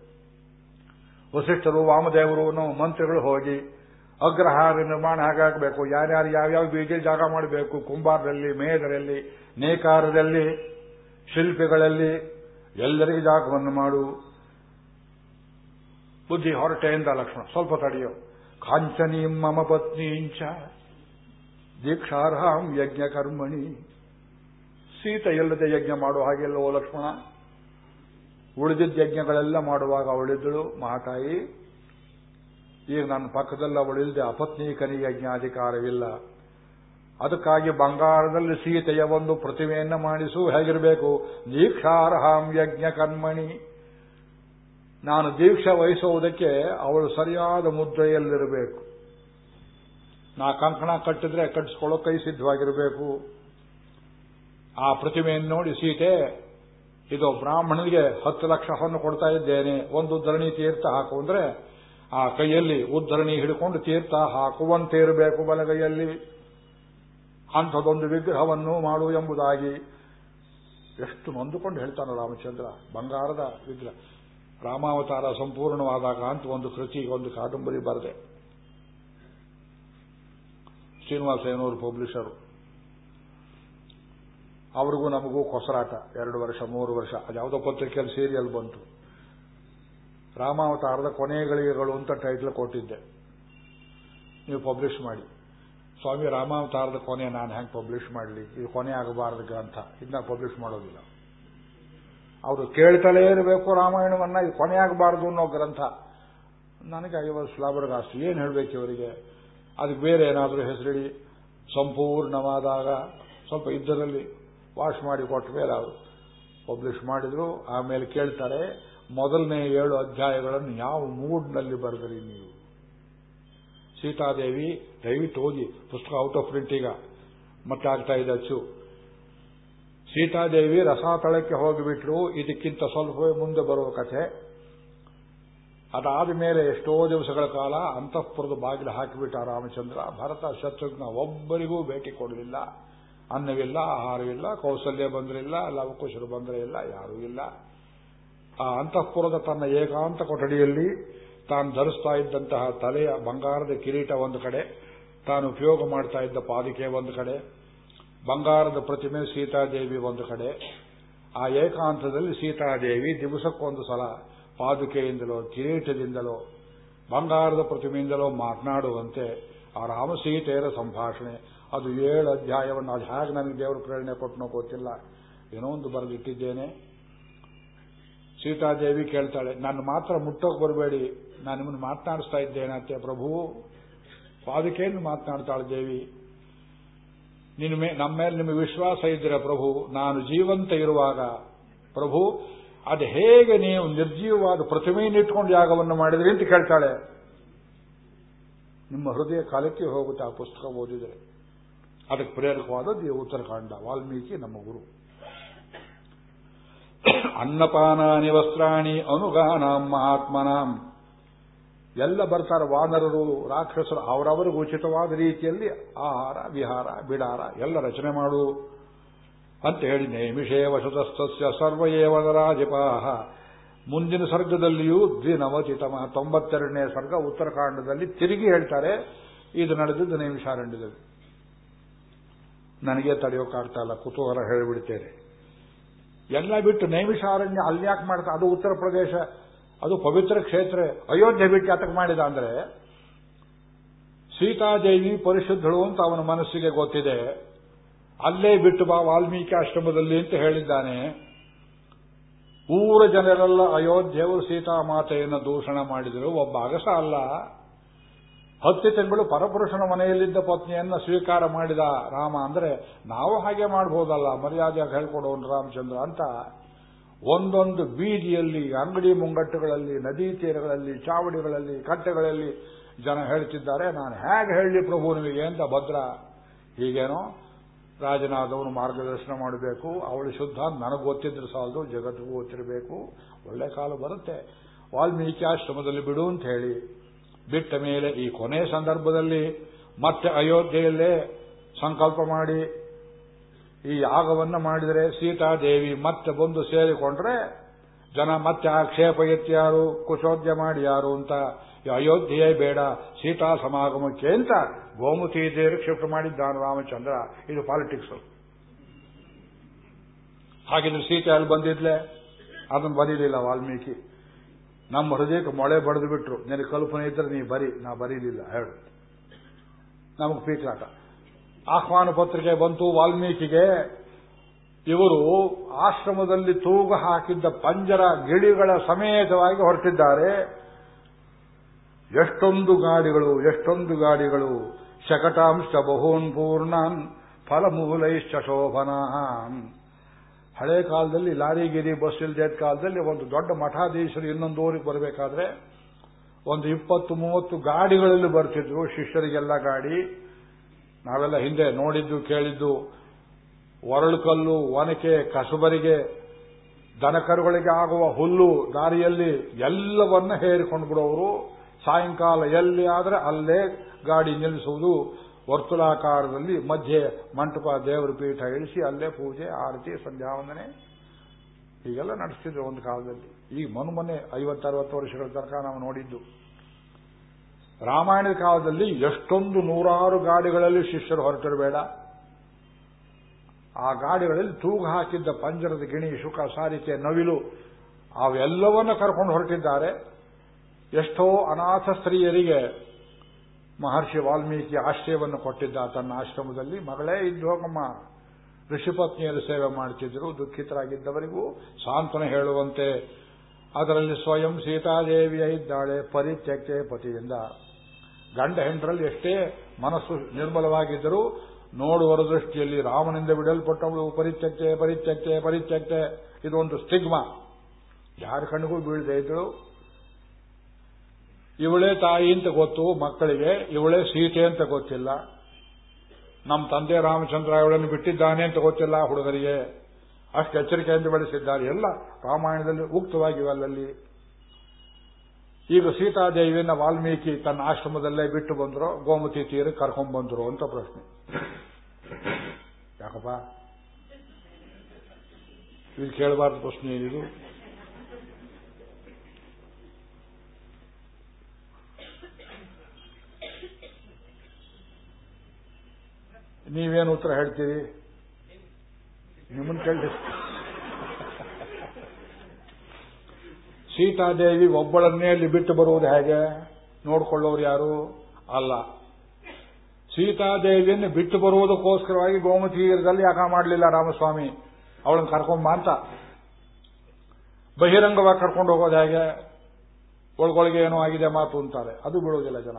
ವಸಿಷ್ಠರು, ವಾಮದೇವರು ಮಂತ್ರಿಗಳು ಹೋಗಿ, ಅಗ್ರಹಾರ ನಿರ್ಮಾಣ ಹೇಗಾಗಬೇಕು, ಯಾರ್ಯಾರು ಯಾವ್ಯಾವ ಬೀಜ ಜಾಗ ಮಾಡಬೇಕು, ಕುಂಬಾರದಲ್ಲಿ, ಮೇದರಲ್ಲಿ ನೇಕಾರದಲ್ಲಿ ಶಿಲ್ಪಿಗಳಲ್ಲಿ, ಎಲ್ಲರಿಗೂ ಜಾಗವನ್ನು ಮಾಡು. ಬುದ್ಧಿ ಹೊರಟೆಯಿಂದ ಲಕ್ಷ್ಮಣ ಸ್ವಲ್ಪ ತಡೆಯೋ. ಕಾಂಚನಿ ಮಮ ಪತ್ನೀಂಚ. ದೀಕ್ಷಾರ್ಹಾಂ ಯಜ್ಞ ಕರ್ಮಣಿ. ಸೀತ ಯಜ್ಞ ಮಾಡುವ ಹಾಗೆಲ್ಲವೋ ಲಕ್ಷ್ಮಣ? ಉಳಿದಿದ್ದ ಯಜ್ಞಗಳೆಲ್ಲ ಮಾಡುವಾಗ ಅವಳಿದ್ದಳು ಮಹಾತಾಯಿ. ಈಗ ನನ್ನ ಪಕ್ಕದಲ್ಲಿ ಅವಳಿಲ್ಲದೆ ಅಪತ್ನೀಕನಿಗೆ ಯಜ್ಞಾಧಿಕಾರವಿಲ್ಲ. ಅದಕ್ಕಾಗಿ ಬಂಗಾರದಲ್ಲಿ ಸೀತೆಯ ಒಂದು ಪ್ರತಿಮೆಯನ್ನು ಮಾಡಿಸು. ಹೇಗಿರಬೇಕು? ದೀಕ್ಷಾರ್ಹಾಂ ಯಜ್ಞ ಕರ್ಮಣಿ. ನಾನು ದೀಕ್ಷೆ ವಹಿಸುವುದಕ್ಕೆ ಅವಳು ಸರಿಯಾದ ಮುದ್ರೆಯಲ್ಲಿರಬೇಕು. ನಾ ಕಂಕಣ ಕಟ್ಟಿದ್ರೆ ಕಟ್ಟಿಸ್ಕೊಳ್ಳೋ ಕೈ ಸಿದ್ಧವಾಗಿರಬೇಕು. ಆ ಪ್ರತಿಮೆಯನ್ನು ನೋಡಿ ಸೀತೆ, ಇದು ಬ್ರಾಹ್ಮಣನಿಗೆ ಹತ್ತು ಲಕ್ಷ ಹೊನ್ನು ಕೊಡ್ತಾ ಇದ್ದೇನೆ. ಒಂದು ಧರಣಿ ತೀರ್ಥ ಹಾಕು. ಅಂದ್ರೆ ಆ ಕೈಯಲ್ಲಿ ಉದ್ಧರಣಿ ಹಿಡ್ಕೊಂಡು ತೀರ್ಥ ಹಾಕುವಂತೆ ಇರಬೇಕು ಬಲಗೈಯಲ್ಲಿ. ಅಂಥದೊಂದು ವಿಗ್ರಹವನ್ನು ಮಾಡು ಎಂಬುದಾಗಿ. ಎಷ್ಟು ನೊಂದುಕೊಂಡು ಹೇಳ್ತಾನೆ ರಾಮಚಂದ್ರ, ಬಂಗಾರದ ವಿಗ್ರಹ. ರಾಮಾವತಾರ ಸಂಪೂರ್ಣವಾದಾಗ ಅಂತ ಒಂದು ಕೃತಿ, ಒಂದು ಕಾದಂಬರಿ ಬರದೆ. ಶ್ರೀನಿವಾಸಯ್ಯನವರು ಪಬ್ಲಿಷರು. ಅವ್ರಿಗೂ ನಮಗೂ ಕೊಸರಾಟ, ಎರಡು ವರ್ಷ, ಮೂರು ವರ್ಷ ಅದ್ಯಾವುದೋ ಪತ್ರಿಕೆಯಲ್ಲಿ ಸೀರಿಯಲ್ ಬಂತು. ರಾಮಾವತಾರದ ಕೊನೆಗಳಿಗೆಗಳು ಅಂತ ಟೈಟ್ಲ್ ಕೊಟ್ಟಿದ್ದೆ. ನೀವು ಪಬ್ಲಿಷ್ ಮಾಡಿ. ಸ್ವಾಮಿ, ರಾಮಾವತಾರದ ಕೊನೆ ನಾನು ಹೆಂಗೆ ಪಬ್ಲಿಷ್ ಮಾಡಲಿ? ಇದು ಕೊನೆ ಆಗಬಾರದು ಗ್ರಂಥ. ಇದನ್ನ ಪಬ್ಲಿಷ್ ಮಾಡೋದಿಲ್ಲ. ಅವರು ಕೇಳ್ತಲೇ ಇರಬೇಕು ರಾಮಾಯಣವನ್ನ, ಇದು ಕೊನೆಯಾಗಬಾರದು ಅನ್ನೋ ಗ್ರಂಥ. ನನಗೆ ಐವತ್ತು ಅಷ್ಟು ಏನು ಹೇಳಬೇಕು ಇವರಿಗೆ? ಅದಕ್ಕೆ ಬೇರೆ ಏನಾದರೂ ಹೆಸರಿಡಿ. ಸಂಪೂರ್ಣವಾದಾಗ ಸ್ವಲ್ಪ ಇದ್ದರಲ್ಲಿ ವಾಶ್ ಮಾಡಿ ಕೊಟ್ಟ ಮೇಲೆ ಅವರು ಪಬ್ಲಿಷ್ ಮಾಡಿದ್ರು, ಆಮೇಲೆ ಕೇಳ್ತಾರೆ, ಮೊದಲನೇ ಏಳು ಅಧ್ಯಾಯಗಳನ್ನು ಯಾವ ಮೂಡ್ನಲ್ಲಿ ಬರೆದ್ರಿ ನೀವು? ಸೀತಾದೇವಿ ದಯವಿಟ್ಟು ಹೋಗಿ ಪುಸ್ತಕ ಔಟ್ ಆಫ್ ಪ್ರಿಂಟ್ ಈಗ. ಮತ್ತೆ ಆಗ್ತಾ ಇದೆ ಅಚ್ಚು. ಸೀತಾದೇವಿ ರಸಾತಳಕ್ಕೆ ಹೋಗಿಬಿಟ್ರು, ಇದಕ್ಕಿಂತ ಸ್ವಲ್ಪವೇ ಮುಂದೆ ಬರುವ ಕಥೆ. ಅದಾದ ಮೇಲೆ ಎಷ್ಟೋ ದಿವಸಗಳ ಕಾಲ ಅಂತಃಪುರದ ಬಾಗಿಲು ಹಾಕಿಬಿಟ್ಟ ರಾಮಚಂದ್ರ, ಭರತ, ಶತ್ರುಘ್ನ ಒಬ್ಬರಿಗೂ ಭೇಟಿ ಕೊಡಲಿಲ್ಲ. ಅನ್ನವಿಲ್ಲ, ಆಹಾರವಿಲ್ಲ, ಕೌಸಲ್ಯ ಬಂದ್ರಿಲ್ಲ, ಲವಕುಶರು ಬಂದ್ರೆ ಇಲ್ಲ ಯಾರೂ ಇಲ್ಲ. ಆ ಅಂತಃಪುರದ ತನ್ನ ಏಕಾಂತ ಕೊಠಡಿಯಲ್ಲಿ ತಾನು ಧರಿಸ್ತಾ ಇದ್ದಂತಹ ತಲೆಯ ಬಂಗಾರದ ಕಿರೀಟ ಒಂದು ಕಡೆ, ತಾನು ಉಪಯೋಗ ಮಾಡ್ತಾ ಇದ್ದ ಪಾದಿಕೆ ಒಂದು ಕಡೆ ಬಂಗಾರದ ಪ್ರತಿಮೆ ಸೀತಾದೇವಿ ಒಂದು ಕಡೆ, ಆ ಏಕಾಂತದಲ್ಲಿ ಸೀತಾದೇವಿ ದಿವಸಕ್ಕೊಂದು ಸಲ ಪಾದುಕೆಯಿಂದಲೋ, ಕಿರೀಟದಿಂದಲೋ, ಬಂಗಾರದ ಪ್ರತಿಮೆಯಿಂದಲೋ ಮಾತನಾಡುವಂತೆ ಆ ರಾಮಸೀತೆಯರ ಸಂಭಾಷಣೆ. ಅದು ಏಳು ಅಧ್ಯಾಯವನ್ನು, ಅದು ಹೇಗೆ ನನಗೆ ದೇವರು ಪ್ರೇರಣೆ ಕೊಟ್ಟನೋ ಗೊತ್ತಿಲ್ಲ. ಏನೋ ಒಂದು ಬರೆದಿಟ್ಟಿದ್ದೇನೆ. ಸೀತಾದೇವಿ ಕೇಳ್ತಾಳೆ ನಾನು ಮಾತ್ರ ಮುಟ್ಟೋಕೆ ಬರಬೇಡಿ, ನಾನು ನಿಮ್ಮನ್ನು ಮಾತನಾಡಿಸ್ತಾ ಇದ್ದೇನಂತೆ ಪ್ರಭು? ಪಾದುಕೆಯನ್ನು ಮಾತನಾಡ್ತಾಳೆ ದೇವಿ. ನಿನ್ನ ನಮ್ಮ ಮೇಲೆ ನಿಮಗೆ ವಿಶ್ವಾಸ ಇದ್ದೀರ ಪ್ರಭು, ನಾನು ಜೀವಂತ ಇರುವಾಗ, ಪ್ರಭು, ಅದು ಹೇಗೆ ನೀವು ನಿರ್ಜೀವವಾದ ಪ್ರತಿಮೆಯನ್ನು ಇಟ್ಕೊಂಡು ಯಾಗವನ್ನು ಮಾಡಿದ್ರಿ ಅಂತ ಕೇಳ್ತಾಳೆ. ನಿಮ್ಮ ಹೃದಯ ಕಾಲಕ್ಕೆ ಹೋಗುತ್ತೆ ಆ ಪುಸ್ತಕ ಓದಿದರೆ. ಅದಕ್ಕೆ ಪ್ರೇರಕವಾದದ್ದು ಈ ಉತ್ತರಕಾಂಡ ವಾಲ್ಮೀಕಿ ನಮ್ಮ ಗುರು. ಅನ್ನಪಾನಾನಿ ವಸ್ತ್ರಾಣಿ ಅನುಗಾನಾಂ ಮಹಾತ್ಮನಾಂ. ಎಲ್ಲ ಬರ್ತಾರೆ, ವಾನರರು, ರಾಕ್ಷಸರು, ಅವರವರಿಗೆ ಉಚಿತವಾದ ರೀತಿಯಲ್ಲಿ ಆಹಾರ, ವಿಹಾರ, ಬಿಡಾರ, ಎಲ್ಲ ರಚನೆ ಮಾಡು ಅಂತ ಹೇಳಿ ನೈಮಿಷೇ ವಶತಸ್ತಸ್ಯ ಸರ್ವಯೇ ವನರಾಜಪಾಹ ಮುಂದಿನ ಸರ್ಗದಲ್ಲಿಯೂ ದ್ವಿನವಚಿತಮ ತೊಂಬತ್ತೆರಡನೇ ಸರ್ಗ ಉತ್ತರಕಾಂಡದಲ್ಲಿ ತಿರುಗಿ ಹೇಳ್ತಾರೆ, ಇದು ನಡೆದಿದ್ದು ನೇಮಿಷಾರಣ್ಯದಲ್ಲಿ. ನನಗೆ ತಡೆಯೋಕ್ಕಾಗ್ತಾ ಇಲ್ಲ ಕುತೂಹಲ ಹೇಳಿಬಿಡ್ತೇನೆ. ಎಲ್ಲ ಬಿಟ್ಟು ನೈಮಿಷಾರಣ್ಯ ಅಲ್ಲಿ ಯಾಕೆ ಮಾಡ್ತಾ, ಅದು ಉತ್ತರ ಪ್ರದೇಶ ಅದು ಪವಿತ್ರ ಕ್ಷೇತ್ರ. ಅಯೋಧ್ಯೆ ಬಿಟ್ಟು ಯಾತಕ್ಕೆ ಮಾಡಿದ ಅಂದ್ರೆ, ಸೀತಾದೇವಿ ಪರಿಶುದ್ಧಳು ಅಂತ ಅವನ ಮನಸ್ಸಿಗೆ ಗೊತ್ತಿದೆ. ಅಲ್ಲೇ ಬಿಟ್ಟು ಬಾ ವಾಲ್ಮೀಕಿ ಆಶ್ರಮದಲ್ಲಿ ಅಂತ ಹೇಳಿದ್ದಾನೆ. ಊರ ಜನರೆಲ್ಲ ಅಯೋಧ್ಯೆಯವರು ಸೀತಾಮಾತೆಯನ್ನು ದೂಷಣ ಮಾಡಿದರು. ಒಬ್ಬ ಅಗಸ ಅಲ್ಲ. ಹತ್ತು ತಿಂಗಳು ಪರಪುರುಷನ ಮನೆಯಲ್ಲಿದ್ದ ಪತ್ನಿಯನ್ನ ಸ್ವೀಕಾರ ಮಾಡಿದ ರಾಮ ಅಂದ್ರೆ, ನಾವು ಹಾಗೆ ಮಾಡಬಹುದಲ್ಲ ಮರ್ಯಾದೆಯಾಗಿ ಹೇಳ್ಕೊಡೋನು ರಾಮಚಂದ್ರ ಅಂತ ಒಂದೊಂದು ಬೀದಿಯಲ್ಲಿ, ಅಂಗಡಿ ಮುಂಗಟ್ಟುಗಳಲ್ಲಿ, ನದಿ ತೀರಗಳಲ್ಲಿ, ಚಾವಡಿಗಳಲ್ಲಿ, ಕಟ್ಟೆಗಳಲ್ಲಿ ಜನ ಹೇಳ್ತಿದ್ದಾರೆ. ನಾನು ಹೇಗೆ ಹೇಳಿ ಪ್ರಭು ನಿಮಗೆ ಅಂತ ಭದ್ರ. ಹೀಗೇನೋ ರಾಜನಾದವನು ಮಾರ್ಗದರ್ಶನ ಮಾಡಬೇಕು. ಅವಳು ಶುದ್ಧ ನನಗೆ ಗೊತ್ತಿದ್ರೆ ಸಾಲದು, ಜಗತ್ತಿಗೂ ಗೊತ್ತಿರಬೇಕು. ಒಳ್ಳೆ ಕಾಲ ಬರುತ್ತೆ. ವಾಲ್ಮೀಕಿ ಆಶ್ರಮದಲ್ಲಿ ಬಿಡು ಅಂತ ಹೇಳಿ ಬಿಟ್ಟ ಮೇಲೆ ಈ ಕೊನೆ ಸಂದರ್ಭದಲ್ಲಿ ಮತ್ತೆ ಅಯೋಧ್ಯೆಯಲ್ಲೇ ಸಂಕಲ್ಪ ಮಾಡಿ ಈ ಯಾಗವನ್ನು ಮಾಡಿದರೆ ಸೀತಾದೇವಿ ಮತ್ತೆ ಬಂದು ಸೇರಿಕೊಂಡ್ರೆ ಜನ ಮತ್ತೆ ಆಕ್ಷೇಪ ಎತ್ತಿಯಾರು ಕುಶೋದ್ಯ ಮಾಡಿ ಯಾರು ಅಂತ ಅಯೋಧ್ಯೆಯೇ ಬೇಡ, ಸೀತಾ ಸಮಾಗಮಕ್ಕೆ ಅಂತ ಗೋಮತಿ ದೇವರಿಗೆ ಶಿಫ್ಟ್ ಮಾಡಿದ್ದಾನು ರಾಮಚಂದ್ರ. ಇದು ಪಾಲಿಟಿಕ್ಸ್ ಹಾಗಿದ್ರೆ ಸೀತೆ ಅಲ್ಲಿ ಬಂದಿದ್ಲೆ? ಅದನ್ನು ಬರೀಲಿಲ್ಲ ವಾಲ್ಮೀಕಿ. ನಮ್ಮ ಹೃದಯಕ್ಕೆ ಮೊಳೆ ಬಡಿದು ಬಿಟ್ರು. ನಿನಗೆ ಕಲ್ಪನೆ ಇದ್ರೆ ನೀ ಬರಿ. ನಾ ಬರೀಲಿಲ್ಲ. ಹೇಳು. ನಮಗೆ ಪೀಕ್ಲಾಟ ಆಹ್ವಾನ ಪತ್ರಿಕೆ ಬಂತು, ವಾಲ್ಮೀಕಿಗೆ, ಇವರು ಆಶ್ರಮದಲ್ಲಿ ತೂಗು ಹಾಕಿದ್ದ ಪಂಜರ ಗಿಳಿಗಳ ಸಮೇತವಾಗಿ ಹೊರಟಿದ್ದಾರೆ. ಎಷ್ಟೊಂದು ಗಾಡಿಗಳು ಎಷ್ಟೊಂದು ಗಾಡಿಗಳು, ಶಕಟಾಂಶ ಬಹೂನ್ ಪೂರ್ಣಾನ್ ಫಲಮೂಲೈಶ್ಚ ಶೋಭನಾನ್. ಹಳೆ ಕಾಲದಲ್ಲಿ ಲಾರಿಗಿರಿ ಬಸ್ ಇಲ್ದೇ ಕಾಲದಲ್ಲಿ ಒಂದು ದೊಡ್ಡ ಮಠಾಧೀಶರು ಇನ್ನೊಂದು ಊರಿಗೆ ಬರಬೇಕಾದ್ರೆ, ಒಂದು ಇಪ್ಪತ್ತು ಮೂವತ್ತು ಗಾಡಿಗಳಲ್ಲಿ ಬರ್ತಿದ್ರು ಶಿಷ್ಯರಿಗೆಲ್ಲ ಗಾಡಿ. ನಾವೆಲ್ಲ ಹಿಂದೆ ನೋಡಿದ್ದು, ಕೇಳಿದ್ದು ಒರಳುಕಲ್ಲು ಒನಕೆ, ಕಸಬರಿಗೆ, ದನಕರುಗಳಿಗೆ ಆಗುವ ಹುಲ್ಲು ದಾರಿಯಲ್ಲಿ ಎಲ್ಲವನ್ನ ಹೇರಿಕೊಂಡು ಬಿಡೋರು ಸಾಯಂಕಾಲ ಎಲ್ಲಿ ಆದರೆ ಅಲ್ಲೇ ಗಾಡಿ ನಿಲ್ಲಿಸುವುದು. ವರ್ತುಲಾಕಾರದಲ್ಲಿ ಮಧ್ಯೆ ಮಂಟಪ, ದೇವರ ಪೀಠ ಇಳಿಸಿ ಅಲ್ಲೇ ಪೂಜೆ, ಆರತಿ, ಸಂಧ್ಯಾವಂದನೆ. ಹೀಗೆಲ್ಲ ನಡೆಸ್ತಿದ್ರು ಒಂದು ಕಾಲದಲ್ಲಿ. ಈಗ ಮನುಮನೆ ಐವತ್ತರವತ್ತು ವರ್ಷಗಳ ತನಕ ನಾವು ನೋಡಿದ್ದು. ರಾಮಾಯಣದ ಕಾಲದಲ್ಲಿ ಎಷ್ಟೊಂದು ನೂರಾರು ಗಾಡಿಗಳಲ್ಲಿ ಶಿಷ್ಯರು ಹೊರಟಿರಬೇಡ. ಆ ಗಾಡಿಗಳಲ್ಲಿ ತೂಗು ಹಾಕಿದ್ದ ಪಂಜರದ ಗಿಣಿ, ಶುಕ, ಸಾರಿಕೆ, ನವಿಲು, ಅವೆಲ್ಲವನ್ನ ಕರ್ಕೊಂಡು ಹೊರಟಿದ್ದಾರೆ. ಎಷ್ಟೋ ಅನಾಥ ಸ್ತ್ರೀಯರಿಗೆ ಮಹರ್ಷಿ ವಾಲ್ಮೀಕಿ ಆಶ್ರಯವನ್ನು ಕೊಟ್ಟಿದ್ದ ತನ್ನ ಆಶ್ರಮದಲ್ಲಿ. ಮಗಳೇ ಇದ್ದು ಹೋಗಮ್ಮ. ಋಷಿಪತ್ನಿಯರು ಸೇವೆ ಮಾಡುತ್ತಿದ್ದರು ದುಃಖಿತರಾಗಿದ್ದವರಿಗೂ ಸಾಂತ್ವನ ಹೇಳುವಂತೆ. ಅದರಲ್ಲಿ ಸ್ವಯಂ ಸೀತಾದೇವಿಯ ಇದ್ದಾಳೆ, ಪರಿತ್ಯಕ್ತೆ ಪತಿಯಿಂದ. ಗಂಡ ಹೆಂಡರಲ್ಲಿ ಎಷ್ಟೇ ಮನಸ್ಸು ನಿರ್ಮಲವಾಗಿದ್ದರೂ ನೋಡುವರ ದೃಷ್ಟಿಯಲ್ಲಿ ರಾಮನಿಂದ ಬಿಡಲ್ಪಟ್ಟವಳು ಪರಿತ್ಯಕ್ತೆ ಪರಿತ್ಯಕ್ತೆ ಪರಿತ್ಯಕ್ತೆ. ಇದೊಂದು ಸ್ಟಿಗ್ಮಾ. ಯಾರ ಕಣ್ಣಿಗೂ ಬೀಳದೆ ಇದ್ದಳು. ಇವಳೇ ತಾಯಿ ಅಂತ ಗೊತ್ತು ಮಕ್ಕಳಿಗೆ, ಇವಳೇ ಸೀತೆ ಅಂತ ಗೊತ್ತಿಲ್ಲ. ನಮ್ಮ ತಂದೆ ರಾಮಚಂದ್ರ ಇವಳನ್ನು ಬಿಟ್ಟಿದ್ದಾನೆ ಅಂತ ಗೊತ್ತಿಲ್ಲ ಹುಡುಗರಿಗೆ. ಅಷ್ಟು ಎಚ್ಚರಿಕೆಯಿಂದ ಬೆಳೆಸಿದ್ದಾರೆ. ಎಲ್ಲ ರಾಮಾಯಣದಲ್ಲಿ ಉಕ್ತವಾಗಿವೆ ಈಗ ಸೀತಾದೇವಿಯನ್ನ ವಾಲ್ಮೀಕಿ ತನ್ನ ಆಶ್ರಮದಲ್ಲೇ ಬಿಟ್ಟು ಬಂದ್ರು, ಗೋಮತಿ ತೀರ ಕರ್ಕೊಂಡ್ ಬಂದ್ರು ಅಂತ ಪ್ರಶ್ನೆ. ಯಾಕಪ್ಪ? ಇದು ಕೇಳಬಾರ್ದು ಪ್ರಶ್ನೆ ಏನಿದು ನೀವೇನು ಉತ್ತರ ಹೇಳ್ತೀರಿ? ನಿಮ್ಮನ್ನು ಕೇಳಿ ಸೀತಾದೇವಿ ಒಬ್ಬಳನ್ನೇ ಅಲ್ಲಿ ಬಿಟ್ಟು ಬರುವುದು ಹೇಗೆ? ನೋಡ್ಕೊಳ್ಳೋರು ಯಾರು? ಅಲ್ಲ. ಸೀತಾದೇವಿಯನ್ನು ಬಿಟ್ಟು ಬರುವುದಕ್ಕೋಸ್ಕರವಾಗಿ ಗೋಮತೀರದಲ್ಲಿ ಯಾಕ ಮಾಡಲಿಲ್ಲ ರಾಮಸ್ವಾಮಿ? ಅವಳನ್ನು ಕರ್ಕೊಂಬ ಅಂತ ಬಹಿರಂಗವಾಗಿ ಕರ್ಕೊಂಡು ಹೋಗೋದು ಹೇಗೆ? ಒಳಗೊಳಗೆ ಏನೋ ಆಗಿದೆ ಮಾತು ಅಂತಾರೆ. ಅದು ಬಿಡುವುದಿಲ್ಲ ಜನ.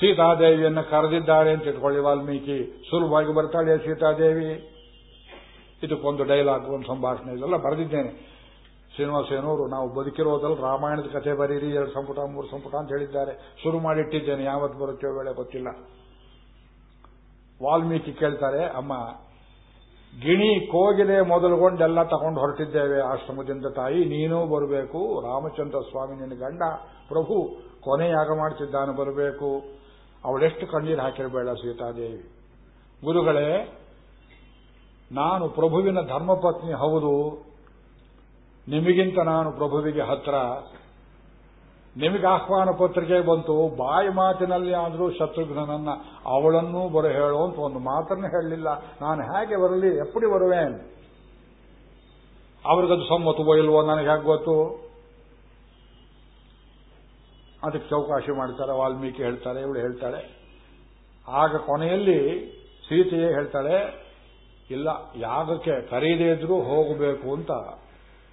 ಸೀತಾದೇವಿಯನ್ನು ಕರೆದಿದ್ದಾರೆ ಅಂತ ಇಟ್ಕೊಳ್ಳಿ ವಾಲ್ಮೀಕಿ. ಸುಲಭವಾಗಿ ಬರ್ತಾಳೆ ಸೀತಾದೇವಿ. ಇದಕ್ಕೊಂದು ಡೈಲಾಗ್ ಒಂದು ಸಂಭಾಷಣೆ. ಇದೆಲ್ಲ ಬರೆದಿದ್ದೇನೆ. ಶ್ರೀನಿವಾಸೇನವರು ನಾವು ಬದುಕಿರೋದ್ರಲ್ಲಿ ರಾಮಾಯಣದ ಕಥೆ ಬರೀರಿ, ಎರಡು ಸಂಪುಟ, ಮೂರು ಸಂಪುಟ ಅಂತ ಹೇಳಿದ್ದಾರೆ. ಶುರು ಮಾಡಿಟ್ಟಿದ್ದೇನೆ, ಯಾವತ್ತು ಬರುತ್ತೋ ವೇಳೆ ಗೊತ್ತಿಲ್ಲ. ವಾಲ್ಮೀಕಿ ಕೇಳ್ತಾರೆ, ಅಮ್ಮ, ಗಿಣಿ ಕೋಗಿಲೆ ಮೊದಲುಗೊಂಡೆಲ್ಲ ತಗೊಂಡು ಹೊರಟಿದ್ದೇವೆ, ಆಶ್ರಮದಿಂದ ತಾಯಿ, ನೀನೂ ಬರಬೇಕು, ರಾಮಚಂದ್ರ ಸ್ವಾಮಿ ನಿನ್ನ ಗಂಡ, ಪ್ರಭು ಕೊನೆಯಾಗ ಮಾಡ್ತಿದ್ದಾನೆ, ಬರಬೇಕು. ಅವಳೆಷ್ಟು ಕಣ್ಣೀರು ಹಾಕಿರಬೇಡ ಸೀತಾದೇವಿ. ಗುರುಗಳೇ, ನಾನು ಪ್ರಭುವಿನ ಧರ್ಮಪತ್ನಿ ಹೌದು ನಿಮಗಿಂತ ನಾನು ಪ್ರಭುವಿಗೆ ಹತ್ರ, ನಿಮಗೆ ಆಹ್ವಾನ ಪತ್ರಿಕೆ ಬಂತು, ಬಾಯಿ ಮಾತಿನಲ್ಲಿ ಆದರೂ ಶತ್ರುಘ್ನನನ್ನ ಅವಳನ್ನೂ ಬರ ಹೇಳು ಅಂತ ಒಂದು ಮಾತನ್ನು ಹೇಳಲಿಲ್ಲ. ನಾನು ಹೇಗೆ ಬರಲಿ, ಎಪ್ಪಡಿ ಬರುವೇನ್? ಅವ್ರಿಗದು ಸಮ್ಮತವೋ ಇಲ್ವೋ ನನಗೆ ಹೇಗೆ ಗೊತ್ತು? ಅದಕ್ಕೆ ಚೌಕಾಶಿ ಮಾಡ್ತಾರೆ, ವಾಲ್ಮೀಕಿ ಹೇಳ್ತಾರೆ, ಇವಳು ಹೇಳ್ತಾಳೆ. ಆಗ ಕೊನೆಯಲ್ಲಿ ಸೀತೆಯೇ ಹೇಳ್ತಾಳೆ, ಇಲ್ಲ, ಯಾಗಕ್ಕೆ ಕರೀದೇ ಇದ್ರೂ ಹೋಗಬೇಕು ಅಂತ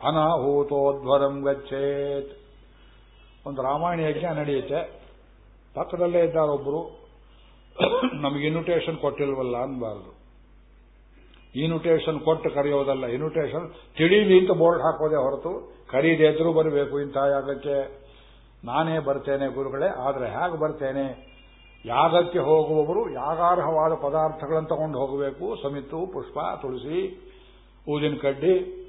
ಅನಾಹೂತೋದ್ವರಂ ಗಚ್ಚೇತ್. ಒಂದು ರಾಮಾಯಣ ಯಜ್ಞ ನಡೆಯುತ್ತೆ. ಪಕ್ಕದಲ್ಲೇ ಇದ್ದಾರೊಬ್ಬರು ನಮಗೆ ಇನ್ವಿಟೇಷನ್ ಕೊಟ್ಟಿಲ್ವಲ್ಲ ಅನ್ಬಾರ್ದು. ಇನ್ವಿಟೇಷನ್ ಕೊಟ್ಟು ಕರೆಯೋದಲ್ಲ. ಇನ್ವಿಟೇಷನ್ ತಿಳಿಲಿ ಅಂತ ಬೋರ್ಡ್ ಹಾಕೋದೇ ಹೊರತು ಕರೀದೆ ಎದುರು ಬರಬೇಕು ಇಂಥ ಯಾಗಕ್ಕೆ. ನಾನೇ ಬರ್ತೇನೆ ಗುರುಗಳೇ, ಆದರೆ ಹೇಗೆ ಬರ್ತೇನೆ? ಯಾಗಕ್ಕೆ ಹೋಗುವವರು ಯಾಗಾರ್ಹವಾದ ಪದಾರ್ಥಗಳನ್ನು ತಗೊಂಡು ಹೋಗಬೇಕು. ಸಮಿತು ಪುಷ್ಪ, ತುಳಸಿ, ಊದಿನ ಕಡ್ಡಿ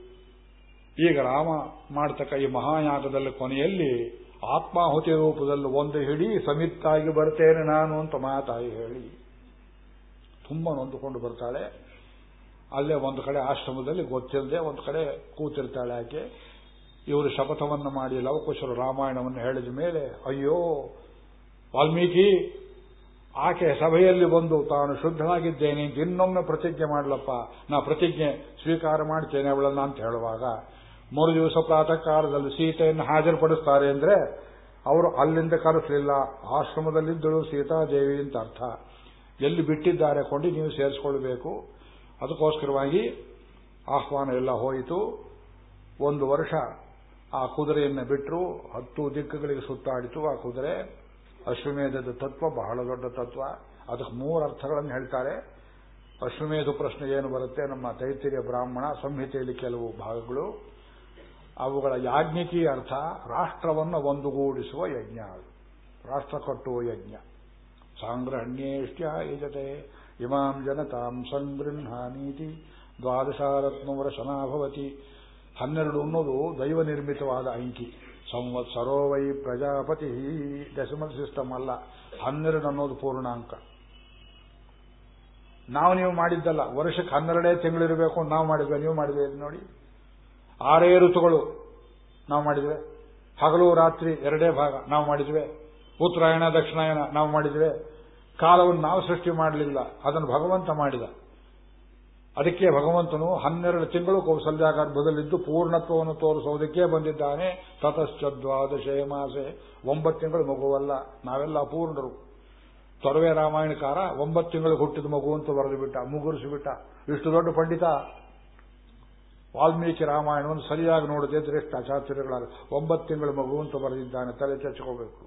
ಈಗ ರಾಮ ಮಾಡ್ತಕ್ಕ ಈ ಮಹಾಯಾಗದಲ್ಲಿ ಕೊನೆಯಲ್ಲಿ ಆತ್ಮಾಹುತಿ ರೂಪದಲ್ಲಿ ಒಂದು ಹಿಡಿ ಸಮಿತ್ತಾಗಿ ಬರ್ತೇನೆ ನಾನು ಅಂತ ಮಾತಾಯಿ ಹೇಳಿ ತುಂಬ ನೊಂದುಕೊಂಡು ಬರ್ತಾಳೆ. ಅಲ್ಲೇ ಒಂದು ಕಡೆ ಆಶ್ರಮದಲ್ಲಿ ಗೊತ್ತಿಲ್ಲದೆ ಒಂದು ಕಡೆ ಕೂತಿರ್ತಾಳೆ ಆಕೆ. ಇವರು ಶಪಥವನ್ನು ಮಾಡಿ ಲವಕುಶರು ರಾಮಾಯಣವನ್ನು ಹೇಳಿದ ಮೇಲೆ, ಅಯ್ಯೋ, ವಾಲ್ಮೀಕಿ, ಆಕೆ ಸಭೆಯಲ್ಲಿ ಬಂದು ತಾನು ಶುದ್ಧವಾಗಿದ್ದೇನೆ ಅಂತ ಇನ್ನೊಮ್ಮೆ ಪ್ರತಿಜ್ಞೆ ಮಾಡಲಪ್ಪ. ನಾ ಪ್ರತಿಜ್ಞೆ ಸ್ವೀಕಾರ ಮಾಡ್ತೇನೆ ಅವಳನ್ನ ಅಂತ ಹೇಳುವಾಗ ಮೂರು ದಿವಸ ಪ್ರಾತಃ ಕಾಲದಲ್ಲಿ ಸೀತೆಯನ್ನು ಹಾಜರುಪಡಿಸ್ತಾರೆ ಅಂದ್ರೆ ಅವರು ಅಲ್ಲಿಂದ ಕರೆಸಲಿಲ್ಲ. ಆಶ್ರಮದಲ್ಲಿದ್ದಳು ಸೀತಾದೇವಿ ಅಂತ ಅರ್ಥ. ಎಲ್ಲಿ ಬಿಟ್ಟಿದ್ದಾರೆ ಕೊಂಡು ನೀವು ಸೇರಿಸ್ಕೊಳ್ಬೇಕು. ಅದಕ್ಕೋಸ್ಕರವಾಗಿ ಆಹ್ವಾನ ಎಲ್ಲ ಹೋಯಿತು. ಒಂದು ವರ್ಷ ಆ ಕುದುರೆಯನ್ನು ಬಿಟ್ಟರು ಹತ್ತು ದಿಕ್ಕುಗಳಿಗೆ ಸುತ್ತಾಡಿತು ಆ ಕುದುರೆ. ಅಶ್ವಮೇಧದ ತತ್ವ ಬಹಳ ದೊಡ್ಡ ತತ್ವ. ಅದಕ್ಕೆ ಮೂರು ಅರ್ಥಗಳನ್ನು ಹೇಳ್ತಾರೆ. ಅಶ್ವಮೇಧ ಪ್ರಶ್ನೆ ಏನು ಬರುತ್ತೆ? ನಮ್ಮ ತೈತಿರಿಯ ಬ್ರಾಹ್ಮಣ ಸಂಹಿತೆಯಲ್ಲಿ ಕೆಲವು ಭಾಗಗಳು. ಅವುಗಳ ಯಾಜ್ಞಿಕಿ ಅರ್ಥ ರಾಷ್ಟ್ರವನ್ನು ಒಂದುಗೂಡಿಸುವ ಯಜ್ಞ ಅದು. ರಾಷ್ಟ್ರ ಕಟ್ಟುವ ಯಜ್ಞ. ಸಾಂಗ್ರಹಣ್ಯೇಷ್ಟ್ಯ ಯಜತೆ. ಇಮಾಂ ಜನತಾಂ ಸಂಗೃಹಾನೀತಿ ದ್ವಾದಶಾರತ್ನವರಶನಾಭವತಿ ಹನ್ನೆರಡು ಅನ್ನೋದು ದೈವ ನಿರ್ಮಿತವಾದ ಅಂಕಿ. ಸಂವತ್ಸರೋ ವೈ ಪ್ರಜಾಪತಿ. ಡೆಸಿಮಲ್ ಸಿಸ್ಟಮ್ ಅಲ್ಲ. ಹನ್ನೆರಡು ಅನ್ನೋದು ಪೂರ್ಣಾಂಕ. ನಾವು ನೀವು ಮಾಡಿದ್ದಲ್ಲ. ವರ್ಷಕ್ಕೆ ಹನ್ನೆರಡೇ ತಿಂಗಳಿರಬೇಕು ಅಂತ ನಾವು ಮಾಡಿದ್ವಿ. ನೀವು ಮಾಡಿದ್ವಿ ನೋಡಿ. ಆರೇ ಋತುಗಳು ನಾವು ಮಾಡಿದ್ವಿ. ಹಗಲು, ರಾತ್ರಿ ಎರಡೇ ಭಾಗ ನಾವು ಮಾಡಿದ್ವಿ. ಉತ್ತರಾಯಣ ದಕ್ಷಿಣಾಯನ ನಾವು ಮಾಡಿದ್ವಿ. ಕಾಲವನ್ನು ನಾವು ಸೃಷ್ಟಿ ಮಾಡಲಿಲ್ಲ. ಅದನ್ನು ಭಗವಂತ ಮಾಡಿದ. ಅದಕ್ಕೆ ಭಗವಂತನು ಹನ್ನೆರಡು ತಿಂಗಳು ಕೌಸಲ್ಯ ಗರ್ಭದಲ್ಲಿದ್ದು ಪೂರ್ಣತ್ವವನ್ನು ತೋರಿಸೋದಕ್ಕೆ ಬಂದಿದ್ದಾನೆ. ತತಶ್ಚದ್ವಾದಶೇ ಮಾಸೆ. ಒಂಬತ್ತು ತಿಂಗಳು ಮಗುವಲ್ಲ. ನಾವೆಲ್ಲ ಅಪೂರ್ಣರು. ತೊರವೆ ರಾಮಾಯಣಕಾರ ಒಂಬತ್ತು ತಿಂಗಳು ಹುಟ್ಟಿದ ಮಗು ಅಂತ ಬರೆದು ಬಿಟ್ಟ ಮುಗುರಿಸಿಬಿಟ್ಟ ಇಷ್ಟು ದೊಡ್ಡ ಪಂಡಿತ ವಾಲ್ಮೀಕಿ ರಾಮಾಯಣವನ್ನು ಸರಿಯಾಗಿ ನೋಡದೆ ದೃಷ್ಟ ಆಚಾರ್ಯಗಳಾಗ ಒಂಬತ್ತು ತಿಂಗಳು ಮಗು ಅಂತ ಬರೆದಿದ್ದಾನೆ, ತಲೆ ಚಚ್ಕೋಬೇಕು.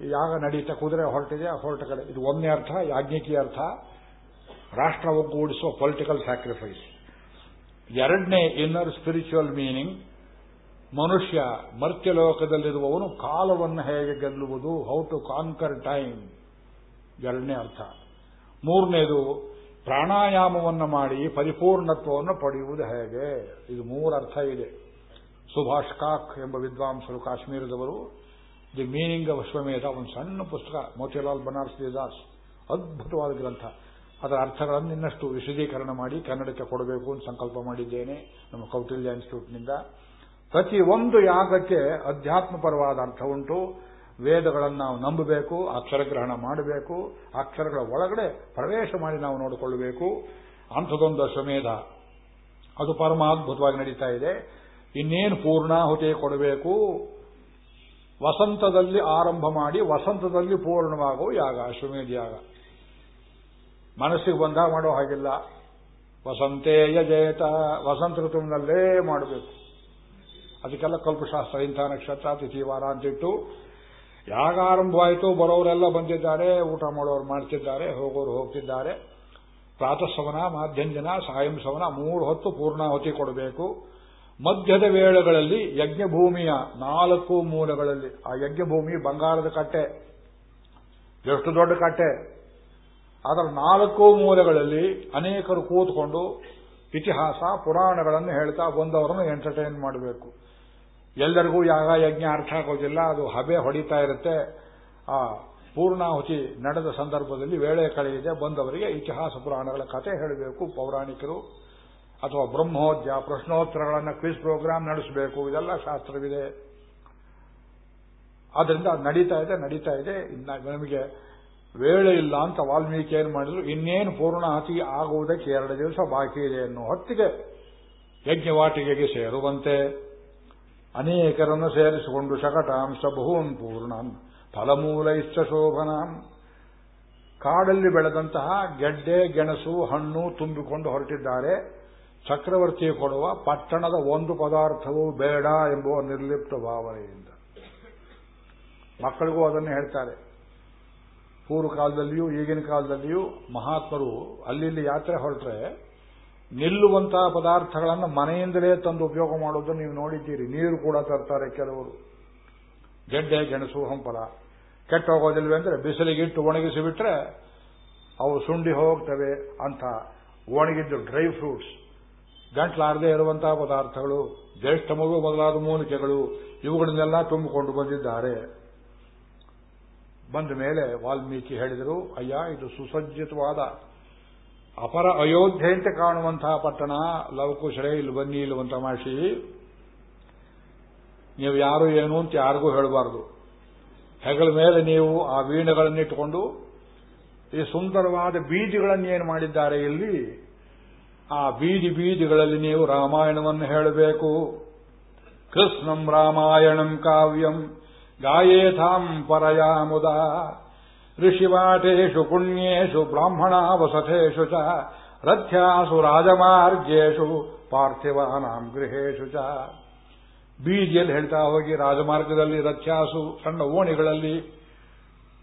ಯಾಗ ನಡೀತಾ ಕುದುರೆ ಹೊರಟಿದೆ ಹೊರಟ ಕಡೆ. ಇದು ಒಂದೇ ಅರ್ಥ, ಯಾಜ್ಞಿಕೀಯ ಅರ್ಥ. ರಾಷ್ಟ್ರ ಒಗ್ಗೂಡಿಸುವ ಪೊಲಿಟಿಕಲ್ ಸ್ಯಾಕ್ರಿಫೈಸ್ ಎರಡನೇ ಇನ್ನರ್ ಸ್ಪಿರಿಚುವಲ್ ಮೀನಿಂಗ್ ಮನುಷ್ಯ ಮರ್ತ್ಯಲೋಕದಲ್ಲಿರುವವನು ಕಾಲವನ್ನು ಹೇಗೆ ಗೆಲ್ಲುವುದು ಹೌ ಟು ಕಾನ್ಕರ್ ಟೈಮ್ ಎರಡನೇ ಅರ್ಥ. ಮೂರನೇದು ಪ್ರಾಣಾಯಾಮವನ್ನು ಮಾಡಿ ಪರಿಪೂರ್ಣತ್ವವನ್ನು ಪಡೆಯುವುದು ಹೇಗೆ? ಇದು ಮೂರು ಅರ್ಥ ಇದೆ. ಸುಭಾಷ್ ಕಾಕ್ ಎಂಬ ವಿದ್ವಾಂಸರು ಕಾಶ್ಮೀರದವರು, ದಿ ಮೀನಿಂಗ್ ಆಫ್ ಒಂದು ಸಣ್ಣ ಪುಸ್ತಕ, ಮೋತಿಲಾಲ್ ಬನಾರ್ಸ್ ದಾಸ್ ಅದ್ಭುತವಾದ ಗ್ರಂಥ. ಅದರ ಅರ್ಥಗಳನ್ನು ಇನ್ನಷ್ಟು ವಿಶದೀಕರಣ ಮಾಡಿ ಕನ್ನಡಕ್ಕೆ ಕೊಡಬೇಕು ಅಂತ ಸಂಕಲ್ಪ ಮಾಡಿದ್ದೇನೆ ನಮ್ಮ ಕೌಟಿಲ್ಯ ಇನ್ಸ್ಟಿಟ್ಯೂಟ್ನಿಂದ. ಒಂದು ಯಾಗಕ್ಕೆ ಅಧ್ಯಾತ್ಮಪರವಾದ ಅರ್ಥ ಉಂಟು. ವೇದಗಳನ್ನು ನಾವು ನಂಬಬೇಕು, ಅಕ್ಷರಗ್ರಹಣ ಮಾಡಬೇಕು, ಅಕ್ಷರಗಳ ಒಳಗಡೆ ಪ್ರವೇಶ ಮಾಡಿ ನಾವು ನೋಡಿಕೊಳ್ಳಬೇಕು. ಅಂಥದೊಂದು ಅಶ್ವಮೇಧ. ಅದು ಪರಮ ಅದ್ಭುತವಾಗಿ ನಡೀತಾ ಇದೆ. ಇನ್ನೇನು ಪೂರ್ಣಾಹುತಿ ಕೊಡಬೇಕು? ವಸಂತದಲ್ಲಿ ಆರಂಭ ಮಾಡಿ ವಸಂತದಲ್ಲಿ ಪೂರ್ಣವಾಗುವ ಯಾಗ, ಅಶ್ವಮೇಧ ಯಾಗ. ಮನಸ್ಸಿಗೆ ಬಂದ ಮಾಡೋ ಹಾಗಿಲ್ಲ. ವಸಂತೇಯ ಜಯತ ವಸಂತ ಋತುವಿನಲ್ಲೇ ಮಾಡಬೇಕು. ಅದಕ್ಕೆಲ್ಲ ಕಲ್ಪಶಾಸ್ತ್ರ, ಇಂಥ ನಕ್ಷತ್ರ, ತಿಥಿ, ವಾರ ಅಂತಿಟ್ಟು ಯಾಗ ಆರಂಭವಾಯಿತು ಬರೋರೆಲ್ಲ ಬಂದಿದ್ದಾರೆ, ಊಟ ಮಾಡೋರು ಮಾಡ್ತಿದ್ದಾರೆ, ಹೋಗೋರು ಹೋಗ್ತಿದ್ದಾರೆ. ಪ್ರಾತಃಸವನ ಮಾಧ್ಯಂಜನ, ಸಾಯಂ ಸವನ ಮೂರು ಹೊತ್ತು ಪೂರ್ಣಾಹುತಿ ಕೊಡಬೇಕು. ಮಧ್ಯದ ವೇಳೆಗಳಲ್ಲಿ ಯಜ್ಞಭೂಮಿಯ ನಾಲ್ಕು ಮೂಲಗಳಲ್ಲಿ, ಆ ಯಜ್ಞಭೂಮಿ ಬಂಗಾರದ ಕಟ್ಟೆ, ಎಷ್ಟು ದೊಡ್ಡ ಕಟ್ಟೆ? ಅದರ ನಾಲ್ಕು ಮೂಲೆಗಳಲ್ಲಿ ಅನೇಕರು ಕೂತ್ಕೊಂಡು ಇತಿಹಾಸ, ಪುರಾಣಗಳನ್ನು ಹೇಳ್ತಾ ಬಂದವರನ್ನು ಎಂಟರ್ಟೈನ್ ಮಾಡಬೇಕು. ಎಲ್ಲರಿಗೂ ಯಾಗ ಯಜ್ಞ ಅರ್ಥ ಆಗೋದಿಲ್ಲ, ಅದು ಹಬೆ ಹೊಡಿತಾ ಇರುತ್ತೆ. ಆ, ಪೂರ್ಣಾಹುತಿ ನಡೆದ ಸಂದರ್ಭದಲ್ಲಿ ವೇಳೆ ಕಳೆಯಿದೆ ಬಂದವರಿಗೆ ಇತಿಹಾಸ ಪುರಾಣಗಳ ಕಥೆ ಹೇಳಬೇಕು. ಪೌರಾಣಿಕರು ಅಥವಾ ಬ್ರಹ್ಮೋದ್ಯ, ಪ್ರಶ್ನೋತ್ತರಗಳನ್ನು ಕ್ವಿಸ್ ಪ್ರೋಗ್ರಾಮ್ ನಡೆಸಬೇಕು. ಇದೆಲ್ಲ ಶಾಸ್ತ್ರವಿದೆ. ಆದ್ರಿಂದ ನಡೀತಾ ಇದೆ ನಡೀತಾ ಇದೆ. ನಮಗೆ ವೇಳೆ ಇಲ್ಲ ಅಂತ ವಾಲ್ಮೀಕಿ ಏನು ಮಾಡಿದ್ರು, ಇನ್ನೇನು ಪೂರ್ಣಾಹುತಿ ಆಗುವುದಕ್ಕೆ ಎರಡು ದಿವಸ ಬಾಕಿ ಇದೆ ಎನ್ನುವ ಹೊತ್ತಿಗೆ ಯಜ್ಞವಾಟಿಗೆಗೆ ಸೇರುವಂತೆ ಅನೇಕರನ್ನು ಸೇರಿಸಿಕೊಂಡು ಶಕಟಾಂಶ ಬಹುನ್ ಫಲಮೂಲ ಇಷ್ಟ ಶೋಭನಾಂ. ಕಾಡಲ್ಲಿ ಬೆಳೆದಂತಹ ಗೆಡ್ಡೆ, ಗೆಣಸು, ಹಣ್ಣು ತುಂಬಿಕೊಂಡು ಹೊರಟಿದ್ದಾರೆ. ಚಕ್ರವರ್ತಿ ಕೊಡುವ ಪಟ್ಟಣದ ಒಂದು ಪದಾರ್ಥವೂ ಬೇಡ ಎಂಬುವ ನಿರ್ಲಿಪ್ತ ಭಾವನೆಯಿಂದ. ಮಕ್ಕಳಿಗೂ ಅದನ್ನು ಹೇಳ್ತಾರೆ. ಪೂರ್ವ ಕಾಲದಲ್ಲಿಯೂ ಈಗಿನ ಕಾಲದಲ್ಲಿಯೂ ಮಹಾತ್ಮರು ಅಲ್ಲಿ ಯಾತ್ರೆ ಹೊರಟ್ರೆ ನಿಲ್ಲುವಂತಹ ಪದಾರ್ಥಗಳನ್ನು ಮನೆಯಿಂದಲೇ ತಂದು ಉಪಯೋಗ ಮಾಡೋದನ್ನು ನೀವು ನೋಡಿದ್ದೀರಿ. ನೀರು ಕೂಡ ತರ್ತಾರೆ ಕೆಲವರು. ಗೆಡ್ಡೆ, ಗೆಣಸು, ಹಂಪಲ. ಕೆಟ್ಟ ಹೋಗೋದಿಲ್ವೇ ಅಂದ್ರೆ ಬಿಸಿಲಿಗಿಟ್ಟು ಒಣಗಿಸಿ ಬಿಟ್ರೆ ಅವು ಸುಂಡಿ ಹೋಗ್ತವೆ ಅಂತ. ಒಣಗಿದ್ದು ಡ್ರೈ ಫ್ರೂಟ್ಸ್. ಗಂಟ್ಲಾರದೆ ಇರುವಂತಹ ಪದಾರ್ಥಗಳು, ಜ್ಯೇಷ್ಠ ಮಗು ಮೊದಲಾದ ಮೂಲಿಕೆಗಳು, ಇವುಗಳನ್ನೆಲ್ಲ ತುಂಬಿಕೊಂಡು ಬಂದಿದ್ದಾರೆ. ಬಂದ ಮೇಲೆ ವಾಲ್ಮೀಕಿ ಹೇಳಿದರು, ಅಯ್ಯ, ಇದು ಸುಸಜ್ಜಿತವಾದ ಅಪರ ಅಯೋಧ್ಯೆ ಅಂತ ಕಾಣುವಂತಹ ಪಟ್ಟಣ ಲವಕುಶರೇ ಇಲ್ಲಿ ಬನ್ನಿ ಇಲ್ಲುವಂತ ಮಾಷಿ ನೀವು ಯಾರು ಏನು ಅಂತ ಯಾರಿಗೂ ಹೇಳಬಾರದು. ಹೆಗಲ ಮೇಲೆ ನೀವು ಆ ವೀಣೆಗಳನ್ನಿಟ್ಟುಕೊಂಡು, ಈ ಸುಂದರವಾದ ಬೀದಿಗಳನ್ನು ಏನು ಮಾಡಿದ್ದಾರೆ ಇಲ್ಲಿ? ಆ ಬೀದಿ ಬೀದಿಗಳಲ್ಲಿ ನೀವು ರಾಮಾಯಣವನ್ನು ಹೇಳಬೇಕು. ಕೃಷ್ಣಂ ರಾಮಾಯಣಂ ಕಾವ್ಯಂ ಗಾಯೇಥಾಂ ಪರಯಾ ಪುಣ್ಯೇಶು ಬ್ರಾಹ್ಮಣ ವಸಥೇಶು ಚ ರಥ್ಯಾಸು ರಾಜಮಾರ್ಗೇಶು ಪಾರ್ಥಿವಾನಾಂ ಗೃಹೇಶು ಚ ಬೀದಿಯಲ್ಲಿ ಹೇಳ್ತಾ ಹೋಗಿ ರಾಜಮಾರ್ಗದಲ್ಲಿ ರಥ್ಯಾಸು ಸಣ್ಣ ಓಣಿಗಳಲ್ಲಿ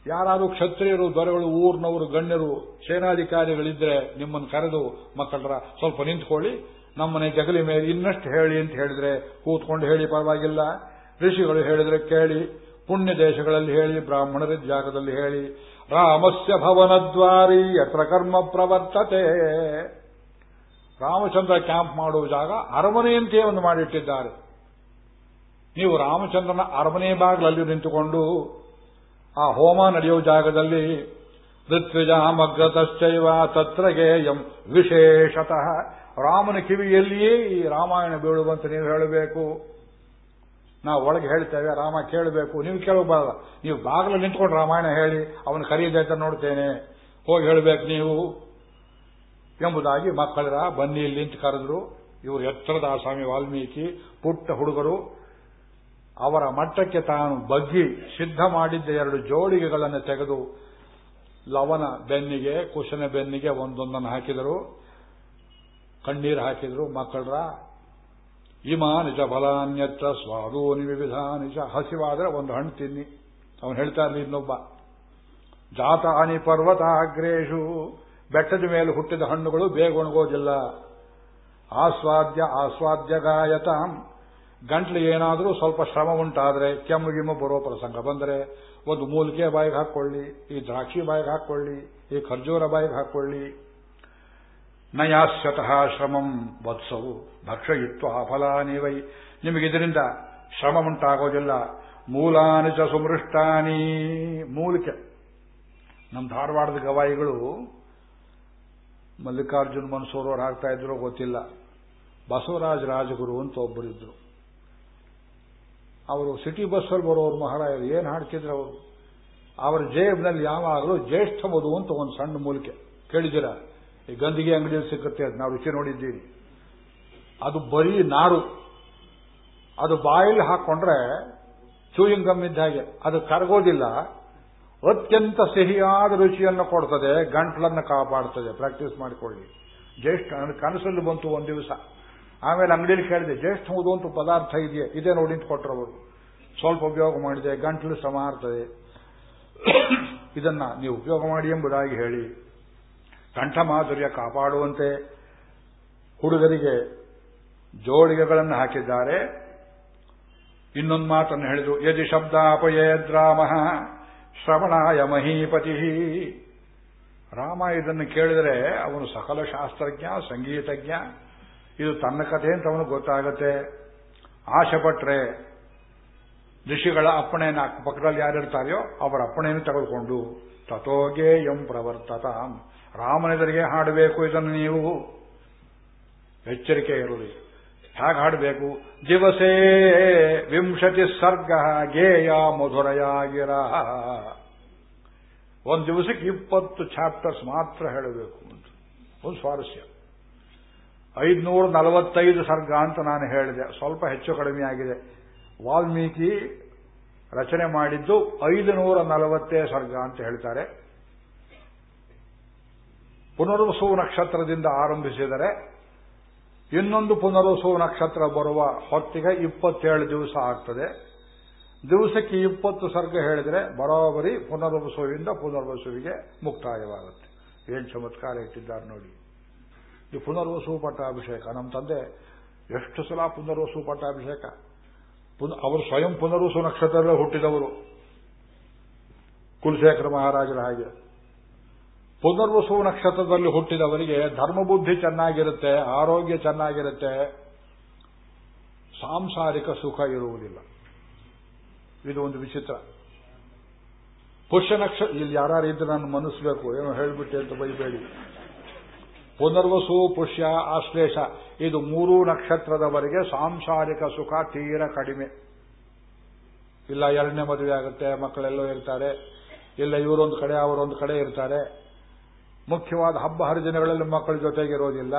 ಯಾರಾದರೂ ಕ್ಷತ್ರಿಯರು, ದೊರೆಗಳು, ಊರ್ನವರು, ಗಣ್ಯರು, ಸೇನಾಧಿಕಾರಿಗಳಿದ್ರೆ ನಿಮ್ಮನ್ನು ಕರೆದು ಮಕ್ಕಳರ ಸ್ವಲ್ಪ ನಿಂತ್ಕೊಳ್ಳಿ, ನಮ್ಮನೆ ಜಗಲಿ ಮೇಲೆ ಇನ್ನಷ್ಟು ಹೇಳಿ ಅಂತ ಹೇಳಿದ್ರೆ ಕೂತ್ಕೊಂಡು ಹೇಳಿ ಪರವಾಗಿಲ್ಲ. ಋಷಿಗಳು ಹೇಳಿದ್ರೆ ಕೇಳಿ ಪುಣ್ಯ ದೇಶಗಳಲ್ಲಿ ಹೇಳಿ, ಬ್ರಾಹ್ಮಣರ ಜಾಗದಲ್ಲಿ ಹೇಳಿ, ರಾಮಸ್ಯ ಭವನದ್ವಾರಿ ಯತ್ರ ಕರ್ಮ ಪ್ರವರ್ತತೆ. ರಾಮಚಂದ್ರ ಕ್ಯಾಂಪ್ ಮಾಡುವ ಜಾಗ ಅರಮನೆಯಂತೆಯೇ ಒಂದು ಮಾಡಿಟ್ಟಿದ್ದಾರೆ. ನೀವು ರಾಮಚಂದ್ರನ ಅರಮನೆ ಬಾಗಿಲಲ್ಲಿ ನಿಂತುಕೊಂಡು ಆ ಹೋಮ ನಡೆಯುವ ಜಾಗದಲ್ಲಿ ಋತ್ವಿಜಾಮಗ್ರತಶ್ಚೈವ ತತ್ರ ಗೇಯಂ ವಿಶೇಷತಃ. ರಾಮನ ಕಿವಿಯಲ್ಲಿಯೇ ಈ ರಾಮಾಯಣ ಬೀಳುವಂತೆ ನೀವು ಹೇಳಬೇಕು. ನಾವು ಒಳಗೆ ಹೇಳ್ತೇವೆ, ರಾಮ ಕೇಳಬೇಕು. ನೀವು ಕೇಳಬಾರಲ್ಲ ನೀವು ಬಾಗಿಲು ನಿಂತ್ಕೊಂಡು ರಾಮಾಯಣ ಹೇಳಿ, ಅವನು ಅಂತ ನೋಡ್ತೇನೆ. ಹೋಗಿ ಹೇಳಬೇಕು ನೀವು. ಎಂಬುದಾಗಿ ಮಕ್ಕಳರ ಬನ್ನಿ ಇಲ್ಲಿ ನಿಂತು ಕರೆದ್ರು. ಇವರು ಎತ್ತರದ ಸ್ವಾಮಿ ವಾಲ್ಮೀಕಿ, ಪುಟ್ಟ ಹುಡುಗರು. ಅವರ ಮಟ್ಟಕ್ಕೆ ತಾನು ಬಗ್ಗಿ ಸಿದ್ಧ ಮಾಡಿದ್ದ ಎರಡು ಜೋಡಿಗೆಗಳನ್ನು ತೆಗೆದು ಲವನ ಬೆನ್ನಿಗೆ, ಕುಶನ ಬೆನ್ನಿಗೆ ಒಂದೊಂದನ್ನು ಹಾಕಿದರು. ಕಣ್ಣೀರು ಹಾಕಿದರು ಮಕ್ಕಳರ. ಇಮಾ ನಿಜ ಫಲಾನ್ಯತ್ರ ಸ್ವಾದೂನಿ ವಿವಿಧ ನಿಜ ಹಸಿವಾದ್ರೆ ಒಂದು ಹಣ್ಣು ತಿನ್ನಿ. ಅವನು ಹೇಳ್ತಾ ಇರಲಿ ಇನ್ನೊಬ್ಬ. ಜಾತಾನಿ ಪರ್ವತಾಗ್ರೇಷು. ಬೆಟ್ಟದ ಮೇಲೆ ಹುಟ್ಟಿದ ಹಣ್ಣುಗಳು ಬೇಗ ಒಣಗೋದಿಲ್ಲ. ಆಸ್ವಾದ್ಯ ಆಸ್ವಾದ್ಯ ಗಾಯತಾಂ ಗಂಟ್ಲು ಏನಾದರೂ ಸ್ವಲ್ಪ ಶ್ರಮ ಉಂಟಾದ್ರೆ ಕೆಮ್ಮು ಗಿಮ್ಮು ಬರೋ ಪ್ರಸಂಗ ಬಂದರೆ ಒಂದು ಮೂಲಿಕೆ ಬಾಯಿಗೆ ಹಾಕ್ಕೊಳ್ಳಿ, ಈ ದ್ರಾಕ್ಷಿ ಬಾಯಿಗೆ ಹಾಕ್ಕೊಳ್ಳಿ, ಈ ಖರ್ಜೂರ ಬಾಯಿಗೆ ಹಾಕೊಳ್ಳಿ ನಯಾಸ್ಯತಃ ಶ್ರಮಂ ವತ್ಸವು ಭಕ್ಷಯಿತ್ವ ಫಲಾನಿವೈ ನಿಮಗಿದರಿಂದ ಶ್ರಮ ಉಂಟಾಗೋದಿಲ್ಲ. ಮೂಲಾನಿ ಚ ಸುಮೃಷ್ಟಾನಿ. ಮೂಲಿಕೆ. ನಮ್ಮ ಧಾರವಾಡದ ಗವಾಯಿಗಳು ಮಲ್ಲಿಕಾರ್ಜುನ್ ಮನ್ಸೂರವ್ರು ಆಗ್ತಾ ಇದ್ರು ಗೊತ್ತಿಲ್ಲ. ಬಸವರಾಜ ರಾಜಗುರು ಅಂತ ಒಬ್ಬರಿದ್ರು ಅವರು ಸಿಟಿ ಬಸ್ಸಲ್ಲಿ ಬರೋರು ಮಹಾರಾಜರು ಏನು ಹಾಡ್ತಿದ್ರು ಅವರು? ಅವರ ಜೇಬ್ನಲ್ಲಿ ಯಾವಾಗಲೂ ಜ್ಯೇಷ್ಠ ಮಧು ಅಂತ ಒಂದು ಸಣ್ಣ ಮೂಲಿಕೆ. ಕೇಳಿದ್ದೀರಾ? ಈ ಗಂದಿಗೆ ಅಂಗಡಿಯಲ್ಲಿ ಸಿಕ್ಕುತ್ತೆ ಅದು ನಾವು ರುಚಿ ನೋಡಿದ್ದೀವಿ. ಅದು ಬರೀ ನಾರು. ಅದು ಬಾಯಲ್ಲಿ ಹಾಕೊಂಡ್ರೆ ಚೂಯಿಂಗ್ ಗಮ್ ಇದ್ದ ಹಾಗೆ. ಅದು ಕರಗೋದಿಲ್ಲ. ಅತ್ಯಂತ ಸಿಹಿಯಾದ ರುಚಿಯನ್ನು ಕೊಡ್ತದೆ, ಗಂಟ್ಲನ್ನು ಕಾಪಾಡ್ತದೆ. ಪ್ರಾಕ್ಟೀಸ್ ಮಾಡಿಕೊಳ್ಳಿ. ಜ್ಯೇಷ್ಠ ನನಗೆ ಕನಸಲ್ಲಿ ಬಂತು ಒಂದು ದಿವಸ. ಆಮೇಲೆ ಅಂಗಡಿಯಲ್ಲಿ ಕೇಳಿದೆ, ಜ್ಯೇಷ್ಠ, ಹೌದು ಅಂತ ಪದಾರ್ಥ ಇದೆಯೇ? ಇದೇ ನೋಡಿ ಅಂತ ಕೊಟ್ಟರವರು ಸ್ವಲ್ಪ ಉಪಯೋಗ ಮಾಡಿದೆ, ಗಂಟ್ಲು ಸಮ ಇದನ್ನ ನೀವು ಉಪಯೋಗ ಮಾಡಿ ಎಂಬುದಾಗಿ ಹೇಳಿ. ಕಂಠ ಮಾಧುರ್ಯ ಕಾಪಾಡುವಂತೆ ಹುಡುಗರಿಗೆ ಜೋಡಿಗೆಗಳನ್ನು ಹಾಕಿದ್ದಾರೆ. ಇನ್ನೊಂದು ಮಾತನ್ನು ಹೇಳಿದ್ರು ಯದಿ ಶಬ್ದ ಅಪಯದ್ರಾಮ ಶ್ರವಣಾಯ ಮಹೀಪತಿ. ರಾಮ ಇದನ್ನು ಕೇಳಿದರೆ ಅವನು ಸಕಲ ಶಾಸ್ತ್ರಜ್ಞ, ಸಂಗೀತಜ್ಞ, ಇದು ತನ್ನ ಕಥೆ ಅಂತ ಅವನು ಗೊತ್ತಾಗತ್ತೆ. ಆಶೆ ಪಟ್ರೆ ಋಷಿಗಳ ಅಪ್ಪಣೆಯನ್ನು ಅಕ್ಕಪಕ್ಕದಲ್ಲಿ ಯಾರಿರ್ತಾರೆಯೋ ಅವರ ಅಪ್ಪಣೆಯನ್ನು ತೆಗೆದುಕೊಂಡು ತಥೋಗೇ ಎಂ ಪ್ರವರ್ತತಾಂ. ರಾಮನೆದರಿಗೆ ಹಾಡಬೇಕು, ಇದನ್ನು ನೀವು ಎಚ್ಚರಿಕೆ ಇರಲಿ. ಹೇಗೆ ಹಾಡಬೇಕು? ದಿವಸೇ ವಿಂಶತಿ ಸರ್ಗ ಗೇಯ ಮಧುರಯಾಗಿರ. ಒಂದು ದಿವಸಕ್ಕೆ ಇಪ್ಪತ್ತು ಚಾಪ್ಟರ್ಸ್ ಮಾತ್ರ ಹೇಳಬೇಕು ಅಂತ. ಒಂದು ಸ್ವಾರಸ್ಯ. ಐದುನೂರ ನಲವತ್ತೈದು ಸರ್ಗ ಅಂತ ನಾನು ಹೇಳಿದೆ. ಸ್ವಲ್ಪ ಹೆಚ್ಚು ಕಡಿಮೆ ಆಗಿದೆ. ವಾಲ್ಮೀಕಿ ರಚನೆ ಮಾಡಿದ್ದು ಐದು ನೂರ ನಲವತ್ತೇ ಸರ್ಗ ಅಂತ ಹೇಳ್ತಾರೆ. ಪುನರ್ವಸು ನಕ್ಷತ್ರದಿಂದ ಆರಂಭಿಸಿದರೆ ಇನ್ನೊಂದು ಪುನರ್ವಸು ನಕ್ಷತ್ರ ಬರುವ ಹೊತ್ತಿಗೆ ಇಪ್ಪತ್ತೇಳು ದಿವಸ ಆಗ್ತದೆ. ದಿವಸಕ್ಕೆ ಇಪ್ಪತ್ತು ಸರ್ಗ ಹೇಳಿದರೆ ಬರೋಬರಿ ಪುನರ್ವಸುವಿಂದ ಪುನರ್ವಸುವಿಗೆ ಮುಕ್ತಾಯವಾಗುತ್ತೆ. ಏನ್ ಚಮತ್ಕಾರ ಇಟ್ಟಿದ್ದಾರೆ ನೋಡಿ. ಈ ಪುನರ್ವಸು ಪಟ್ಟಾಭಿಷೇಕ. ನಮ್ಮ ತಂದೆ ಎಷ್ಟು ಸಲ ಪುನರ್ವಸು ಪಟ್ಟಾಭಿಷೇಕ? ಅವರು ಸ್ವಯಂ ಪುನರ್ವಸು ನಕ್ಷತ್ರದಲ್ಲೇ ಹುಟ್ಟಿದವರು. ಕುಲಶೇಖರ ಮಹಾರಾಜರ ಹಾಗೆ. ಪುನರ್ವಸು ನಕ್ಷತ್ರದಲ್ಲಿ ಹುಟ್ಟಿದವರಿಗೆ ಧರ್ಮಬುದ್ಧಿ ಚೆನ್ನಾಗಿರುತ್ತೆ, ಆರೋಗ್ಯ ಚೆನ್ನಾಗಿರುತ್ತೆ, ಸಾಂಸಾರಿಕ ಸುಖ ಇರುವುದಿಲ್ಲ. ಇದು ಒಂದು ವಿಚಿತ್ರ. ಪುಷ್ಯ ನಕ್ಷತ್ರ ಇಲ್ಲಿ ಯಾರು ಇದ್ರೆ ನಾನು ಮನಸ್ಬೇಕು ಏನೋ ಹೇಳಿಬಿಟ್ಟೆ ಅಂತ ಬೈಬೇಡಿ. ಪುನರ್ವಸು, ಪುಷ್ಯ, ಆಶ್ಲೇಷ, ಇದು ಮೂರೂ ನಕ್ಷತ್ರದವರೆಗೆ ಸಾಂಸಾರಿಕ ಸುಖ ತೀರ ಕಡಿಮೆ. ಇಲ್ಲ ಎರಡನೇ ಮದುವೆ ಆಗುತ್ತೆ, ಮಕ್ಕಳೆಲ್ಲೋ ಇರ್ತಾರೆ. ಇಲ್ಲ ಇವರೊಂದು ಕಡೆ, ಅವರೊಂದು ಕಡೆ ಇರ್ತಾರೆ. ಮುಖ್ಯವಾದ ಹಬ್ಬ ಹರಿದಿನಗಳಲ್ಲಿ ಮಕ್ಕಳ ಜೊತೆಗೆ ಇರೋದಿಲ್ಲ.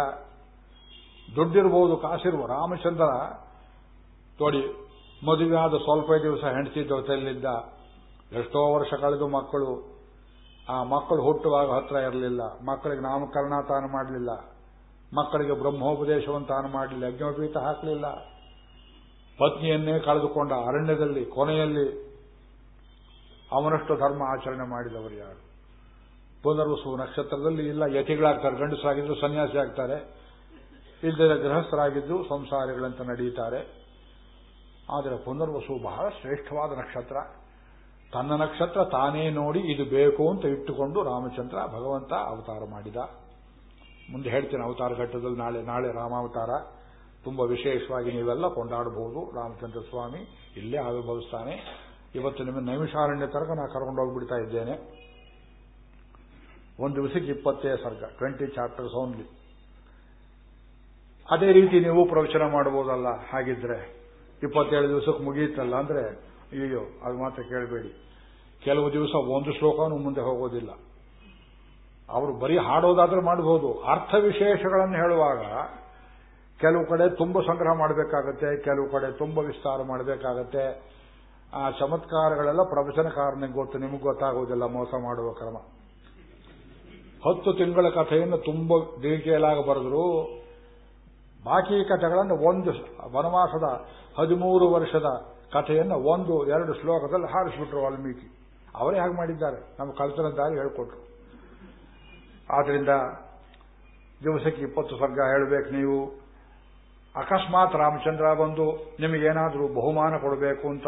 ದುಡ್ಡಿರ್ಬೋದು, ಕಾಸಿರ್ಬೋದು. ರಾಮಚಂದ್ರ ನೋಡಿ, ಮದುವೆ ಆದ ಸ್ವಲ್ಪ ದಿವಸ ಹೆಂಡತಿ ಜೊತೆಯಲ್ಲಿದ್ದ ಎಷ್ಟೋ ವರ್ಷ ಕಳೆದು ಮಕ್ಕಳು. ಆ ಮಕ್ಕಳು ಹುಟ್ಟುವಾಗ ಹತ್ರ ಇರಲಿಲ್ಲ. ಮಕ್ಕಳಿಗೆ ನಾಮಕರಣ ತಾನು ಮಾಡಲಿಲ್ಲ. ಮಕ್ಕಳಿಗೆ ಬ್ರಹ್ಮೋಪದೇಶವನ್ನು ತಾನು ಮಾಡಲಿಲ್ಲ. ಯಜ್ಞೋಪೀತ ಹಾಕಲಿಲ್ಲ. ಪತ್ನಿಯನ್ನೇ ಕಳೆದುಕೊಂಡ ಅರಣ್ಯದಲ್ಲಿ, ಕೊನೆಯಲ್ಲಿ ಅವನಷ್ಟು ಧರ್ಮ ಆಚರಣೆ ಮಾಡಿದವರು ಯಾರು? ಪುನರ್ವಸು ನಕ್ಷತ್ರದಲ್ಲಿ ಇಲ್ಲ ಯತಿಗಳಾಗ್ತಾರೆ ಗಂಡಸರಾಗಿದ್ರು ಸನ್ಯಾಸಿ ಆಗ್ತಾರೆ. ಇಲ್ಲದ ಗೃಹಸ್ಥರಾಗಿದ್ದು ಸಂಸಾರಿಗಳಂತ ನಡೆಯುತ್ತಾರೆ ಆದರೆ ಪುನರ್ವಸು ಬಹಳ ಶ್ರೇಷ್ಠವಾದ ನಕ್ಷತ್ರ. ತನ್ನ ನಕ್ಷತ್ರ ತಾನೇ ನೋಡಿ ಇದು ಬೇಕು ಅಂತ ಇಟ್ಟುಕೊಂಡು ರಾಮಚಂದ್ರ ಭಗವಂತ ಅವತಾರ ಮಾಡಿದ. ಮುಂದೆ ಹೇಳ್ತೇನೆ, ಅವತಾರ ಘಟ್ಟದಲ್ಲಿ ನಾಳೆ ನಾಳೆ ರಾಮಾವತಾರ. ತುಂಬಾ ವಿಶೇಷವಾಗಿ ನೀವೆಲ್ಲ ಕೊಂಡಾಡಬಹುದು. ರಾಮಚಂದ್ರ ಸ್ವಾಮಿ ಇಲ್ಲೇ ಆವಿರ್ಭವಿಸ್ತಾನೆ. ಇವತ್ತು ನಿಮ್ಮ ನೈಮಿಷಾರಣ್ಯ ತರಕ ನಾ ಕರ್ಕೊಂಡು ಹೋಗ್ಬಿಡ್ತಾ ಇದ್ದೇನೆ. ಒಂದು ದಿವಸಕ್ಕೆ ಇಪ್ಪತ್ತೇ ಸರ್ಗ ಟ್ವೆಂಟಿ ಚಾಪ್ಟರ್ಸ್ ಓನ್ಲಿ ಅದೇ ರೀತಿ ನೀವು ಪ್ರವಚನ ಮಾಡಬಹುದಲ್ಲ? ಹಾಗಿದ್ರೆ ಇಪ್ಪತ್ತೇಳು ದಿವಸಕ್ಕೆ ಮುಗಿಯಿತಲ್ಲ ಅಂದ್ರೆ ಅಯ್ಯೋ ಅದು ಮಾತ್ರ ಕೇಳಬೇಡಿ. ಕೆಲವು ದಿವಸ ಒಂದು ಶ್ಲೋಕನೂ ಮುಂದೆ ಹೋಗೋದಿಲ್ಲ. ಅವರು ಬರೀ ಹಾಡೋದಾದ್ರೆ ಮಾಡಬಹುದು ಅರ್ಥ ವಿಶೇಷಗಳನ್ನು ಹೇಳುವಾಗ ಕೆಲವು ಕಡೆ ತುಂಬ ಸಂಗ್ರಹ ಮಾಡಬೇಕಾಗತ್ತೆ, ಕೆಲವು ಕಡೆ ತುಂಬ ವಿಸ್ತಾರ ಮಾಡಬೇಕಾಗತ್ತೆ. ಆ ಚಮತ್ಕಾರಗಳೆಲ್ಲ ಪ್ರವಚನಕಾರನಿಗೆ ಗೊತ್ತು, ನಿಮಗೆ ಗೊತ್ತಾಗುವುದಿಲ್ಲ ಮೋಸ ಮಾಡುವ ಕ್ರಮ. ಹತ್ತು ತಿಂಗಳ ಕಥೆಯನ್ನು ತುಂಬ ಡೀಟೇಲ್ ಬರೆದ್ರು ಬಾಕಿ ಕಥೆಗಳನ್ನು ಒಂದು ವನವಾಸದ ಹದಿಮೂರು ವರ್ಷದ ಕಥೆಯನ್ನು ಒಂದು, ಎರಡು ಶ್ಲೋಕದಲ್ಲಿ ಹಾರಿಸಿಬಿಟ್ರು ವಾಲ್ಮೀಕಿ. ಅವರೇ ಹಾಗೆ ಮಾಡಿದ್ದಾರೆ. ನಮ್ಮ ಕಲ್ಪನ ದಾರಿ ಹೇಳ್ಕೊಟ್ರು. ಆದ್ರಿಂದ ದಿವಸಕ್ಕೆ ಇಪ್ಪತ್ತು ಸರ್ಗ ಹೇಳಬೇಕು ನೀವು. ಅಕಸ್ಮಾತ್ ರಾಮಚಂದ್ರ ಬಂದು ನಿಮಗೇನಾದರೂ ಬಹುಮಾನ ಕೊಡಬೇಕು ಅಂತ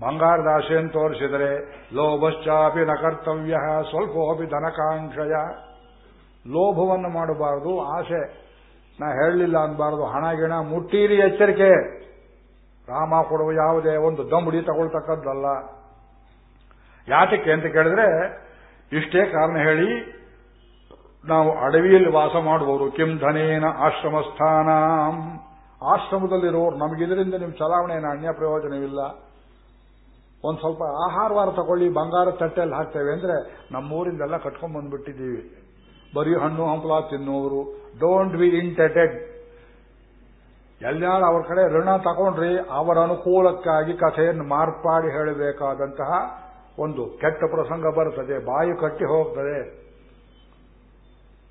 ಬಂಗಾರದ ಆಶೆಯನ್ನು ತೋರಿಸಿದರೆ ಲೋಭಶ್ಚಾಪಿ ನ ಕರ್ತವ್ಯ, ಸ್ವಲ್ಪೋಪಿ ಧನಕಾಂಕ್ಷಯ. ಲೋಭವನ್ನು ಮಾಡಬಾರದು ಆಸೆ ನಾ ಹೇಳಲಿಲ್ಲ ಅನ್ಬಾರದು, ಹಣ ಗಿಣ ಮುಟ್ಟೀರಿ ಎಚ್ಚರಿಕೆ. ರಾಮ ಕೊಡುವ ಯಾವುದೇ ಒಂದು ದಂಬುಡಿ ತಗೊಳ್ತಕ್ಕದ್ದಲ್ಲ ಯಾತಕ್ಕೆ ಅಂತ ಕೇಳಿದ್ರೆ, ಇಷ್ಟೇ ಕಾರಣ ಹೇಳಿ, ನಾವು ಅಡವಿಯಲ್ಲಿ ವಾಸ ಮಾಡುವವರು ಕಿಂ ಧನೇನ ಆಶ್ರಮಸ್ಥಾನ. ಆಶ್ರಮದಲ್ಲಿರೋರು ನಮಗಿದರಿಂದ ನಿಮ್ಮ ಚಲಾವಣೆಯ ಅನ್ಯ ಪ್ರಯೋಜನವಿಲ್ಲ. ಒಂದು ಸ್ವಲ್ಪ ಆಹಾರವಾರ ತಗೊಳ್ಳಿ, ಬಂಗಾರ ತಟ್ಟೆಯಲ್ಲಿ ಹಾಕ್ತೇವೆ ಅಂದ್ರೆ ನಮ್ಮೂರಿಂದೆಲ್ಲ ಕಟ್ಕೊಂಡ್ ಬಂದ್ಬಿಟ್ಟಿದ್ದೀವಿ. ಬರೀ ಹಣ್ಣು, ಹಂಪಲ ತಿನ್ನುವರು ಡೋಂಟ್ ಬಿ ಇಂಟೆಟೆಡ್ ಎಲ್ಲಾರು ಅವ್ರ ಕಡೆ ಋಣ ತಗೊಂಡ್ರಿ, ಅವರ ಅನುಕೂಲಕ್ಕಾಗಿ ಕಥೆಯನ್ನು ಮಾರ್ಪಾಡಿ ಹೇಳಬೇಕಾದಂತಹ ಒಂದು ಕೆಟ್ಟ ಪ್ರಸಂಗ ಬರುತ್ತದೆ. ಬಾಯಿ ಕಟ್ಟಿ ಹೋಗ್ತದೆ.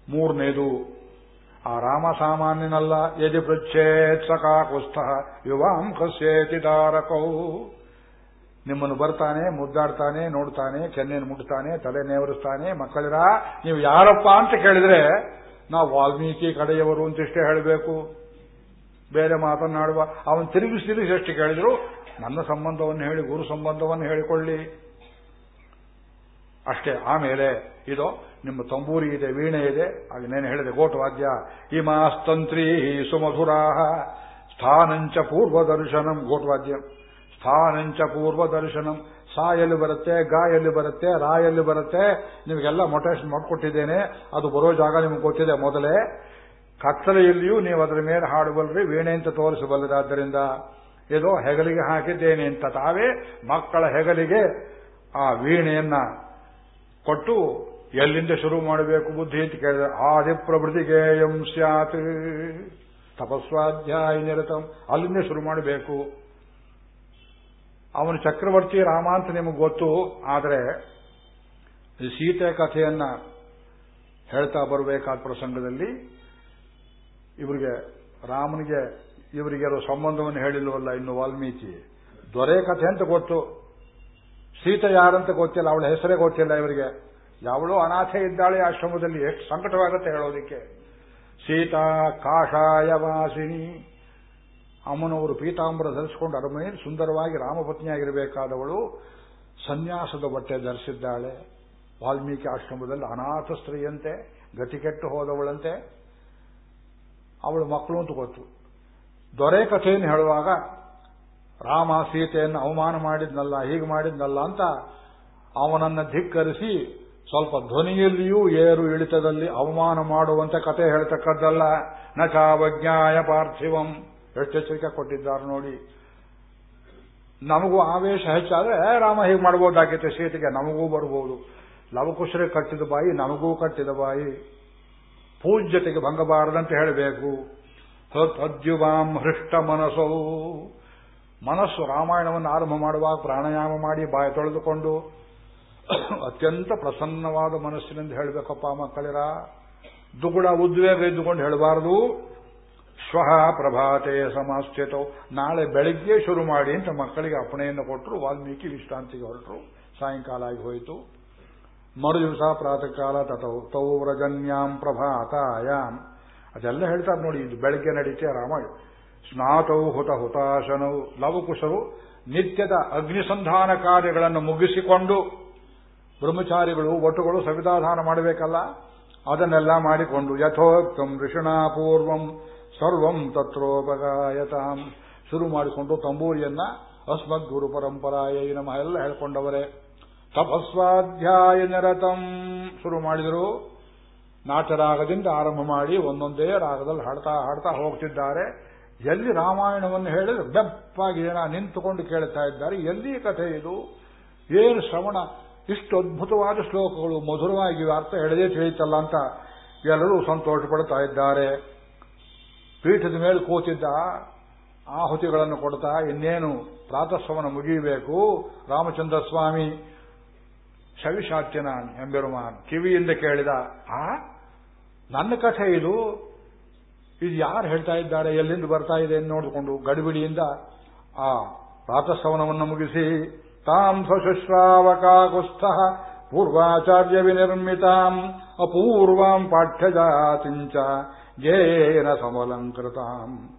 ಮೂರನೇದು, ಆ ರಾಮ ಸಾಮಾನ್ಯನಲ್ಲ ಯದಿ ಪೃಚ್ಛೇತ್ ಸಕಾಕುಸ್ಥ ಯುವಾಂ ಕಸ್ಯೇತಿ ದಾರಕೌ ನಿಮ್ಮನ್ನು ಬರ್ತಾನೆ, ಮುದ್ದಾಡ್ತಾನೆ, ನೋಡ್ತಾನೆ ಕೆನ್ನೆಯನ್ನು ಮುಟ್ತಾನೆ, ತಲೆ ನೇವರಿಸ್ತಾನೆ, ಮಕ್ಕಳಿರ, ನೀವು ಯಾರಪ್ಪ ಅಂತ ಕೇಳಿದ್ರೆ, ನಾವು ವಾಲ್ಮೀಕಿ ಕಡೆಯವರು ಅಂತಿಷ್ಟೇ ಹೇಳಬೇಕು. ಬೇರೆ ಮಾತನಾಡುವ ಅವನು ತಿರುಗಿಸಿ ತಿರುಗಿಸಿ ಎಷ್ಟು ಕೇಳಿದ್ರು, ನನ್ನ ಸಂಬಂಧವನ್ನು ಹೇಳಿ, ಗುರು ಸಂಬಂಧವನ್ನು ಹೇಳಿಕೊಳ್ಳಿ. ಅಷ್ಟೇ, ಆಮೇಲೆ ಇದು ನಿಮ್ಮ ತಂಬೂರಿ ಇದೆ, ವೀಣೆ ಇದೆ ನೇನು ಹೇಳಿದೆ ಗೋಟವಾದ್ಯ ಇಮಾಸ್ತಂತ್ರೀ ಸುಮಧುರಾಹ, ಸ್ಥಾನಂಚ ಪೂರ್ವ ದರ್ಶನಂ ಗೋಟವಾದ್ಯ ಸ್ಥಾನಂಚ ಪೂರ್ವ ದರ್ಶನಂ ಸಾ ಎಲ್ಲಿ ಬರುತ್ತೆ ಗಾ ಎಲ್ಲಿ ಬರುತ್ತೆ ರಾ ಎಲ್ಲಿ ಬರುತ್ತೆ. ನಿಮಗೆಲ್ಲ ಮೊಟೇಶನ್ ಮಾಡಿಕೊಟ್ಟಿದ್ದೇನೆ. ಅದು ಬರೋ ಜಾಗ ನಿಮಗೆ ಗೊತ್ತಿದೆ ಮೊದಲೇ. ಕತ್ತಲೆಯಲ್ಲಿಯೂ ನೀವು ಅದರ ಮೇಲೆ ಹಾಡಬಲ್ರಿ, ವೀಣೆ ಅಂತ ತೋರಿಸಬಲ್ಲದಾದ್ದರಿಂದ ಇದು ಹೆಗಲಿಗೆ ಹಾಕಿದ್ದೇನೆ ಅಂತ ತಾವೇ ಮಕ್ಕಳ ಹೆಗಲಿಗೆ ಆ ವೀಣೆಯನ್ನ ಕೊಟ್ಟು ಎಲ್ಲಿಂದ ಶುರು ಮಾಡಬೇಕು ಬುದ್ಧಿ ಅಂತ ಕೇಳಿದ್ರೆ. ಆದಿ ಪ್ರಭೃತಿಗೇಯಂ ಸ್ಯಾತ್. ತಪಸ್ವಾಧ್ಯಾಯ ನಿರತಂ. ಅಲ್ಲಿಂದ ಶುರು ಮಾಡಬೇಕು. ಅವನು ಚಕ್ರವರ್ತಿ ರಾಮ ಅಂತ ನಿಮಗೆ ಗೊತ್ತು, ಆದರೆ ಸೀತೆ ಕಥೆಯನ್ನ ಹೇಳ್ತಾ ಬರಬೇಕಾದ ಪ್ರಸಂಗದಲ್ಲಿ ಇವರಿಗೆ, ರಾಮನಿಗೆ ಇವರಿಗೆರೋ ಸಂಬಂಧವನ್ನು ಹೇಳಿಲ್ವಲ್ಲ ಇನ್ನು ವಾಲ್ಮೀಕಿ? ದೊರೆ ಕಥೆ ಅಂತ ಗೊತ್ತು. ಸೀತೆ ಯಾರಂತ ಗೊತ್ತಿಲ್ಲ, ಅವಳ ಹೆಸರೇ ಗೊತ್ತಿಲ್ಲ ಇವರಿಗೆ. ಯಾವಳೋ ಅನಾಥೆ ಇದ್ದಾಳೆ ಆಶ್ರಮದಲ್ಲಿ, ಎಷ್ಟು ಸಂಕಟವಾಗುತ್ತೆ ಹೇಳೋದಿಕ್ಕೆ. ಸೀತಾ ಕಾಷಾಯವಾಸಿನಿ ಅಮ್ಮನವರು ಪೀತಾಂಬರ ಧರಿಸಿಕೊಂಡು ಅರಮನೆಯಲ್ಲಿ ಸುಂದರವಾಗಿ ರಾಮಪತ್ನಿಯಾಗಿರಬೇಕಾದವಳು ಸನ್ಯಾಸದ ಬಟ್ಟೆ ಧರಿಸಿದ್ದಾಳೆ. ವಾಲ್ಮೀಕಿ ಆಶ್ರಮದಲ್ಲಿ ಅನಾಥ ಸ್ತ್ರೀಯಂತೆ ಗತಿಕೆಟ್ಟು ಹೋದವಳಂತೆ. ಅವಳು ಮಕ್ಕಳು ಅಂತ ಗೊತ್ತು. ದೊರೆ ಕಥೆಯನ್ನು ಹೇಳುವಾಗ, ರಾಮ ಸೀತೆಯನ್ನು ಅವಮಾನ ಮಾಡಿದ್ನಲ್ಲ, ಹೀಗೆ ಮಾಡಿದ್ನಲ್ಲ ಅಂತ ಅವನನ್ನು ಧಿಕ್ಕರಿಸಿ, ಸ್ವಲ್ಪ ಧ್ವನಿಯಲ್ಲಿಯೂ ಏರು ಇಳಿತದಲ್ಲಿ ಅವಮಾನ ಮಾಡುವಂತೆ ಕತೆ ಹೇಳ್ತಕ್ಕದ್ದಲ್ಲ. ನಚಾವಜ್ಞಾಯ ಚಾವಜ್ಞಾಯ ಪಾರ್ಥಿವಂ. ಎಷ್ಟು ಎಚ್ಚರಿಕೆ ಕೊಟ್ಟಿದ್ದಾರೆ ನೋಡಿ. ನಮಗೂ ಆವೇಶ ಹೆಚ್ಚಾದ್ರೆ ರಾಮ ಹೀಗೆ ಮಾಡಬಹುದಾಗಿತ್ತು ಸೀತೆಗೆ, ನಮಗೂ ಬರಬಹುದು ಲವಕುಶರಿಗೆ ಕಟ್ಟಿದ ಬಾಯಿ, ನಮಗೂ ಕಟ್ಟಿದ ಬಾಯಿ. ಪೂಜ್ಯತೆಗೆ ಭಂಗಬಾರದಂತ ಹೇಳಬೇಕು. ಹದ್ಯುವಾಂ ಹೃಷ್ಟ ಮನಸ್ಸು. ಮನಸ್ಸು ರಾಮಾಯಣವನ್ನು ಆರಂಭ ಮಾಡುವಾಗ ಪ್ರಾಣಾಯಾಮ ಮಾಡಿ ಬಾಯಿ ತೊಳೆದುಕೊಂಡು ಅತ್ಯಂತ ಪ್ರಸನ್ನವಾದ ಮನಸ್ಸಿನಿಂದ ಹೇಳಬೇಕಪ್ಪ ಮಕ್ಕಳಿರ. ದುಗುಡ ಉದ್ವೇಗ ಇದ್ದುಕೊಂಡು ಹೇಳಬಾರದು. ಶ್ವಹ ಪ್ರಭಾತೆ ಸಮಸ್ಥಿತು ನಾಳೆ ಬೆಳಗ್ಗೆ ಶುರು ಮಾಡಿ ಅಂತ ಮಕ್ಕಳಿಗೆ ಅಪ್ಪಣೆಯನ್ನು ಕೊಟ್ಟರು ವಾಲ್ಮೀಕಿ ವಿಶ್ರಾಂತಿಗೆ ಹೊರಟರು. ಸಾಯಂಕಾಲ ಆಗಿ ಹೋಯಿತು. ಮರು ದಿವಸ ಪ್ರಾತಃ ಕಾಲ ತಥೌ ತೌ ವ್ರಜನ್ಯಾಂ ಪ್ರಭಾತಾಯಾಮ್ ಅದೆಲ್ಲ ಹೇಳ್ತಾರೆ ನೋಡಿ, ಇದು ಬೆಳಗ್ಗೆ ನಡೀತೆ ರಾಮಾಯಣ. ಸ್ನಾತೌ ಹುತ ಹುತಾಶನವು ಲವಕುಶರು ನಿತ್ಯದ ಅಗ್ನಿಸಂಧಾನ ಕಾರ್ಯಗಳನ್ನು ಮುಗಿಸಿಕೊಂಡು ಬ್ರಹ್ಮಚಾರಿಗಳು ಒಟ್ಟುಗಳು ಸವಿಧಾಧಾನ ಮಾಡಬೇಕಲ್ಲ? ಅದನ್ನೆಲ್ಲ ಮಾಡಿಕೊಂಡು ಯಥೋಕ್ತಂ ಋಷಣಾಪೂರ್ವಂ ಸರ್ವಂ ತತ್ರೋಪಗಾಯತಾಂ. ಶುರು ಮಾಡಿಕೊಂಡು ತಂಬೂರಿಯನ್ನ ಅಸ್ಮದ್ ಗುರು ಪರಂಪರಾಯ ನಮ ಎಲ್ಲ ಹೇಳ್ಕೊಂಡವರೇ. ತಪಸ್ವಾಧ್ಯಾಯ ನಿರತಂ. ಶುರು ಮಾಡಿದರು. ನಾಟರಾಗದಿಂದ ಆರಂಭ ಮಾಡಿ ಒಂದೊಂದೇ ರಾಗದಲ್ಲಿ ಹಾಡ್ತಾ ಹಾಡ್ತಾ ಹೋಗ್ತಿದ್ದಾರೆ. ಎಲ್ಲಿ ರಾಮಾಯಣವನ್ನು ಹೇಳಿದ್ರೆ ಬೆಪ್ಪಾಗಿ ಜನ ನಿಂತುಕೊಂಡು ಕೇಳ್ತಾ ಇದ್ದಾರೆ. ಎಲ್ಲಿ ಕಥೆ ಇದು? ಏನು ಶ್ರವಣ? ಇಷ್ಟು ಅದ್ಭುತವಾದ ಶ್ಲೋಕಗಳು ಮಧುರವಾಗಿ ಅರ್ಥ ಹೇಳದೇ ತಿಳಿತಲ್ಲ ಅಂತ ಎಲ್ಲರೂ ಸಂತೋಷ ಪಡ್ತಾ ಇದ್ದಾರೆ. ಪೀಠದ ಮೇಲೆ ಕೂತಿದ್ದ ಆಹುತಿಗಳನ್ನು ಕೊಡ್ತಾ, ಇನ್ನೇನು ಪ್ರಾತಸ್ವನ ಮುಗಿಯಬೇಕು? ರಾಮಚಂದ್ರ ಸ್ವಾಮಿ ಎಂಬರು ಎಂಬೆರುಮಾನ್, ಕಿವಿಯಿಂದ ಕೇಳಿದ, ಆ, ನನ್ನ ಕಥೆ ಇದು. ಇದು ಯಾರು ಹೇಳ್ತಾ ಇದ್ದಾರೆ, ಎಲ್ಲಿಂದ ಬರ್ತಾ ಇದೆ ಅಂತ ನೋಡಿಕೊಂಡು ಗಡಿಬಿಡಿಯಿಂದ, ಆ ಪ್ರಾತಃಸವನವನ್ನು ಮುಗಿಸಿ, ತಾಂ ಸ್ವಶುಶ್ರಾವಕಾಕುಸ್ಥ ಪೂರ್ವಾಚಾರ್ಯ ವಿನಿರ್ಮಿತಾಂ, ಅಪೂರ್ವಾಂ ಪಾಠ್ಯಜಾತಿಂಚ ಗೇನ ಸಮಲಂಕೃತಾಂ.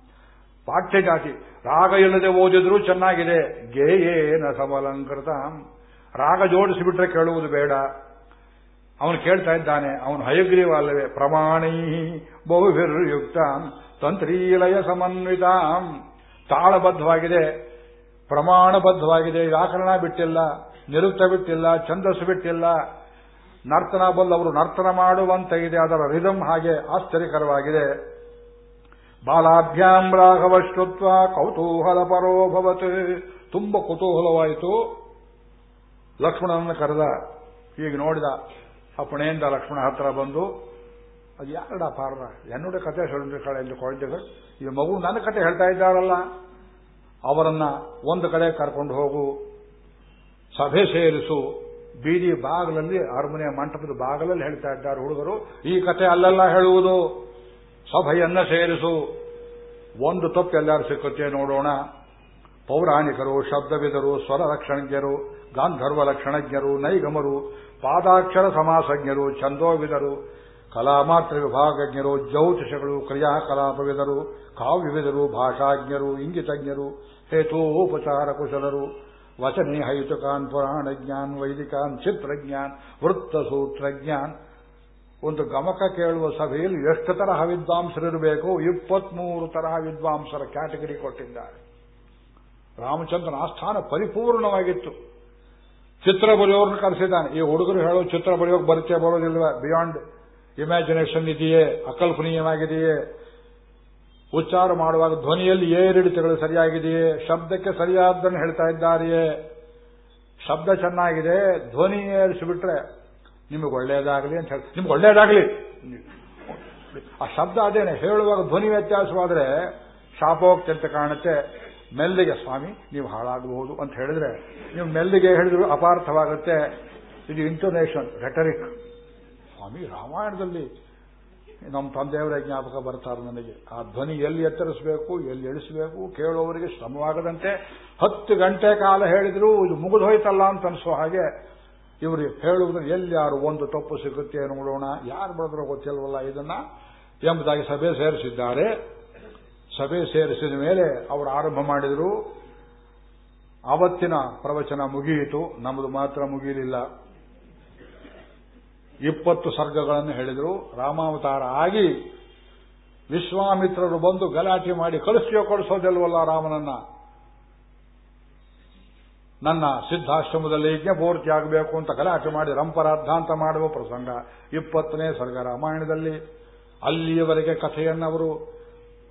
ಪಾಠ್ಯಜಾತಿ, ರಾಗ ಇಲ್ಲದೆ ಓದಿದ್ರೂ ಚೆನ್ನಾಗಿದೆ. ಗೇಯೇನ ಸಮಲಂಕೃತಾಂ. ರಾಗ ಜೋಡಿಸಿಬಿಟ್ರೆ ಕೇಳುವುದು ಬೇಡ. ಅವನು ಕೇಳ್ತಾ ಇದ್ದಾನೆ, ಅವನು ಹಯಗ್ರೀವ ಅಲ್ಲವೇ ಪ್ರಮಾಣೀ ಬಹುಭಿರ್ಯುಕ್ತ. ತಂತ್ರೀಲಯ ಸಮನ್ವಿತಾಂ. ತಾಳಬದ್ಧವಾಗಿದೆ, ಪ್ರಮಾಣಬದ್ಧವಾಗಿದೆ. ವ್ಯಾಕರಣ ಬಿಟ್ಟಿಲ್ಲ, ನಿರುಕ್ತ ಬಿಟ್ಟಿಲ್ಲ, ಛಂದಸ್ಸು ಬಿಟ್ಟಿಲ್ಲ. ನರ್ತನಬಲ್ ಅವರು ನರ್ತನ ಮಾಡುವಂತ ಇದೆ, ಅದರ ರಿದಮ್ ಹಾಗೆ ಆಶ್ಚರ್ಯಕರವಾಗಿದೆ. ಬಾಲಾಭ್ಯಾಂ ರಾಘವ ಶ್ರುತ್ವ ಕೌತೂಹಲ ಪರೋಭವತ್ ತುಂಬ ಕುತೂಹಲವಾಯಿತು. ಲಕ್ಷ್ಮಣನನ್ನು ಕರೆದ ಈಗ ನೋಡಿದ ಅಪಣೆಯಿಂದ ಲಕ್ಷ್ಮಣ ಹತ್ರ ಬಂದು, ಅದು ಯಾರಡ ಪಾರ್ರ ಎನ್ನುಡ ಕತೆ ಕಳೆ ಇಲ್ಲಿ ಕೋಳತೆಗಳು ಈ ಮಗು ನನ್ನ ಕತೆ ಹೇಳ್ತಾ ಇದ್ದಾರಲ್ಲ. ಅವರನ್ನ ಒಂದು ಕಡೆ ಕರ್ಕೊಂಡು ಹೋಗು, ಸಭೆ ಸೇರಿಸು ಬೀದಿ ಬಾಗಿಲಲ್ಲಿ ಅರಮನೆಯ ಮಂಟಪದ ಬಾಗಿಲಲ್ಲಿ ಹೇಳ್ತಾ ಇದ್ದಾರೆ ಹುಡುಗರು. ಈ ಕತೆ ಅಲ್ಲೆಲ್ಲ ಹೇಳುವುದು. ಸಭೆಯನ್ನ ಸೇರಿಸು. ಒಂದು ತಪ್ಪು ಎಲ್ಲರೂ ಸಿಕ್ಕುತ್ತೆ ನೋಡೋಣ. ಪೌರಾಣಿಕರು, ಶಬ್ದವಿದರು, ಸ್ವರ ಲಕ್ಷಣಜ್ಞರು, ಗಾಂಧರ್ವ ಲಕ್ಷಣಜ್ಞರು, ನೈಗಮರು, ಪಾದಾಕ್ಷರ ಸಮಾಸಜ್ಞರು, ಛಂದೋವಿದರು ಕಲಾಮಾತ್ರ ವಿಭಾಗಜ್ಞರು, ಜ್ಯೋತಿಷಗಳು, ಕ್ರಿಯಾಕಲಾಪವಿದರು, ಕಾವ್ಯವಿದರು, ಭಾಷಾಜ್ಞರು, ಇಂಗಿತಜ್ಞರು, ಹೇತೋಪಚಾರ ಕುಶಲರು. ವಚನೆ ಹೈತುಕಾನ್ ಪುರಾಣ ಜ್ಞಾನ್, ವೈದಿಕಾನ್ ಚಿತ್ರಜ್ಞಾನ್ ವೃತ್ತ ಸೂತ್ರಜ್ಞಾನ್ ಒಂದು ಗಮಕ ಕೇಳುವ ಸಭೆಯಲ್ಲಿ ಎಷ್ಟು ತರಹ ವಿದ್ವಾಂಸರಿರಬೇಕು? ಇಪ್ಪತ್ಮೂರು ತರಹ ವಿದ್ವಾಂಸರ ಕ್ಯಾಟಗರಿ ಕೊಟ್ಟಿದ್ದಾರೆ. ರಾಮಚಂದ್ರನ ಆಸ್ಥಾನ ಪರಿಪೂರ್ಣವಾಗಿತ್ತು. ಚಿತ್ರ ಬರೆಯೋರ್ನ ಕರೆಸಿದ್ದಾನೆ. ಈ ಹುಡುಗರು ಹೇಳೋ ಚಿತ್ರ ಬರೆಯೋಕೆ ಬರುತ್ತೆ ಬರೋದಿಲ್ವಾ? ಬಿಯಾಂಡ್ ಇಮ್ಯಾಜಿನೇಷನ್ ಇದೆಯೇ? ಅಕಲ್ಪನೀಯವಾಗಿದೆಯೇ? ಉಚ್ಚಾರ ಮಾಡುವಾಗ ಧ್ವನಿಯಲ್ಲಿ ಏರಿಳಿತಗಳು ಸರಿಯಾಗಿದೆಯೇ? ಶಬ್ದಕ್ಕೆ ಸರಿಯಾದ್ದನ್ನು ಹೇಳ್ತಾ ಇದ್ದಾರೆಯೇ? ಶಬ್ದ ಚೆನ್ನಾಗಿದೆ, ಧ್ವನಿ ಏರಿಸಿಬಿಟ್ರೆ ನಿಮಗೆ ಒಳ್ಳೆಯದಾಗಲಿ ಅಂತ ಹೇಳಿ ನಿಮ್ಗೆ ಒಳ್ಳೆಯದಾಗಲಿ. ಆ ಶಬ್ದ ಅದೇನೆ, ಹೇಳುವಾಗ ಧ್ವನಿ ವ್ಯತ್ಯಾಸವಾದರೆ ಶಾಪೋಕ್ತಿ ಅಂತ ಕಾಣುತ್ತೆ. ಮೆಲ್ಲಿಗೆ, ಸ್ವಾಮಿ, ನೀವು ಹಾಳಾಗಬಹುದು ಅಂತ ಹೇಳಿದ್ರೆ ನೀವು ಮೆಲ್ಲಿಗೆ ಹೇಳಿದ್ರು ಅಪಾರ್ಥವಾಗುತ್ತೆ. ಇದು ಇಂಟೋನೇಷನ್ ರೆಟರಿಕ್ ಸ್ವಾಮಿ, ರಾಮಾಯಣದಲ್ಲಿ ನಮ್ಮ ತಂದೆಯವರೇ ಜ್ಞಾಪಕ ಬರ್ತಾರೆ ನನಗೆ. ಆ ಧ್ವನಿ ಎಲ್ಲಿ ಎತ್ತರಿಸಬೇಕು, ಎಲ್ಲಿ ಇಳಿಸಬೇಕು ಕೇಳುವವರಿಗೆ ಶ್ರಮವಾಗದಂತೆ ಹತ್ತು ಗಂಟೆ ಕಾಲ ಹೇಳಿದ್ರು, ಇದು ಮುಗಿದು ಹೋಯ್ತಲ್ಲ ಅಂತ ಅನಿಸೋ ಹಾಗೆ ಇವರು ಹೇಳುವುದು, ಎಲ್ಲಿ ಯಾರು ಒಂದು ತಪ್ಪು ಸಿಗುತ್ತೆ ನೋಡೋಣ, ಯಾರು ಬರೆದ್ರೋ ಗೊತ್ತಿಲ್ವಲ್ಲ ಇದನ್ನ ಎಂಬುದಾಗಿ ಸಭೆ ಸೇರಿಸಿದ್ದಾರೆ. ಸಭೆ ಸೇರಿಸಿದ ಮೇಲೆ ಅವರು ಆರಂಭ ಮಾಡಿದರು. ಅವತ್ತಿನ ಪ್ರವಚನ ಮುಗಿಯಿತು, ನಮ್ಮದು ಮಾತ್ರ ಮುಗಿಯಲಿಲ್ಲ ಇಪ್ಪತ್ತು ಸರ್ಗಗಳನ್ನು ಹೇಳಿದರು. ರಾಮಾವತಾರ ಆಗಿ ವಿಶ್ವಾಮಿತ್ರರು ಬಂದು ಗಲಾಟೆ ಮಾಡಿ, ಕಳಿಸ್ತೀಯೋ ಕಳಿಸೋದಿಲ್ವಲ್ಲ ರಾಮನನ್ನ? ನನ್ನ ಸಿದ್ಧಾಶ್ರಮದಲ್ಲಿ ಯಜ್ಞ ಪೂರ್ತಿ ಆಗಬೇಕು ಅಂತ ಗಲಾಟೆ ಮಾಡಿ ರಂಪರಾಧಾಂತ ಮಾಡುವ ಪ್ರಸಂಗ. ಇಪ್ಪತ್ತನೇ ಸರ್ಗ ರಾಮಾಯಣದಲ್ಲಿ. ಅಲ್ಲಿಯವರೆಗೆ ಕಥೆಯನ್ನವರು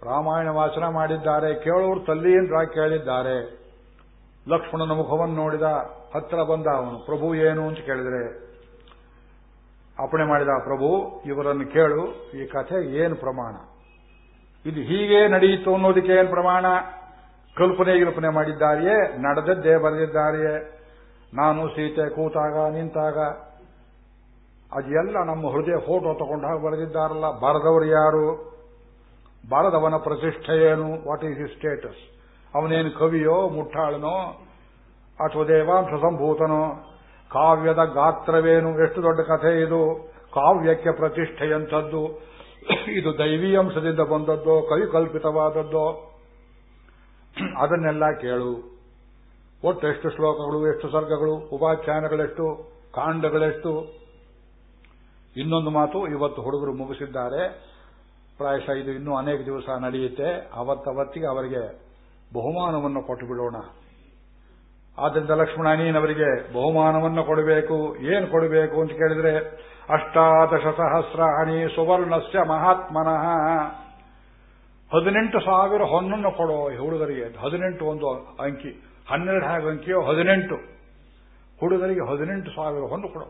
ರಾಮಾಯಣ ವಾಚನ ಮಾಡಿದ್ದಾರೆ. ಕೇಳೋರು ತಲ್ಲಿಯಿಂದ ಕೇಳಿದ್ದಾರೆ. ಲಕ್ಷ್ಮಣನ ಮುಖವನ್ನು ನೋಡಿದ ಹತ್ತಿರ ಬಂದ ಅವನು, ಪ್ರಭು ಏನು? ಅಂತ ಕೇಳಿದರೆ ಅಪ್ಪಣೆ ಮಾಡಿದ ಪ್ರಭು, ಇವರನ್ನು ಕೇಳು, ಈ ಕಥೆ ಏನು ಪ್ರಮಾಣ? ಇದು ಹೀಗೆ ನಡೆಯಿತು ಅನ್ನೋದಕ್ಕೆ ಏನು ಪ್ರಮಾಣ? ಕಲ್ಪನೆ ಕಲ್ಪನೆ ಮಾಡಿದ್ದಾರೆಯೇ? ನಡೆದದ್ದೇ ಬರೆದಿದ್ದಾರೆಯೇ? ನಾನು ಸೀತೆ ಕೂತಾಗ, ನಿಂತಾಗ ಅದೆಲ್ಲ ನಮ್ಮ ಹೃದಯ ಫೋಟೋ ತಗೊಂಡಾಗ ಬರೆದಿದ್ದಾರಲ್ಲ, ಬಾರದವರು ಯಾರು? ಬರದವನ ಪ್ರತಿಷ್ಠೆ ಏನು? ವಾಟ್ ಈಸ್ ಇಸ್ ಸ್ಟೇಟಸ್ ಅವನೇನು ಕವಿಯೋ, ಮುಟ್ಟಾಳನೋ, ಅಥವಾ ದೇವಾಂಶ ಸಂಭೂತನೋ? ಕಾವ್ಯದ ಗಾತ್ರವೇನು? ಎಷ್ಟು ದೊಡ್ಡ ಕಥೆ ಇದು? ಕಾವ್ಯಕ್ಕೆ ಪ್ರತಿಷ್ಠೆಯಂಥದ್ದು. ಇದು ದೈವೀಯಂಶದಿಂದ ಬಂದದ್ದೋ, ಕವಿಕಲ್ಪಿತವಾದದ್ದೋ? ಅದನ್ನೆಲ್ಲ ಕೇಳು. ಒಟ್ಟು ಎಷ್ಟು ಶ್ಲೋಕಗಳು, ಎಷ್ಟು ಸರ್ಗಗಳು, ಉಪಾಖ್ಯಾನಗಳೆಷ್ಟು, ಕಾಂಡಗಳೆಷ್ಟು? ಇನ್ನೊಂದು ಮಾತು ಇವತ್ತು ಹುಡುಗರು ಮುಗಿಸಿದ್ದಾರೆ. ಪ್ರಾಯಶಃ ಇದು ಇನ್ನೂ ಅನೇಕ ದಿವಸ ನಡೆಯುತ್ತೆ. ಅವತ್ತವತ್ತಿಗೆ ಅವರಿಗೆ ಬಹುಮಾನವನ್ನು ಕೊಟ್ಟು ಬಿಡೋಣ. ಆದ್ದರಿಂದ ಲಕ್ಷ್ಮಣ ನೀನವರಿಗೆ ಬಹುಮಾನವನ್ನು ಕೊಡಬೇಕು, ಏನು ಕೊಡಬೇಕು ಅಂತ ಕೇಳಿದ್ರೆ ಅಷ್ಟಾದಶ ಸಹಸ್ರಾಣಿ ಸುವರ್ಣಸ್ಯ ಮಹಾತ್ಮನಃ. ಹದಿನೆಂಟು ಸಾವಿರ ಹೊನ್ನನ್ನು ಕೊಡೋ ಹುಡುಗರಿಗೆ, ಹದಿನೆಂಟು ಒಂದು ಅಂಕಿ, ಹನ್ನೆರಡು ಹಾಗೆ ಅಂಕಿಯೋ ಹದಿನೆಂಟು. ಹುಡುಗರಿಗೆ ಹದಿನೆಂಟು ಸಾವಿರ ಹೊನ್ನು ಕೊಡೋ.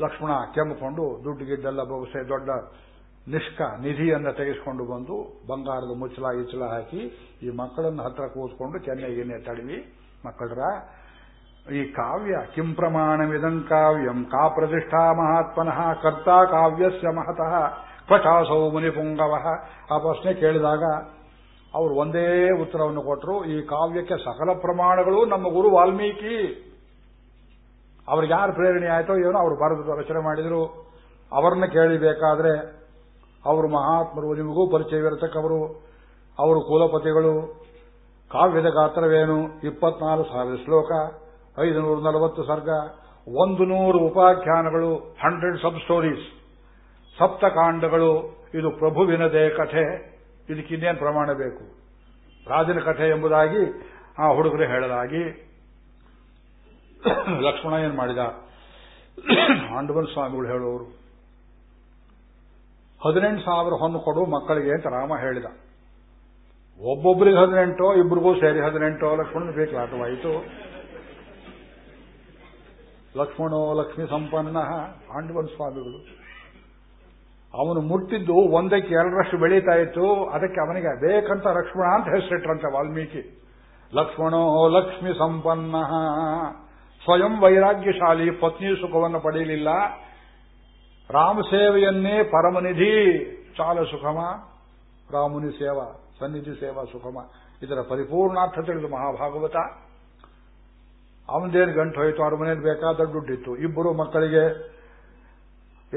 ಲಕ್ಷ್ಮಣ ಕೆಮ್ಮಕೊಂಡು ದುಡ್ಡು ಗಿಡ್ಡೆಲ್ಲ ಬಹುಸೆ ದೊಡ್ಡ ನಿಷ್ಕ ನಿಧಿಯನ್ನ ತೆಗೆಸಿಕೊಂಡು ಬಂದು ಬಂಗಾರದ ಮುಚ್ಚಲ ಇಚ್ಚಲ ಹಾಕಿ ಈ ಮಕ್ಕಳನ್ನು ಹತ್ರ ಕೂತ್ಕೊಂಡು ಚೆನ್ನೈಗೆ ತಡವಿ ಮಕ್ಕಳರ, ಈ ಕಾವ್ಯ ಕಿಂ ಪ್ರಮಾಣವಿದಂ ಕಾವ್ಯಂ ಕಾ ಪ್ರತಿಷ್ಠಾ ಮಹಾತ್ಮನಃ ಕರ್ತಾ ಕಾವ್ಯಸ್ಯ ಮಹತಃ ಕ್ವಚಾಸೌ ಮುನಿಪುಂಗವ ಆ ಪ್ರಶ್ನೆ ಕೇಳಿದಾಗ ಅವರು ಒಂದೇ ಉತ್ತರವನ್ನು ಕೊಟ್ಟರು ಈ ಕಾವ್ಯಕ್ಕೆ ಸಕಲ ಪ್ರಮಾಣಗಳು ನಮ್ಮ ಗುರು ವಾಲ್ಮೀಕಿ. ಅವ್ರಿಗೆ ಯಾರು ಪ್ರೇರಣೆ ಆಯಿತೋ ಏನೋ ಅವರು ಬರೆದು ರಚನೆ ಮಾಡಿದರು. ಅವರನ್ನ ಕೇಳಿಬೇಕಾದ್ರೆ ಅವರು ಮಹಾತ್ಮರು, ನಿಮಗೂ ಪರಿಚಯವಿರತಕ್ಕವರು, ಅವರು ಕುಲಪತಿಗಳು. ಕಾವ್ಯದ ಗಾತ್ರವೇನು? ಇಪ್ಪತ್ನಾಲ್ಕು ಸಾವಿರ ಶ್ಲೋಕ, ಐದುನೂರ ನಲವತ್ತು ಸರ್ಗ ಒಂದು ನೂರು ಉಪಾಖ್ಯಾನಗಳು, ಹಂಡ್ರೆಡ್ ಸಬ್ ಸ್ಟೋರೀಸ್. ಸಪ್ತಕಾಂಡಗಳು, ಇದು ಪ್ರಭುವಿನದೇ ಕಥೆ. ಇದಕ್ಕಿನ್ನೇನು ಪ್ರಮಾಣ ಬೇಕು? ರಾಜನ ಕಥೆ ಎಂಬುದಾಗಿ ಆ ಹುಡುಗರು ಹೇಳಲಾಗಿ. ಲಕ್ಷ್ಮಣ ಏನು ಮಾಡಿದ? ಆಂಡವನ್ ಸ್ವಾಮಿಗಳು ಹೇಳುವರು ಹದಿನೆಂಟು ಸಾವಿರ ಹೊನ್ನು ಕೊಡು ಮಕ್ಕಳಿಗೆ ಅಂತ ರಾಮ ಹೇಳಿದ. ಒಬ್ಬೊಬ್ಬರಿಗೆ ಹದಿನೆಂಟೋ ಇಬ್ಬರಿಗೂ ಸೇರಿ ಹದಿನೆಂಟೋ ಲಕ್ಷ್ಮಣನ ಬೇಕಲಾಟವಾಯಿತು ಲಕ್ಷ್ಮಣೋ ಲಕ್ಷ್ಮಿ ಸಂಪನ್ನ ಪಾಂಡವನ್ ಸ್ವಾಮಿಗಳು. ಅವನು ಮುಟ್ಟಿದ್ದು ಒಂದಕ್ಕೆ ಎರಡರಷ್ಟು ಬೆಳೀತಾ ಇತ್ತು, ಅದಕ್ಕೆ ಅವನಿಗೆ ಬೇಕಂತ ಲಕ್ಷ್ಮಣ ಅಂತ ಹೆಸರಿಟ್ರಂತೆ ವಾಲ್ಮೀಕಿ. ಲಕ್ಷ್ಮಣೋ ಲಕ್ಷ್ಮಿ ಸಂಪನ್ನ, ಸ್ವಯಂ ವೈರಾಗ್ಯಶಾಲಿ ಪತ್ನಿ ಸುಖವನ್ನು ಪಡೆಯಲಿಲ್ಲ ರಾಮ ಸೇವೆಯನ್ನೇ ಪರಮನಿಧಿ. ಚಾಲ ಸುಖಮ, ರಾಮುನಿ ಸೇವಾ, ಸನ್ನಿಧಿ ಸೇವಾ ಸುಖಮ. ಇದರ ಪರಿಪೂರ್ಣಾರ್ಥ ತಿಳಿದು ಮಹಾಭಾಗವತ. ಅವನದೇನು ಗಂಟು ಹೋಯಿತು ಅವ್ರ ಮನೇಲಿ ಬೇಕಾದ ದುಡ್ಡಿತ್ತು. ಇಬ್ಬರು ಮಕ್ಕಳಿಗೆ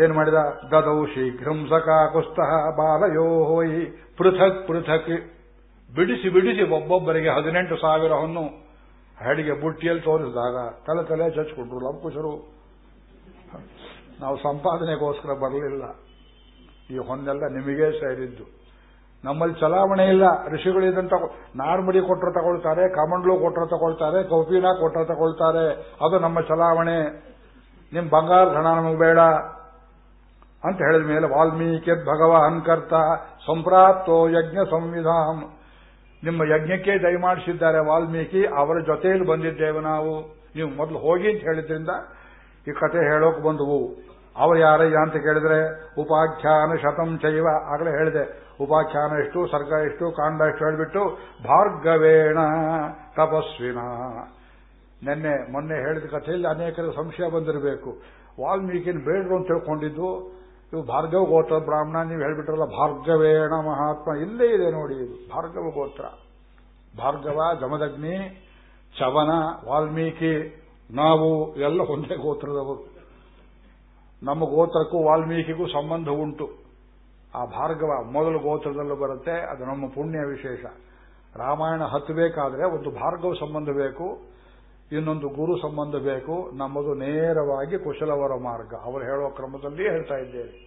ಏನ್ ಮಾಡಿದ? ದದೌ ಶೀಘ್ರಂ ಸಕಾ ಕುಸ್ತಃ ಬಾಲಯೋ ಹೋಯಿ. ಪೃಥಕ್ ಪೃಥಕ್ ಬಿಡಿಸಿ ಬಿಡಿಸಿ ಒಬ್ಬೊಬ್ಬರಿಗೆ ಹದಿನೆಂಟು ಸಾವಿರವನ್ನು ಹಡಿಗೆ ಬುಟ್ಟಿಯಲ್ಲಿ ತೋರಿಸಿದಾಗ ತಲೆ ತಲೆ ಚಚ್ಕೊಂಡ್ರು ಲಂಕುಶರು. ನಾವು ಸಂಪಾದನೆಗೋಸ್ಕರ ಬರಲಿಲ್ಲ. ಈ ಹೊನ್ನೆಲ್ಲ ನಿಮಗೇ ಸೇರಿದ್ದು. ನಮ್ಮಲ್ಲಿ ಚಲಾವಣೆ ಇಲ್ಲ. ಋಷಿಗಳು ಇದಂತ ನಾರ್ಮಡಿ ಕೊಟ್ಟರು ತಗೊಳ್ತಾರೆ ಕಮಂಡ್ಲು ಕೊಟ್ಟರು ತಗೊಳ್ತಾರೆ ಕೌಪಿನ ಕೊಟ್ಟರೆ ತಗೊಳ್ತಾರೆ. ಅದು ನಮ್ಮ ಚಲಾವಣೆ. ನಿಮ್ ಬಂಗಾರ ಹಣ ನಮಗೆ ಬೇಡ. ಅಂತ ಹೇಳಿದ ಮೇಲೆ ವಾಲ್ಮೀಕಿ ಭಗವಾನ್ ಕರ್ತ, ಸಂಪ್ರಾಪ್ತೋ ಯಜ್ಞ ಸಂವಿಧಾನ ನಿಮ್ಮ ಯಜ್ಞಕ್ಕೆ ದಯಮಾಡಿಸಿದ್ದಾರೆ ವಾಲ್ಮೀಕಿ, ಅವರ ಜೊತೆಯಲ್ಲಿ ಬಂದಿದ್ದೇವೆ ನಾವು. ನೀವು ಮೊದಲು ಹೋಗಿ ಅಂತ ಹೇಳಿದ್ರಿಂದ ಈ ಕತೆ ಹೇಳೋಕೆ ಬಂದವು. ಅವರು ಯಾರಯ್ಯ ಅಂತ ಕೇಳಿದ್ರೆ, ಉಪಾಖ್ಯಾನ ಶತಂ ಚೈವ ಆಗಲೇ ಹೇಳಿದೆ. ಉಪಾಖ್ಯಾನ ಎಷ್ಟು, ಸರ್ಗ ಎಷ್ಟು, ಕಾಂಡ ಎಷ್ಟು ಹೇಳಿಬಿಟ್ಟು, ಭಾರ್ಗವೇಣ ತಪಸ್ವಿನ ನಿನ್ನೆ, ಮೊನ್ನೆ ಹೇಳಿದ ಕಥೆಯಲ್ಲಿ ಅನೇಕರು ಸಂಶಯ ಬಂದಿರಬೇಕು. ವಾಲ್ಮೀಕಿನ ಬೇಡರು ಅಂತ ತಿಳ್ಕೊಂಡಿದ್ದು, ಇವು ಭಾರ್ಗವ ಗೋತ್ರ, ಬ್ರಾಹ್ಮಣ, ನೀವು ಹೇಳ್ಬಿಟ್ರಲ್ಲ, ಭಾರ್ಗವೇಣ ಮಹಾತ್ಮ ಇಲ್ಲೇ ಇದೆ ನೋಡಿ ಇದು, ಭಾರ್ಗವ ಗೋತ್ರ. ಭಾರ್ಗವ, ಜಮದಗ್ನಿ ಚವನ ವಾಲ್ಮೀಕಿ, ನಾವು ಎಲ್ಲ ಒಂದೇ ಗೋತ್ರದವರು. ನಮ್ಮ ಗೋತ್ರಕ್ಕೂ ವಾಲ್ಮೀಕಿಗೂ ಸಂಬಂಧ ಉಂಟು. ಆ ಭಾರ್ಗವ ಮೊದಲು ಗೋತ್ರದಲ್ಲೂ ಬರುತ್ತೆ, ಅದು ನಮ್ಮ ಪುಣ್ಯ ವಿಶೇಷ. ರಾಮಾಯಣ ಹತ್ತಬೇಕಾದ್ರೆ ಒಂದು ಭಾರ್ಗವ ಸಂಬಂಧ ಬೇಕು, ಇನ್ನೊಂದು ಗುರು ಸಂಬಂಧ ಬೇಕು, ನಮ್ಮದು ನೇರವಾಗಿ ಕುಶಲವರ ಮಾರ್ಗ. ಅವರು ಹೇಳುವ ಕ್ರಮದಲ್ಲಿಯೇ ಹೇಳ್ತಾ ಇದ್ದೇವೆ.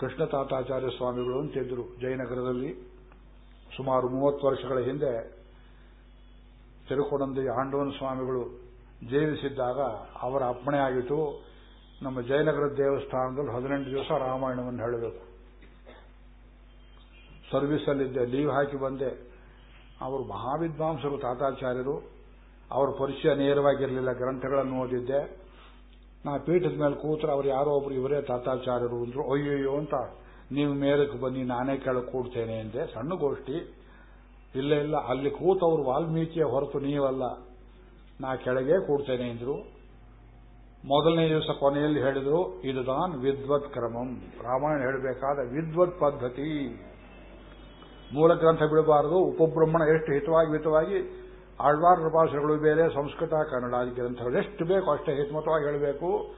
ಕೃಷ್ಣ ತಾತಾಚಾರ್ಯ ಸ್ವಾಮಿಗಳು ಅಂತಿದ್ರು ಜಯನಗರದಲ್ಲಿ. ಸುಮಾರು ಮೂವತ್ತು ವರ್ಷಗಳ ಹಿಂದೆ ತಿರುಕೊಡಂದಿ ಆಂಡವನ ಸ್ವಾಮಿಗಳು ಜೀವಿಸಿದ್ದಾಗ ಅವರ ಅಪ್ಪಣೆ ಆಗಿತ್ತು. ನಮ್ಮ ಜಯನಗರ ದೇವಸ್ಥಾನದಲ್ಲಿ ಹದಿನೆಂಟು ದಿವಸ ರಾಮಾಯಣವನ್ನು ಹೇಳಬೇಕು. ಸರ್ವಿಸಲ್ಲಿದ್ದೆ ಲೀವ್ ಹಾಕಿ ಬಂದೆ. ಅವರು ಮಹಾವಿದ್ವಾಂಸರು, ತಾತಾಚಾರ್ಯರು. ಅವರ ಪರಿಚಯ ನೇರವಾಗಿರಲಿಲ್ಲ, ಗ್ರಂಥಗಳನ್ನು ಓದಿದ್ದೆ. ನಾ ಪೀಠದ ಮೇಲೆ ಕೂತ್ರೆ ಅವ್ರು ಯಾರೋ ಒಬ್ರು ಇವರೇ ತಾತಾಚಾರ್ಯರು ಅಂದ್ರು, ಅಯ್ಯಯ್ಯೋ ಅಂತ ನೀವು ಮೇಲಕ್ಕೆ ಬನ್ನಿ, ನಾನೇ ಕೆಳಗೆ ಕೂಡ್ತೇನೆ ಎಂದೆ ಸಣ್ಣ ಗೋಷ್ಠಿ. ಇಲ್ಲ ಇಲ್ಲ, ಅಲ್ಲಿ ಕೂತವ್ರು ವಾಲ್ಮೀಕಿಯ ಹೊರತು ನೀವಲ್ಲ, ನಾ ಕೆಳಗೆ ಕೂಡ್ತೇನೆ ಎಂದ್ರು ಮೊದಲನೇ ದಿವಸ ಕೊನೆಯಲ್ಲಿ ಹೇಳಿದ್ರು, ಇದುದಾನ್ ವಿದ್ವತ್ ಕ್ರಮಂ. ರಾಮಾಯಣ ಹೇಳಬೇಕಾದ ವಿದ್ವತ್ ಪದ್ಧತಿ. ಮೂಲ ಗ್ರಂಥ ಬಿಡಬಾರದು, ಉಪಬ್ರಹ್ಮಣ ಎಷ್ಟು ಹಿತವಾಗಿ ಹಿತವಾಗಿ, ಆಳ್ವಾರ ಭಾಷೆಗಳು ಬೇರೆ, ಸಂಸ್ಕೃತ, ಕನ್ನಡ ಗ್ರಂಥಗಳು ಎಷ್ಟು ಬೇಕು ಅಷ್ಟೇ ಹಿತಮತವಾಗಿ ಹೇಳಬೇಕು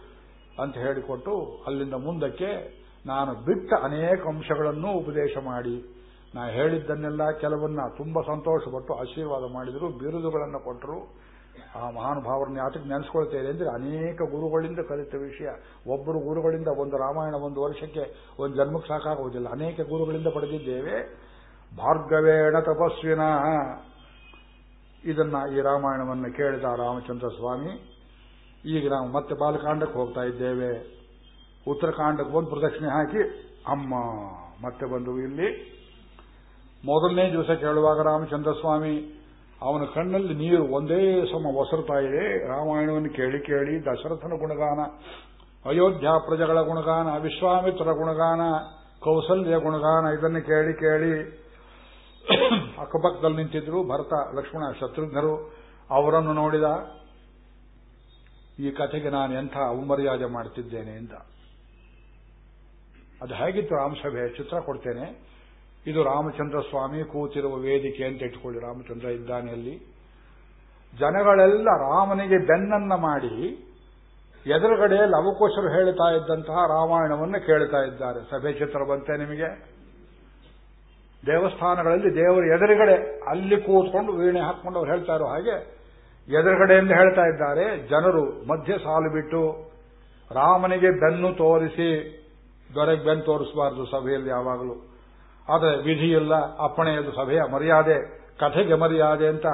ಅಂತ ಹೇಳಿಕೊಟ್ಟು, ಅಲ್ಲಿಂದ ಮುಂದಕ್ಕೆ ನಾನು ಬಿಟ್ಟ ಅನೇಕ ಅಂಶಗಳನ್ನು ಉಪದೇಶ ಮಾಡಿ, ನಾ ಹೇಳಿದ್ದನ್ನೆಲ್ಲ ಕೆಲವನ್ನ ತುಂಬಾ ಸಂತೋಷಪಟ್ಟು ಆಶೀರ್ವಾದ ಮಾಡಿದರು, ಬಿರುದುಗಳನ್ನು ಕೊಟ್ಟರು. ಆ ಮಹಾನುಭಾವರನ್ನ ಯಾತಕ್ಕೆ ನೆನೆಸ್ಕೊಳ್ತೇನೆ ಅಂದ್ರೆ ಅನೇಕ ಗುರುಗಳಿಂದ ಕಲಿತ ವಿಷಯ. ಒಬ್ಬರು ಗುರುಗಳಿಂದ ಒಂದು ರಾಮಾಯಣ ಒಂದು ವರ್ಷಕ್ಕೆ ಒಂದು ಜನ್ಮಕ್ಕೆ ಸಾಕಾಗುವುದಿಲ್ಲ. ಅನೇಕ ಗುರುಗಳಿಂದ ಪಡೆದಿದ್ದೇವೆ. ಭಾರ್ಗವೇಣ ತಪಸ್ವಿನ. ಇದನ್ನ ಈ ರಾಮಾಯಣವನ್ನು ಕೇಳಿದ ರಾಮಚಂದ್ರ ಸ್ವಾಮಿ. ಈಗ ನಾವು ಮತ್ತೆ ಬಾಲಕಾಂಡಕ್ಕೆ ಹೋಗ್ತಾ ಇದ್ದೇವೆ. ಉತ್ತರಕಾಂಡಕ್ಕೆ ಒಂದು ಪ್ರದಕ್ಷಿಣೆ ಹಾಕಿ, ಅಮ್ಮ, ಮತ್ತೆ ಬಂದು ಇಲ್ಲಿ. ಮೊದಲನೇ ದಿವಸ ಕೇಳುವಾಗ ರಾಮಚಂದ್ರ ಸ್ವಾಮಿ ಅವನ ಕಣ್ಣಲ್ಲಿ ನೀರು ಒಂದೇ ಸಮ ಒಸರ್ತಾ ಇದೆ. ರಾಮಾಯಣವನ್ನು ಕೇಳಿ ಕೇಳಿ ದಶರಥನ ಗುಣಗಾನ, ಅಯೋಧ್ಯ ಪ್ರಜೆಗಳ ಗುಣಗಾನ, ವಿಶ್ವಾಮಿತ್ರ ಗುಣಗಾನ, ಕೌಸಲ್ಯ ಗುಣಗಾನ ಇದನ್ನು ಕೇಳಿ ಕೇಳಿ ಅಕ್ಕಪಕ್ಕದಲ್ಲಿ ನಿಂತಿದ್ರು ಭರತ, ಲಕ್ಷ್ಮಣ, ಶತ್ರುಘ್ನರು. ಅವರನ್ನು ನೋಡಿದ, ಈ ಕಥೆಗೆ ನಾನು ಎಂಥ ಅವಮರ್ಯಾದೆ ಮಾಡ್ತಿದ್ದೇನೆ ಅಂತ. ಅದು ಹೇಗಿತ್ತು? ರಾಮಸಭೆ ಚಿತ್ರ ಕೊಡ್ತೇನೆ. ಇದು ರಾಮಚಂದ್ರ ಸ್ವಾಮಿ ಕೂತಿರುವ ವೇದಿಕೆ ಅಂತ ಇಟ್ಕೊಳ್ಳಿ. ರಾಮಚಂದ್ರ ಇದ್ದಾನೆ ಅಲ್ಲಿ. ಜನಗಳೆಲ್ಲ ರಾಮನಿಗೆ ಬೆನ್ನನ್ನ ಮಾಡಿ ಎದುರುಗಡೆ ಲವಕೋಶರು ಹೇಳ್ತಾ ಇದ್ದಂತಹ ರಾಮಾಯಣವನ್ನು ಕೇಳ್ತಾ ಇದ್ದಾರೆ. ಸಭೆ ಚಿತ್ರ ಬಂತೆ ನಿಮಗೆ. ದೇವಸ್ಥಾನಗಳಲ್ಲಿ ದೇವರು ಎದುರುಗಡೆ ಅಲ್ಲಿ ಕೂತ್ಕೊಂಡು ವೀಣೆ ಹಾಕೊಂಡು ಅವ್ರು ಹೇಳ್ತಾ ಇರೋ ಹಾಗೆ ಎದುರುಗಡೆಯಿಂದ ಹೇಳ್ತಾ ಇದ್ದಾರೆ. ಜನರು ಮಧ್ಯ ಸಾಲು ಬಿಟ್ಟು ರಾಮನಿಗೆ ಬೆನ್ನು ತೋರಿಸಿ, ದೊರೆಗೆ ಬೆನ್ನು ತೋರಿಸಬಾರದು ಸಭೆಯಲ್ಲಿ ಯಾವಾಗಲೂ. ಆದರೆ ವಿಧಿಯಿಲ್ಲ ಅಪ್ಪಣೆಯದು ಸಭೆಯ ಮರ್ಯಾದೆ, ಕಥೆಗೆ ಮರ್ಯಾದೆ ಅಂತ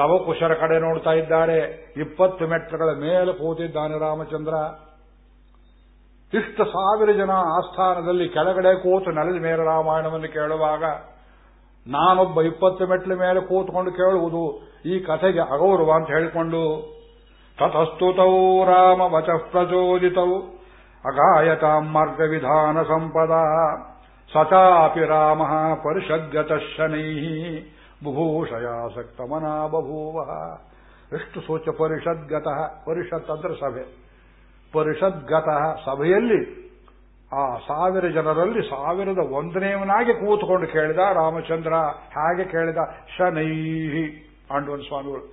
ಲವಕುಶರ ಕಡೆ ನೋಡ್ತಾ ಇದ್ದಾರೆ. ಇಪ್ಪತ್ತು ಮೆಟ್ಲುಗಳ ಮೇಲೆ ಕೂತಿದ್ದಾನೆ ರಾಮಚಂದ್ರ. ಇಷ್ಟು ಸಾವಿರ ಜನ ಆಸ್ಥಾನದಲ್ಲಿ ಕೆಳಗಡೆ ಕೂತು ನೆಲದ ಮೇಲೆ ರಾಮಾಯಣವನ್ನು ಕೇಳುವಾಗ, ನಾನೊಬ್ಬ ಇಪ್ಪತ್ತು ಮೆಟ್ಲ ಮೇಲೆ ಕೂತ್ಕೊಂಡು ಕೇಳುವುದು ಈ ಕಥೆಗೆ ಅಗೌರವ ಅಂತ ಹೇಳಿಕೊಂಡು, ತತಸ್ತುತೌ ರಾಮ ವಚಃ ಪ್ರಚೋದಿತೌ ಅಗಾಯತಾಂ ಮಾರ್ಗ ವಿಧಾನ ಸಂಪದ. ಸಚಾಪಿ ರಾಮ ಪರಿಷದ್ಗತ ಶನೈ ಬುಭೂಷಯಾಸಕ್ತಮನಾ ಬಭೂವ ಎಷ್ಟು ಸೂಚ ಪರಿಷದ್ಗತಃ ಪರಿಷತ್ ಅಂದ್ರೆ ಸಭೆ ಪರಿಷದ್ಗತಃ ಸಭೆಯಲ್ಲಿ ಆ ಸಾವಿರ ಜನರಲ್ಲಿ ಸಾವಿರದ ಒಂದನೇವನಾಗಿ ಕೂತ್ಕೊಂಡು ಕೇಳಿದ ರಾಮಚಂದ್ರ, ಹಾಗೆ ಕೇಳಿದ ಶನೈಹಿ ಆಂಡವನ್ ಸ್ವಾಮಿಗಳು.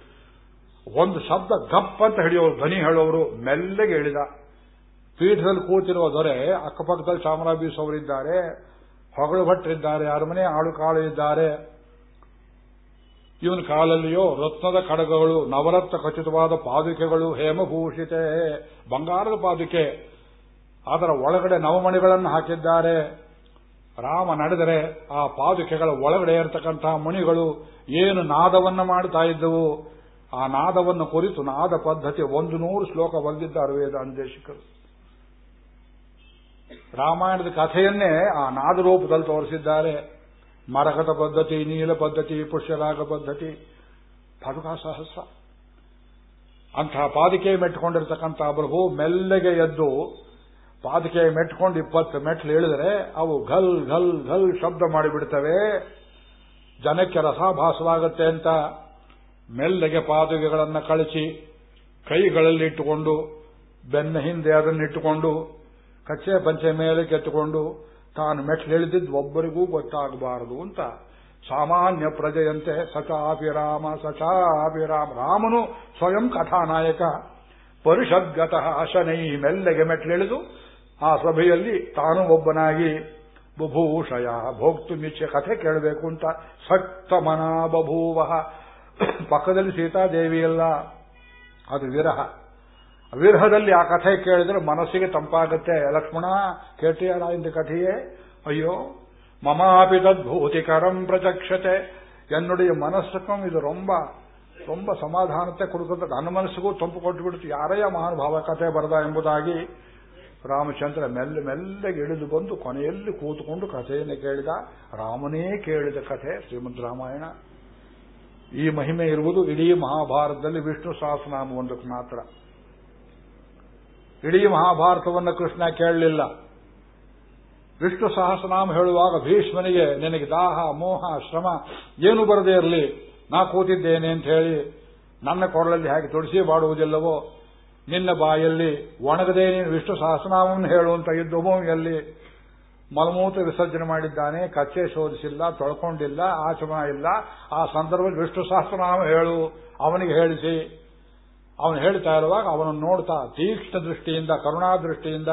ಒಂದು ಶಬ್ದ ಗಪ್ ಅಂತ ಹಿಡಿಯೋರು, ಧ್ವನಿ ಹೇಳೋರು, ಮೆಲ್ಲಗೆ ಹೇಳಿದ ಪೀಠದಲ್ಲಿ ಕೂತಿರುವ ದೊರೆ, ಅಕ್ಕಪಕ್ಕದಲ್ಲಿ ಚಾಮರ ಬೀಸೋರಿದ್ದಾರೆ ಹೊಗಳು ಭಟ್ಟರಿದ್ದಾರೆ ಅರಮನೆ ಆಳು ಕಾಳು ಇದ್ದಾರೆ. ಇವನ ಕಾಲಲ್ಲಿಯೋ ರತ್ನದ ಕಡಗಗಳು, ನವರತ್ನ ಖಚಿತವಾದ ಪಾದುಕೆಗಳು ಹೇಮಭೂಷಿತೆ. ಬಂಗಾರದ ಪಾದುಕೆ. ಅದರ ಒಳಗಡೆ ನವಮಣಿಗಳನ್ನು ಹಾಕಿದ್ದಾರೆ. ರಾಮ ನಡೆದರೆ ಆ ಪಾದುಕೆಗಳ ಒಳಗಡೆ ಇರತಕ್ಕಂತಹ ಮಣಿಗಳು ಏನು ನಾದವನ್ನು ಮಾಡ್ತಾ ಇದ್ದವು? ಆ ನಾದವನ್ನು ಕುರಿತು ನಾದ ಪದ್ಧತಿ ಒಂದು ನೂರು ಶ್ಲೋಕ ಬಂದಿದ್ದಾರೆ ವೇದ ಅಂದೇಶಿಕರು ರಾಮಾಯಣದ ಕಥೆಯನ್ನೇ ಆ ನಾದರೂಪದಲ್ಲಿ ತೋರಿಸಿದ್ದಾರೆ. ಮರಕತ ಪದ್ಧತಿ, ನೀಲ ಪದ್ಧತಿ, ಪುಷ್ಯರಾಗ ಪದ್ಧತಿ ಪಾದುಕಾ ಸಹಸ್ರ. ಅಂತಹ ಪಾದಿಕೆ ಮೆಟ್ಕೊಂಡಿರ್ತಕ್ಕಂಥ ಪ್ರಭು ಮೆಲ್ಲಗೆ ಎದ್ದು ಪಾದಿಕೆ ಮೆಟ್ಕೊಂಡು ಇಪ್ಪತ್ತು ಮೆಟ್ಲು ಇಳಿದರೆ ಅವು ಘಲ್ ಘಲ್ ಘಲ್ ಶಬ್ದ ಮಾಡಿಬಿಡ್ತವೆ. ಜನಕ್ಕೆ ರಸಾಭಾಸವಾಗುತ್ತೆ ಅಂತ ಮೆಲ್ಲಗೆ ಪಾದುಕೆಗಳನ್ನು ಕಳಚಿ ಕೈಗಳಲ್ಲಿ ಇಟ್ಟುಕೊಂಡು ಬೆನ್ನ ಹಿಂದೆ ಅದನ್ನಿಟ್ಟುಕೊಂಡು ಕಚ್ಚೆ ಪಂಚೆ ಮೇಲೆ ಕೆತ್ತುಕೊಂಡು ತಾನು ಮೆಟ್ಲಿಳಿದಿದ್ದು ಒಬ್ಬರಿಗೂ ಗೊತ್ತಾಗಬಾರದು ಅಂತ. ಸಾಮಾನ್ಯ ಪ್ರಜೆಯಂತೆ ಸಚಾಭಿರಾಮ ಸಚಾಭಿರಾಮ ರಾಮನು ಸ್ವಯಂ ಕಥಾನಾಯಕ. ಪರಿಷದ್ಗತಃ ಅಶನೈ ಮೆಲ್ಲಗೆ ಮೆಟ್ಲಿಳಿದು ಆ ಸಭೆಯಲ್ಲಿ ತಾನು ಒಬ್ಬನಾಗಿ ಬಭೂಷಯ, ಭೋಕ್ತು ನಿಚ್ಚೆ ಕಥೆ ಕೇಳಬೇಕು ಅಂತ ಸಕ್ತಮನ ಬಭೂವ ಪಕ್ಕದಲ್ಲಿ ಸೀತಾದೇವಿಯಲ್ಲ, ಅದು ವಿರಹ. ವಿರಹದಲ್ಲಿ ಆ ಕಥೆ ಕೇಳಿದ್ರೆ ಮನಸ್ಸಿಗೆ ತಂಪಾಗುತ್ತೆ. ಲಕ್ಷ್ಮಣ ಕೇಳ್ತೀಯಲ್ಲ ಇಂದ ಕಥೆಯೇ. ಅಯ್ಯೋ, ಮಮಾಪಿ ತದ್ಭೂತಿಕರಂ ಪ್ರಚಕ್ಷತೆ. ಎನ್ನುடைய ಮನಸ್ಸಕ್ಕೂ ಇದು ರೊಂಬ ತುಂಬ ಸಮಾಧಾನತೆ ಕೊಡುತ್ತ ನನ್ನ ಮನಸ್ಸಿಗೂ ತಂಪು ಕೊಟ್ಟು ಬಿಡುತ್ತೆ ಯಾರಯ್ಯ ಮಹಾನುಭಾವ ಕಥೆ ಬರದ ಎಂಬುದಾಗಿ ರಾಮಚಂದ್ರ ಮೆಲ್ಲ ಮೆಲ್ಲಗೆ ಇಳಿದು ಬಂದು ಕೊನೆಯಲ್ಲಿ ಕೂತುಕೊಂಡು ಕಥೆಯನ್ನು ಕೇಳಿದ. ರಾಮನೇ ಕೇಳಿದ ಕಥೆ, ಶ್ರೀಮದ್ ರಾಮಾಯಣ. ಈ ಮಹಿಮೆ ಇರುವುದು ಇಡೀ ಮಹಾಭಾರತದಲ್ಲಿ ವಿಷ್ಣು ಸಹಸ್ರನಾಮ ಒಂದಕ್ಕೆ ಮಾತ್ರ. ಇಡೀ ಮಹಾಭಾರತವನ್ನು ಕೃಷ್ಣ ಕೇಳಲಿಲ್ಲ. ವಿಷ್ಣು ಸಹಸ್ರನಾಮ ಹೇಳುವಾಗ ಭೀಷ್ಮನಿಗೆ, ನಿನಗೆ ದಾಹ, ಮೋಹ, ಶ್ರಮ ಏನು ಬರದೇ ಇರಲಿ, ನಾ ಕೂತಿದ್ದೇನೆ ಅಂತ ಹೇಳಿ ನನ್ನ ಕೊರಳಲ್ಲಿ ಹಾಗೆ ತುಳಸಿ ಬಾಡುವುದಿಲ್ಲವೋ, ನಿನ್ನ ಬಾಯಲ್ಲಿ ಒಣಗದೆ ನೀನು ವಿಷ್ಣು ಸಹಸ್ರನಾಮವನ್ನು ಹೇಳುವಂತ ಯುದ್ಧ ಭೂಮಿಯಲ್ಲಿ ಮಲಮೂತ ವಿಸರ್ಜನೆ ಮಾಡಿದ್ದಾನೆ, ಕಚ್ಚೆ ಶೋಧಿಸಿಲ್ಲ, ತೊಳ್ಕೊಂಡಿಲ್ಲ ಆಚಮನ ಇಲ್ಲ ಆ ಸಂದರ್ಭದಲ್ಲಿ ವಿಷ್ಣು ಸಹಸ್ರನಾಮ ಹೇಳು, ಅವನಿಗೆ ಹೇಳಿಸಿ. ಅವನು ಹೇಳ್ತಾ ಇರುವಾಗ ಅವನನ್ನು ನೋಡ್ತಾ ತೀಕ್ಷ್ಣ ದೃಷ್ಟಿಯಿಂದ, ಕರುಣಾ ದೃಷ್ಟಿಯಿಂದ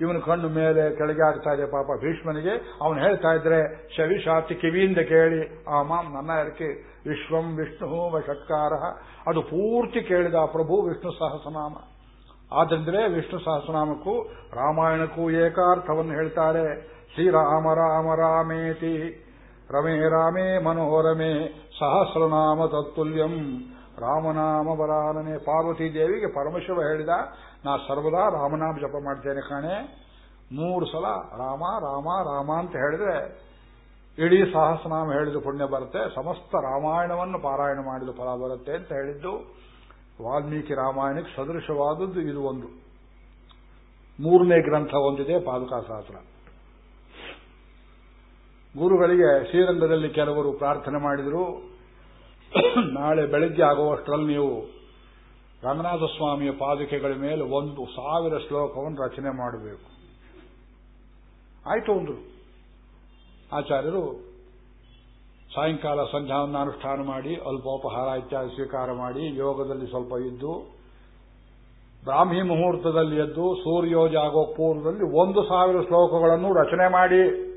ಇವನು ಕಣ್ಣು ಮೇಲೆ ಕೆಳಗೆ ಆಗ್ತಾ ಇದೆ ಪಾಪ ಭೀಷ್ಮನಿಗೆ. ಅವನು ಹೇಳ್ತಾ ಇದ್ರೆ, ಶವಿಶಾತಿ ಕಿವಿಯಿಂದ ಕೇಳಿ, ಆಮಾಂ, ನನ್ನ ಯಾರಕ್ಕೆ ವಿಶ್ವಂ ವಿಷ್ಣು ವಷಟ್ಕಾರ ಅದು ಪೂರ್ತಿ ಕೇಳಿದ ಪ್ರಭು ವಿಷ್ಣು ಸಹಸ್ರನಾಮ. ಆದ್ರಿಂದಲೇ ವಿಷ್ಣು ಸಹಸ್ರನಾಮಕ್ಕೂ ರಾಮಾಯಣಕ್ಕೂ ಏಕಾರ್ಥವನ್ನು ಹೇಳ್ತಾರೆ. ಶ್ರೀರಾಮ ರಾಮ ರಾಮೇತಿ, ರಮೇ ರಾಮೇ ಮನೋರಮೇ ಸಹಸ್ರನಾಮ ತತ್ತುಲ್ಯಂ. ರಾಮನಾಮ ಬಲಾನನೆ ಪಾರ್ವತಿ ದೇವಿಗೆ ಪರಮಶಿವ ಹೇಳಿದ, ನಾ ಸರ್ವದಾ ರಾಮನಾಮ ಜಪ ಮಾಡ್ತೇನೆ ಕಾಣೆ. ಮೂರು ಸಲ ರಾಮ ರಾಮ ರಾಮ ಅಂತ ಹೇಳಿದ್ರೆ ಇಡೀ ಸಹಸ್ರನಾಮ ಹೇಳಿದ ಪುಣ್ಯ ಬರುತ್ತೆ, ಸಮಸ್ತ ರಾಮಾಯಣವನ್ನು ಪಾರಾಯಣ ಮಾಡಿದ ಫಲ ಬರುತ್ತೆ ಅಂತ ಹೇಳಿದ್ದು, ವಾಲ್ಮೀಕಿ ರಾಮಾಯಣಕ್ಕೆ ಸದೃಶವಾದದ್ದು ಇದು ಒಂದು. ಮೂರನೇ ಗ್ರಂಥ ಒಂದಿದೆ, ಪಾದುಕಾಶಾಸ್ತ್ರ. ಗುರುಗಳಿಗೆ ಶ್ರೀರಂಗದಲ್ಲಿ ಕೆಲವರು ಪ್ರಾರ್ಥನೆ ಮಾಡಿದರು ನಾಳೆ ಬೆಳಗ್ಗೆ ಆಗುವಷ್ಟರಲ್ಲಿ ನೀವು ರಂಗನಾಥ ಸ್ವಾಮಿಯ ಪಾದಿಕೆಗಳ ಮೇಲೆ ಒಂದು ಸಾವಿರ ಶ್ಲೋಕವನ್ನು ರಚನೆ ಮಾಡಬೇಕು. ಆಯಿತು ಅಂದ್ರು. ಆಚಾರ್ಯರು ಸಾಯಂಕಾಲ ಸಂಧ್ಯಾವನ್ನು ಅನುಷ್ಠಾನ ಮಾಡಿ, ಅಲ್ಪೋಪಹಾರ ಇತ್ಯಾದಿ ಸ್ವೀಕಾರ ಮಾಡಿ, ಯೋಗದಲ್ಲಿ ಸ್ವಲ್ಪ ಇದ್ದು, ಬ್ರಾಹ್ಮಿ ಮುಹೂರ್ತದಲ್ಲಿ ಎದ್ದು ಸೂರ್ಯೋಜ ಆಗೋ ಪೂರ್ವದಲ್ಲಿ ಒಂದು ಸಾವಿರ ಶ್ಲೋಕಗಳನ್ನು ರಚನೆ ಮಾಡಿ.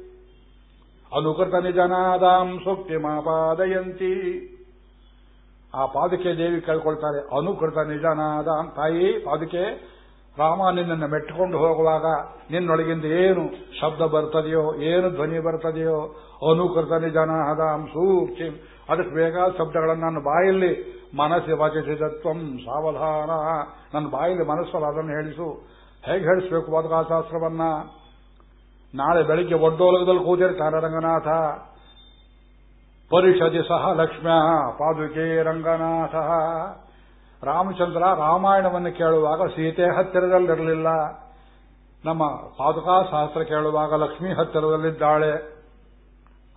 ಅನುಕೃತ ನಿಜನಾದಾಂ ಸುಕ್ತಿ ಮಾಪಾದಯಂತಿ ಆ ಪಾದಕೆ ದೇವಿ ಕೇಳ್ಕೊಳ್ತಾರೆ ಅನುಕೃತ ನಿಜಾನಾದ ತಾಯಿ, ಪಾದುಕೆ, ರಾಮ ನಿನ್ನನ್ನು ಮೆಟ್ಟಿಕೊಂಡು ಹೋಗುವಾಗ ನಿನ್ನೊಳಗಿಂದ ಏನು ಶಬ್ದ ಬರ್ತದೆಯೋ, ಏನು ಧ್ವನಿ ಬರ್ತದೆಯೋ, ಅನುಕೃತ ನಿಜನಾದಾಂ ಸೂಕ್ಷಿ ಅದಕ್ಕೆ ಬೇಕಾದ ಶಬ್ದಗಳನ್ನು ನನ್ನ ಬಾಯಲ್ಲಿ ಮನಸ್ಸು ವಚಿಸಿದತ್ವಂ ಸಾವಧಾನ. ನನ್ನ ಬಾಯಲ್ಲಿ ಮನಸ್ಸಲ್ಲ ಅದನ್ನು ಹೇಳಿಸು. ಹೇಗೆ ಹೇಳಿಸ್ಬೇಕು ಶಾಸ್ತ್ರವನ್ನ ನಾಳೆ ಬೆಳಿಗ್ಗೆ ಒಡ್ಡೋಲಗದಲ್ಲಿ ಕೂತಿರ್ತಾರೆ ರಂಗನಾಥ ಪರಿಷದಿ ಸಹ ಲಕ್ಷ್ಮ್ಯ, ಪಾದುಕೆ ರಂಗನಾಥ. ರಾಮಚಂದ್ರ ರಾಮಾಯಣವನ್ನು ಕೇಳುವಾಗ ಸೀತೆ ಹತ್ತಿರದಲ್ಲಿರಲಿಲ್ಲ. ನಮ್ಮ ಪಾದುಕಾ ಶಾಸ್ತ್ರ ಕೇಳುವಾಗ ಲಕ್ಷ್ಮಿ ಹತ್ತಿರದಲ್ಲಿದ್ದಾಳೆ.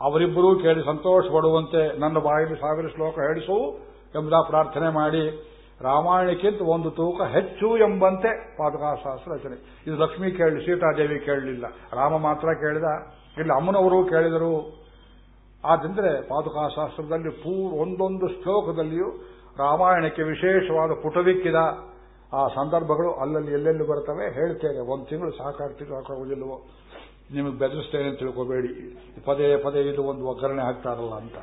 ಅವರಿಬ್ಬರೂ ಕೇಳಿ ಸಂತೋಷ ಪಡುವಂತೆ ನನ್ನ ಬಾಯಲ್ಲಿ ಸಾವಿರ ಶ್ಲೋಕ ಹೇಳಿಸು ಎಂಬುದ ಪ್ರಾರ್ಥನೆ ಮಾಡಿ. ರಾಮಾಯಣಕ್ಕಿಂತ ಒಂದು ತೂಕ ಹೆಚ್ಚು ಎಂಬಂತೆ ಪಾದುಕಾಶಾಸ್ತ್ರ ರಚನೆ. ಇದು ಲಕ್ಷ್ಮಿ ಕೇಳಿ ಸೀತಾದೇವಿ ಕೇಳಲಿಲ್ಲ. ರಾಮ ಮಾತ್ರ ಕೇಳಿದ. ಇಲ್ಲಿ, ಅಮ್ಮನವರು ಕೇಳಿದರು. ಆದ್ರೆ ಪಾದುಕಾಶಾಸ್ತ್ರದಲ್ಲಿ ಪೂರ್ ಒಂದೊಂದು ಶ್ಲೋಕದಲ್ಲಿಯೂ ರಾಮಾಯಣಕ್ಕೆ ವಿಶೇಷವಾದ ಪುಟವಿಕ್ಕಿದ ಆ ಸಂದರ್ಭಗಳು ಅಲ್ಲಲ್ಲಿ ಎಲ್ಲೆಲ್ಲಿ ಬರ್ತವೆ ಹೇಳ್ತೇನೆ. ಒಂದು ತಿಂಗಳು ಸಾಕಾಗ್ತಿದ್ರು ಸಾಕಾಗುವುದಿಲ್ಲವೋ ನಿಮಗೆ ಬೆದರಿಸ್ತೇನೆ ಅಂತ ತಿಳ್ಕೋಬೇಡಿ. ಪದೇ ಪದೇ ಇದು ಒಂದು ಒಗ್ಗರಣೆ ಹಾಕ್ತಾರಲ್ಲ ಅಂತ.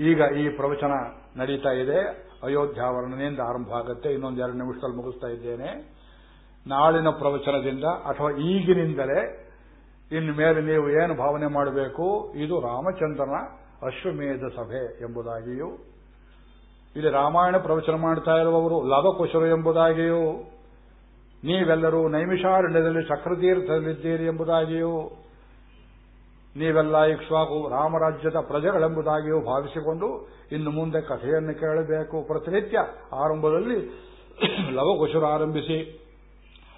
ಈಗ ಈ ಪ್ರವಚನ ನಡೀತಾ ಇದೆ. ಅಯೋಧ್ಯಾವರ್ಣನೆಯಿಂದ ಆರಂಭ ಆಗುತ್ತೆ. ಇನ್ನೊಂದು ಎರಡು ನಿಮಿಷದಲ್ಲಿ ಮುಗಿಸ್ತಾ ಇದ್ದೇನೆ. ನಾಳಿನ ಪ್ರವಚನದಿಂದ ಅಥವಾ ಈಗಿನಿಂದಲೇ ಇನ್ನು ಮೇಲೆ ನೀವು ಏನು ಭಾವನೆ ಮಾಡಬೇಕು? ಇದು ರಾಮಚಂದ್ರನ ಅಶ್ವಮೇಧ ಸಭೆ ಎಂಬುದಾಗಿಯೂ, ಇಲ್ಲಿ ರಾಮಾಯಣ ಪ್ರವಚನ ಮಾಡ್ತಾ ಇರುವವರು ಲವಕುಶರು ಎಂಬುದಾಗಿಯೂ, ನೀವೆಲ್ಲರೂ ನೈಮಿಷಾರಣ್ಯದಲ್ಲಿ ಚಕ್ರತೀರ್ಥದಲ್ಲಿದ್ದೀರಿ ಎಂಬುದಾಗಿಯೂ, ನೀವೆಲ್ಲ ಇಕ್ಷ್ವಾಕು ರಾಮರಾಜ್ಯದ ಪ್ರಜೆಗಳೆಂಬುದಾಗಿಯೂ ಭಾವಿಸಿಕೊಂಡು ಇನ್ನು ಮುಂದೆ ಕಥೆಯನ್ನು ಕೇಳಬೇಕು. ಪ್ರತಿನಿತ್ಯ ಆರಂಭದಲ್ಲಿ ಲವಕುಶರು ಆರಂಭಿಸಿ,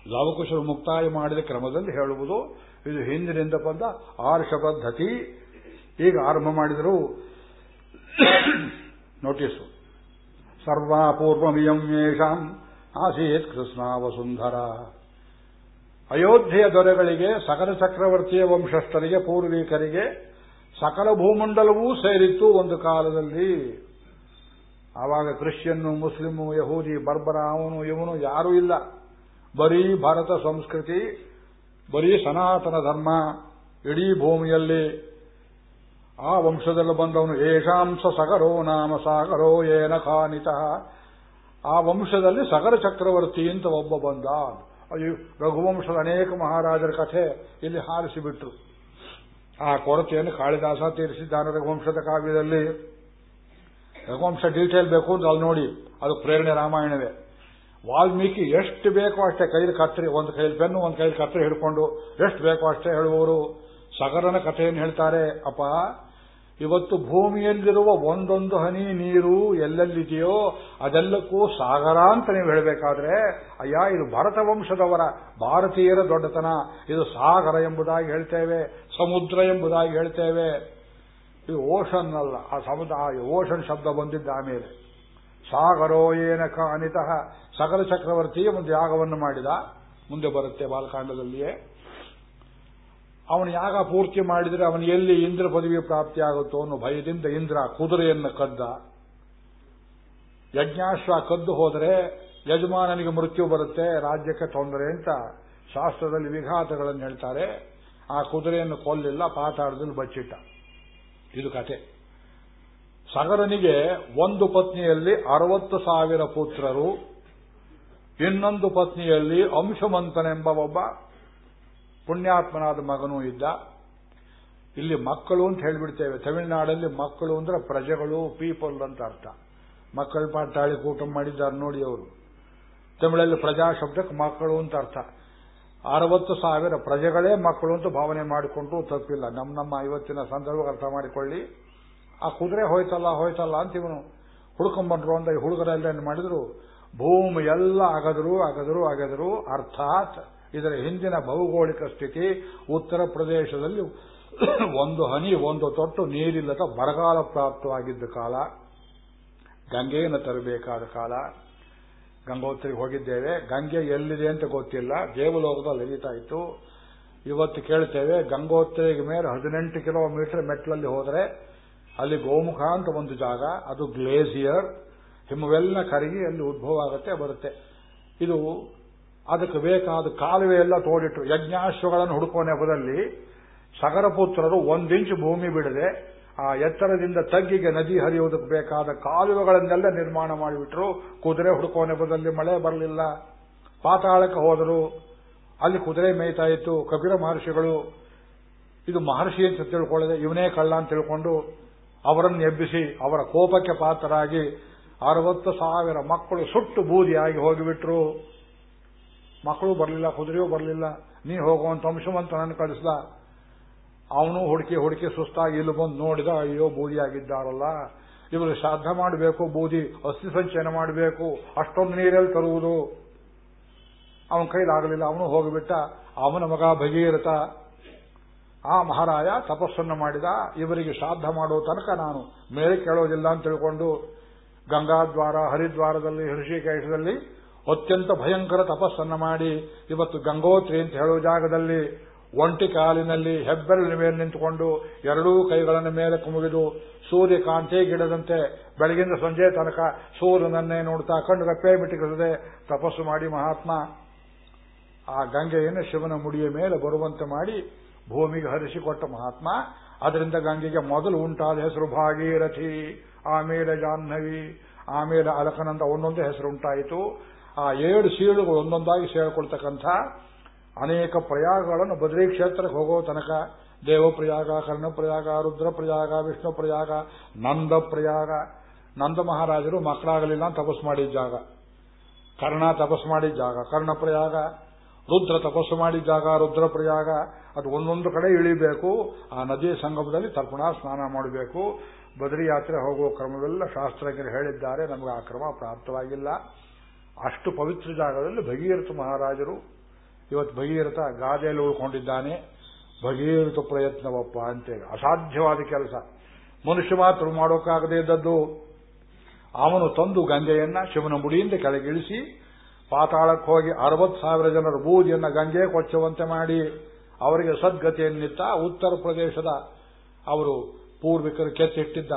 ಲವಕುಶರು ಮುಕ್ತಾಯ ಮಾಡಿದ ಕ್ರಮದಲ್ಲಿ ಹೇಳುವುದು ಇದು ಹಿಂದಿನಿಂದ ಬಂದ ಆರ್ಷ ಪದ್ಧತಿ ಈಗ ಆರಂಭ ಮಾಡಿದರು. ನೋಟಿಸು ಸರ್ವಾಪೂರ್ವಮಿಯಂ ಯೇಷಾಂ ಆಸೀತ್ ಕೃಷ್ಣ ವಸುಂಧರ. ಅಯೋಧ್ಯೆಯ ದೊರೆಗಳಿಗೆ ಸಕಲ ಚಕ್ರವರ್ತಿಯ ವಂಶಸ್ಥರಿಗೆ, ಪೂರ್ವಿಕರಿಗೆ ಸಕಲ ಭೂಮಂಡಲವೂ ಸೇರಿತ್ತು ಒಂದು ಕಾಲದಲ್ಲಿ. ಆವಾಗ ಕ್ರಿಶ್ಚಿಯನ್ನು ಮುಸ್ಲಿಮು ಯಹೂದಿ ಬರ್ಬರ ಅವನು ಇವನು ಯಾರೂ ಇಲ್ಲ. ಬರೀ ಭಾರತ ಸಂಸ್ಕೃತಿ. ಬರೀ ಸನಾತನ ಧರ್ಮ, ಇಡೀ ಭೂಮಿಯಲ್ಲಿ ಆ ವಂಶದಲ್ಲಿ ಬಂದವನು ಏಷಾಂಶ ಸಗರೋ ನಾಮ ಸಾಗರೋ ಏನ ಕಾನಿತ ಆ ವಂಶದಲ್ಲಿ ಸಗರ ಚಕ್ರವರ್ತಿ ಅಂತ ಒಬ್ಬ ಬಂದ. ಅಯ್ಯೋ, ರಘುವಂಶದ ಅನೇಕ ಮಹಾರಾಜರ ಕಥೆ ಇಲ್ಲಿ ಹಾರಿಸಿಬಿಟ್ರು. ಆ ಕೊರತೆಯನ್ನು ಕಾಳಿದಾಸ ತೀರಿಸಿದ್ದಾನೆ ರಘುವಂಶದ ಕಾವ್ಯದಲ್ಲಿ. ರಘುವಂಶ ಡೀಟೇಲ್ ಬೇಕು ಅಂತ ಅಲ್ಲಿ ನೋಡಿ ಅದು ಪ್ರೇರಣೆ ರಾಮಾಯಣವೇ. ವಾಲ್ಮೀಕಿ ಎಷ್ಟು ಬೇಕೋ ಅಷ್ಟೇ ಕೈಲಿ ಕತ್ತರಿ, ಒಂದು ಕೈಲಿ ಪೆನ್ನು, ಒಂದು ಕೈಲಿ ಕತ್ತರಿ ಹಿಡ್ಕೊಂಡು ಎಷ್ಟು ಬೇಕೋ ಅಷ್ಟೇ ಹೇಳುವವರು ಸಗರನ ಕಥೆಯನ್ನು ಹೇಳ್ತಾರೆ. ಅಪ್ಪ, ಇವತ್ತು ಭೂಮಿಯಲ್ಲಿರುವ ಒಂದೊಂದು ಹನಿ ನೀರು ಎಲ್ಲೆಲ್ಲಿದೆಯೋ ಅದೆಲ್ಲಕ್ಕೂ ಸಾಗರ ಅಂತ ನೀವು ಹೇಳಬೇಕಾದ್ರೆ, ಅಯ್ಯ, ಇದು ಭರತ ವಂಶದವರ, ಭಾರತೀಯರ ದೊಡ್ಡತನ. ಇದು ಸಾಗರ ಎಂಬುದಾಗಿ ಹೇಳ್ತೇವೆ, ಸಮುದ್ರ ಎಂಬುದಾಗಿ ಹೇಳ್ತೇವೆ. ಇದು ಓಷನ್ ಅಲ್ಲ, ಆ ಸಮುದ್ರ ಓಷನ್ ಶಬ್ದ ಬಂದಿದ್ದ ಆಮೇಲೆ. ಸಾಗರೋ ಏನಕ ಅನಿತಹ ಸಕಲ ಚಕ್ರವರ್ತಿ ಒಂದು ಯಾಗವನ್ನು ಮಾಡಿದ. ಮುಂದೆ ಬರುತ್ತೆ ಬಾಲಕಾಂಡದಲ್ಲಿಯೇ. ಅವನು ಯಾಗ ಪೂರ್ತಿ ಮಾಡಿದರೆ ಅವನು ಎಲ್ಲಿ ಇಂದ್ರ ಪದವಿ ಪ್ರಾಪ್ತಿಯಾಗುತ್ತೋ ಅನ್ನೋ ಭಯದಿಂದ ಇಂದ್ರ ಕುದುರೆಯನ್ನು ಕದ್ದ. ಯಜ್ಞಾಶ್ವ ಕದ್ದು ಹೋದರೆ ಯಜಮಾನನಿಗೆ ಮೃತ್ಯು ಬರುತ್ತೆ, ರಾಜ್ಯಕ್ಕೆ ತೊಂದರೆ ಅಂತ ಶಾಸ್ತ್ರದಲ್ಲಿ ವಿಘಾತಗಳನ್ನು ಹೇಳ್ತಾರೆ. ಆ ಕುದುರೆಯನ್ನು ಕೊಲ್ಲಿಲ್ಲ, ಪಾತಾಳದಲ್ಲಿ ಬಚ್ಚಿಟ್ಟ. ಇದು ಕತೆ. ಸಗರನಿಗೆ ಒಂದು ಪತ್ನಿಯಲ್ಲಿ ಅರವತ್ತು ಸಾವಿರ ಪುತ್ರರು, ಇನ್ನೊಂದು ಪತ್ನಿಯಲ್ಲಿ ಅಂಶಮಂತನೆಂಬ ಒಬ್ಬ ಪುಣ್ಯಾತ್ಮನಾದ ಮಗನೂ ಇದ್ದ. ಇಲ್ಲಿ ಮಕ್ಕಳು ಅಂತ ಹೇಳಿಬಿಡ್ತೇವೆ. ತಮಿಳುನಾಡಲ್ಲಿ ಮಕ್ಕಳು ಅಂದ್ರೆ ಪ್ರಜೆಗಳು ಪೀಪಲ್ ಅಂತ ಅರ್ಥ. ಮಕ್ಕಳು ಪಾಟಾಳಿ ಕೂಟ ಮಾಡಿದ್ದಾರೆ ನೋಡಿ ಅವರು. ತಮಿಳಲ್ಲಿ ಪ್ರಜಾ ಶಬ್ದಕ್ಕೆ ಮಕ್ಕಳು ಅಂತ ಅರ್ಥ. ಅರವತ್ತು ಸಾವಿರ ಪ್ರಜೆಗಳೇ ಮಕ್ಕಳು ಅಂತ ಭಾವನೆ ಮಾಡಿಕೊಂಡು ತಪ್ಪಿಲ್ಲ. ನಮ್ಮ ನಮ್ಮ ಇವತ್ತಿನ ಸಂದರ್ಭ ಅರ್ಥ ಮಾಡಿಕೊಳ್ಳಿ. ಆ ಕುದುರೆ ಹೋಯ್ತಲ್ಲ ಹೋಯ್ತಲ್ಲ ಅಂತ ಇವನು ಹುಡ್ಕೊಂಬಂದ್ರು. ಅಂದ್ರೆ ಹುಡುಗರೆಲ್ಲ ಮಾಡಿದ್ರು? ಭೂಮಿ ಎಲ್ಲ ಅಗದರು ಅಗದರು ಅಗದರು. ಅರ್ಥಾತ್ ಇದರ ಹಿಂದಿನ ಭೌಗೋಳಿಕ ಸ್ಥಿತಿ ಉತ್ತರ ಪ್ರದೇಶದಲ್ಲಿ ಒಂದು ಹನಿ, ಒಂದು ತೊಟ್ಟು ನೀರಿಲ್ಲದ ಬರಗಾಲ ಪ್ರಾಪ್ತವಾಗಿದ್ದ ಕಾಲ. ಗಂಗೆಯನ್ನು ತರಬೇಕಾದ ಕಾಲ. ಗಂಗೋತ್ರಿಗೆ ಹೋಗಿದ್ದೇವೆ. ಗಂಗೆ ಎಲ್ಲಿದೆ ಅಂತ ಗೊತ್ತಿಲ್ಲ. ದೇವಲೋಕದಲ್ಲಿ ಹರಿತಾ ಇತ್ತು. ಇವತ್ತು ಕೇಳ್ತೇವೆ, ಗಂಗೋತ್ರಿಗೆ ಮೇಲೆ ಹದಿನೆಂಟು ಕಿಲೋಮೀಟರ್ ಮೆಟ್ಲಲ್ಲಿ ಹೋದರೆ ಅಲ್ಲಿ ಗೋಮುಖ ಅಂತ ಒಂದು ಜಾಗ, ಅದು ಗ್ಲೇಸಿಯರ್. ಹಿಮವೆಲ್ಲ ಕರಗಿ ಅಲ್ಲಿ ಉದ್ಭವ ಆಗುತ್ತೆ, ಬರುತ್ತೆ. ಇದು ಅದಕ್ಕೆ ಬೇಕಾದ ಕಾಲುವೆ ಎಲ್ಲ ತೋಡಿಟ್ಟು ಯಜ್ಞಾಶ್ವಗಳನ್ನು ಹುಡುಕೋ ನೆಪದಲ್ಲಿ ಸಗರಪುತ್ರರು ಒಂದಿಂಚು ಭೂಮಿ ಬಿಡದೆ ಆ ಎತ್ತರದಿಂದ ತಗ್ಗಿಗೆ ನದಿ ಹರಿಯುವುದಕ್ಕೆ ಬೇಕಾದ ಕಾಲುವೆಗಳನ್ನೆಲ್ಲ ನಿರ್ಮಾಣ ಮಾಡಿಬಿಟ್ರು. ಕುದುರೆ ಹುಡುಕೋ ನೆಪದಲ್ಲಿ ಮಳೆ ಬರಲಿಲ್ಲ. ಪಾತಾಳಕ್ಕೆ ಹೋದರು. ಅಲ್ಲಿ ಕುದುರೆ ಮೇಯ್ತಾ ಇತ್ತು. ಕಬೀರ ಮಹರ್ಷಿಗಳು, ಇದು ಮಹರ್ಷಿ ಅಂತ ತಿಳ್ಕೊಳ್ಳದೆ, ಇವನೇ ಕಳ್ಳ ಅಂತ ತಿಳ್ಕೊಂಡು ಅವರನ್ನು ಎಬ್ಬಿಸಿ ಅವರ ಕೋಪಕ್ಕೆ ಪಾತ್ರರಾಗಿ ಅರವತ್ತು ಸಾವಿರ ಮಕ್ಕಳು ಸುಟ್ಟು ಬೂದಿಯಾಗಿ ಹೋಗಿಬಿಟ್ರು. ಮಕ್ಕಳು ಬರಲಿಲ್ಲ, ಕುದುರೆಯೂ ಬರಲಿಲ್ಲ. ನೀ ಹೋಗುವಂತ ಅಂಶವಂತ ನನ್ನ ಕಳಿಸ್ದ. ಅವನು ಹುಡುಕಿ ಹುಡುಕಿ ಸುಸ್ತಾಗಿ ಇಲ್ಲಿ ಬಂದು ನೋಡಿದ, ಅಯ್ಯೋ, ಬೂದಿಯಾಗಿದ್ದಾರಲ್ಲ. ಇವರು ಶ್ರಾದ್ದ ಮಾಡಬೇಕು, ಬೂದಿ ಅಸ್ಥಿ ಸಂಚಯನ ಮಾಡಬೇಕು, ಅಷ್ಟೊಂದು ನೀರಲ್ಲಿ ತರುವುದು. ಅವನ ಕೈಲಾಗಲಿಲ್ಲ, ಅವನು ಹೋಗಿಬಿಟ್ಟ. ಅವನ ಮಗ ಭಗೀರಥ ಆ ಮಹಾರಾಯ ತಪಸ್ಸನ್ನು ಮಾಡಿದ, ಇವರಿಗೆ ಶ್ರಾದ್ದ ಮಾಡುವ ತನಕ ನಾನು ಮೇಲೆ ಕೇಳೋದಿಲ್ಲ ಅಂತ ತಿಳ್ಕೊಂಡು ಗಂಗಾದ್ವಾರ ಹರಿದ್ವಾರದಲ್ಲಿ, ಹೃಷಿಕೇಶದಲ್ಲಿ ಅತ್ಯಂತ ಭಯಂಕರ ತಪಸ್ಸನ್ನು ಮಾಡಿ, ಇವತ್ತು ಗಂಗೋತ್ರಿ ಅಂತ ಹೇಳುವ ಜಾಗದಲ್ಲಿ ಒಂಟಿ ಕಾಲಿನಲ್ಲಿ ಹೆಬ್ಬೆರಳಿನ ಮೇಲೆ ನಿಂತುಕೊಂಡು ಎರಡೂ ಕೈಗಳನ್ನು ಮೇಲೆ ಕುಮುಗಿದು ಸೂರ್ಯಕಾಂತಿ ಗಿಡದಂತೆ ಬೆಳಗಿನ ಸಂಜೆ ತನಕ ಸೂರ್ಯನನ್ನೇ ನೋಡ್ತಾ ಕಣ್ಣು ರಪ್ಪೆ ಬಿಟ್ಟಿರುತ್ತದೆ ತಪಸ್ಸು ಮಾಡಿ ಮಹಾತ್ಮ. ಆ ಗಂಗೆಯನ್ನು ಶಿವನ ಮುಡಿಯ ಮೇಲೆ ಬರುವಂತೆ ಮಾಡಿ ಭೂಮಿಗೆ ಹರಿಸಿಕೊಟ್ಟ ಮಹಾತ್ಮ, ಅದರಿಂದ ಗಂಗೆಗೆ ಮೊದಲು ಉಂಟಾದ ಹೆಸರು ಭಾಗೀರಥಿ, ಆಮೇಲೆ ಜಾಹ್ನವಿ, ಆಮೇಲೆ ಅಲಕನಂದ ಒಂದೊಂದೇ ಹೆಸರು ಉಂಟಾಯಿತು. ಆ ಏಳು ಸೀಳುಗಳು ಒಂದೊಂದಾಗಿ ಸೇರಿಕೊಳ್ತಕ್ಕಂಥ ಅನೇಕ ಪ್ರಯಾಗಗಳನ್ನು ಬದ್ರಿ ಕ್ಷೇತ್ರಕ್ಕೆ ಹೋಗೋ ತನಕ, ದೇವಪ್ರಯಾಗ, ಕರ್ಣಪ್ರಯಾಗ, ರುದ್ರಪ್ರಯಾಗ ವಿಷ್ಣು ಪ್ರಯಾಗ ನಂದ ಪ್ರಯಾಗ ನಂದ ಮಹಾರಾಜರು ಮಕ್ಕಳಾಗಲಿಲ್ಲ ಅಂತ ತಪಸ್ಸು ಮಾಡಿದ ಜಾಗ. ಕರ್ಣ ತಪಸ್ಸು ಮಾಡಿದ ಜಾಗ, ಕರ್ಣಪ್ರಯಾಗ, ರುದ್ರ ತಪಸ್ಸು ಮಾಡಿದ ಜಾಗ, ರುದ್ರಪ್ರಯಾಗ ಅದು ಒಂದೊಂದು ಕಡೆ ಇಳಿಬೇಕು, ಆ ನದಿ ಸಂಗಮದಲ್ಲಿ ತರ್ಪಣ ಸ್ನಾನ ಮಾಡಬೇಕು. ಬದರಿ ಯಾತ್ರೆ ಹೋಗುವ ಕ್ರಮವೆಲ್ಲ ಶಾಸ್ತ್ರಜ್ಞರು ಹೇಳಿದ್ದಾರೆ, ನಮಗೆ ಆ ಕ್ರಮ ಪ್ರಾಪ್ತವಾಗಿಲ್ಲ. ಅಷ್ಟು ಪವಿತ್ರ ಜಾಗದಲ್ಲಿ ಭಗೀರಥ ಮಹಾರಾಜರು ಇವತ್ತು ಭಗೀರಥ ಗಾದೆಯಲ್ಲಿ ಉಳ್ಕೊಂಡಿದ್ದಾನೆ. ಭಗೀರಥ ಪ್ರಯತ್ನವಪ್ಪ ಅಂತೇಳಿ, ಅಸಾಧ್ಯವಾದ ಕೆಲಸ. ಮನುಷ್ಯ ಮಾತ್ರ ಮಾಡೋಕ್ಕಾಗದೇ ಇದ್ದದ್ದು. ಅವನು ತಂದು ಗಂಗೆಯನ್ನ ಶಿವನ ಮುಡಿಯಿಂದ ಕೆಳಗಿಳಿಸಿ, ಪಾತಾಳಕ್ಕೆ ಹೋಗಿ ಅರವತ್ತು ಸಾವಿರ ಜನರ ಬೂದಿಯನ್ನ ಗಂಗೆ ಕೊಚ್ಚುವಂತೆ ಮಾಡಿ. ಅವರಿಗೆ ಸದ್ಗತಿಯನ್ನಿತ್ತ ಉತ್ತರ ಪ್ರದೇಶದ ಅವರು ಪೂರ್ವಿಕರು ಕೆತ್ತಿಟ್ಟಿದ್ದ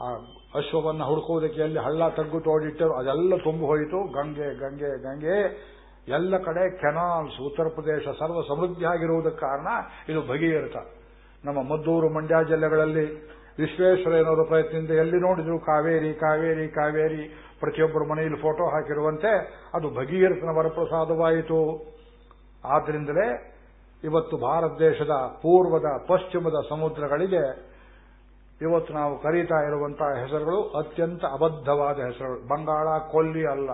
ಆ ಅಶ್ವವನ್ನು ಹುಡುಕುವುದಕ್ಕೆ ಎಲ್ಲಿ ಹಳ್ಳ ತಗ್ಗು ತೋಡಿಟ್ಟರು, ಅದೆಲ್ಲ ತುಂಬಿ ಹೋಯಿತು. ಗಂಗೆ ಗಂಗೆ ಗಂಗೆ. ಎಲ್ಲ ಕಡೆ ಕೆನಾಲ್ಸ್, ಉತ್ತರ ಪ್ರದೇಶ ಸರ್ವ ಸಮೃದ್ಧಿಯಾಗಿರುವುದಕ್ಕೆ ಕಾರಣ ಇದು ಭಗೀರಥ. ನಮ್ಮ ಮದ್ದೂರು ಮಂಡ್ಯ ಜಿಲ್ಲೆಗಳಲ್ಲಿ ವಿಶ್ವೇಶ್ವರಯ್ಯನವರ ಪ್ರಯತ್ನದಿಂದ ಎಲ್ಲಿ ನೋಡಿದ್ರು ಕಾವೇರಿ ಕಾವೇರಿ ಕಾವೇರಿ. ಪ್ರತಿಯೊಬ್ಬರ ಮನೆಯಲ್ಲಿ ಫೋಟೋ ಹಾಕಿರುವಂತೆ ಅದು ಭಗೀರಥನ ವರಪ್ರಸಾದವಾಯಿತು. ಆದ್ರಿಂದಲೇ ಇವತ್ತು ಭಾರತ ದೇಶದ ಪೂರ್ವದ, ಪಶ್ಚಿಮದ ಸಮುದ್ರಗಳಿಗೆ ಇವತ್ತು ನಾವು ಕರೀತಾ ಇರುವಂತಹ ಹೆಸರುಗಳು ಅತ್ಯಂತ ಅಬದ್ಧವಾದ ಹೆಸರುಗಳು. ಬಂಗಾಳ, ಕೊಲ್ಲಿ ಅಲ್ಲ.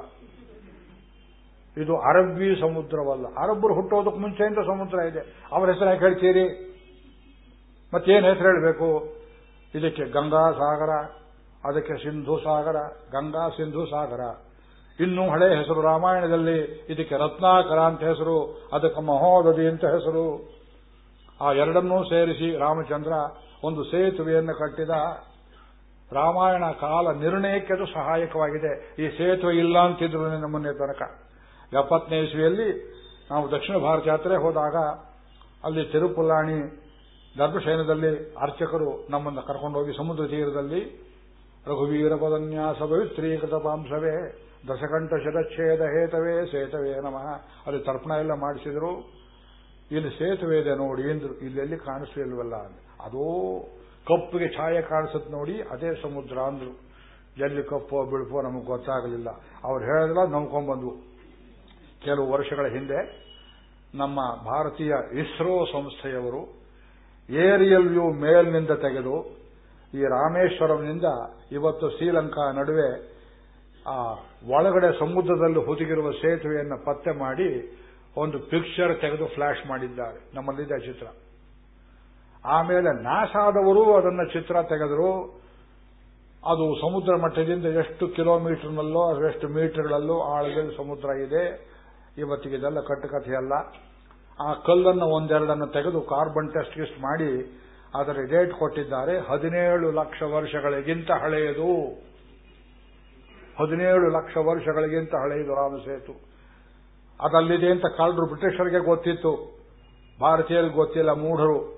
ಇದು ಅರಬ್ಬಿ ಸಮುದ್ರವಲ್ಲ. ಅರಬ್ಬರು ಹುಟ್ಟೋದಕ್ಕೆ ಮುಂಚೆಯಿಂದ ಸಮುದ್ರ ಇದೆ. ಅವರ ಹೆಸರು ಯಾಕೆ ಹೇಳ್ತೀರಿ? ಮತ್ತೇನು ಹೆಸರು ಹೇಳಬೇಕು? ಇದಕ್ಕೆ ಗಂಗಾ ಸಾಗರ, ಅದಕ್ಕೆ ಸಿಂಧು ಸಾಗರ, ಗಂಗಾ ಸಿಂಧು ಸಾಗರ. ಇನ್ನೂ ಹಳೆ ಹೆಸರು ರಾಮಾಯಣದಲ್ಲಿ ಇದಕ್ಕೆ ರತ್ನಾಕರ ಅಂತ ಹೆಸರು, ಅದಕ್ಕೆ ಮಹೋದಧಿ ಅಂತ ಹೆಸರು. ಆ ಎರಡನ್ನೂ ಸೇರಿಸಿ ರಾಮಚಂದ್ರ ಒಂದು ಸೇತುವೆಯನ್ನು ಕಟ್ಟಿದ. ರಾಮಾಯಣ ಕಾಲ ನಿರ್ಣಯಕ್ಕೆ ಅದು ಸಹಾಯಕವಾಗಿದೆ. ಈ ಸೇತುವೆ ಇಲ್ಲ ಅಂತಿದ್ರು ನಮ್ಮನ್ನೇ ತನಕ. ಎಪ್ಪತ್ತನೇ ಇಸ್ವಿಯಲ್ಲಿ ನಾವು ದಕ್ಷಿಣ ಭಾರತ ಯಾತ್ರೆ ಹೋದಾಗ ಅಲ್ಲಿ ತಿರುಪುಲ್ಲಾಣಿ ಗರ್ಭಶಯನದಲ್ಲಿ ಅರ್ಚಕರು ನಮ್ಮನ್ನು ಕರ್ಕೊಂಡೋಗಿ ಸಮುದ್ರ ತೀರದಲ್ಲಿ, ರಘುವೀರ ಪದನ್ಯಾಸ ಪವಿತ್ರೀಕೃತ ಪಾಂಸವೇ. ದಶಕಂಠ ಶತಚ್ಛೇದ ಹೇತವೇ ಸೇತವೇ ನಮಃ. ಅಲ್ಲಿ ತರ್ಪಣ ಎಲ್ಲ ಮಾಡಿಸಿದ್ರು. ಇಲ್ಲಿ ಸೇತುವೆ ಇದೆ ನೋಡಿ ಎಂದ್ರು ಇಲ್ಲೆಲ್ಲಿ ಕಾಣಿಸ್ಲಿಲ್ವಲ್ಲ ಅದೋ ಕಪ್ಪಿಗೆ ಛಾಯೆ ಕಾಣಿಸುತ್ತೆ ನೋಡಿ, ಅದೇ ಸಮುದ್ರ ಅಂದ್ರು. ಎಲ್ಲಿ ಕಪ್ಪೋ ಬಿಳುಪೋ ನಮಗೆ ಗೊತ್ತಾಗಲಿಲ್ಲ. ಅವ್ರು ಹೇಳಿದ್ರ ನಂಬ್ಕೊಂಡ್ಬಂದ್ವು. ಕೆಲವು ವರ್ಷಗಳ ಹಿಂದೆ ನಮ್ಮ ಭಾರತೀಯ ಇಸ್ರೋ ಸಂಸ್ಥೆಯವರು ಏರಿಯಲ್ ವ್ಯೂ ಮೇಲ್ನಿಂದ ತೆಗೆದು ಈ ರಾಮೇಶ್ವರಂನಿಂದ ಇವತ್ತು ಶ್ರೀಲಂಕಾ ನಡುವೆ ಆ ಒಳಗಡೆ ಸಮುದ್ರದಲ್ಲಿ ಹುದುಗಿರುವ ಸೇತುವೆಯನ್ನು ಪತ್ತೆ ಮಾಡಿ ಒಂದು ಪಿಕ್ಚರ್ ತೆಗೆದು ಫ್ಲಾಶ್ ಮಾಡಿದ್ದಾರೆ. ನಮ್ಮಲ್ಲಿದೆ ಚಿತ್ರ. ಆಮೇಲೆ ನಾಸಾದವರು ಅದನ್ನ ಚಿತ್ರ ತೆಗೆದರು. ಅದು ಸಮುದ್ರ ಮಟ್ಟದಿಂದ ಎಷ್ಟು ಕಿಲೋಮೀಟರ್ನಲ್ಲೋ ಎಷ್ಟು ಮೀಟರ್ಗಳಲ್ಲೋ ಆಳದಲ್ಲಿ ಸಮುದ್ರ ಇದೆ. ಇವತ್ತಿಗೆ ಇದೆಲ್ಲ ಕಟ್ಟುಕಥೆಯಲ್ಲ ಆ ಕಲ್ಲನ್ನು ಒಂದೆರಡನ್ನು ತೆಗೆದು ಕಾರ್ಬನ್ ಟೆಸ್ಟ್ ಗಿಸ್ಟ್ ಮಾಡಿ ಅದರ ಡೇಟ್ ಕೊಟ್ಟಿದ್ದಾರೆ. ಹದಿನೇಳು ಲಕ್ಷ ವರ್ಷಗಳಿಗಿಂತ ಹಳೆಯದು. ಹದಿನೇಳು ಲಕ್ಷ ವರ್ಷಗಳಿಗಿಂತ ಹಳೆಯದು ರಾಮಸೇತು ಅದಲ್ಲಿದೆ ಅಂತ ಕಳ್ಳರು ಬ್ರಿಟಿಷರಿಗೆ ಗೊತ್ತಿತ್ತು. ಭಾರತೀಯರಿಗೆ ಗೊತ್ತಿಲ್ಲ, ಮೂಢರು.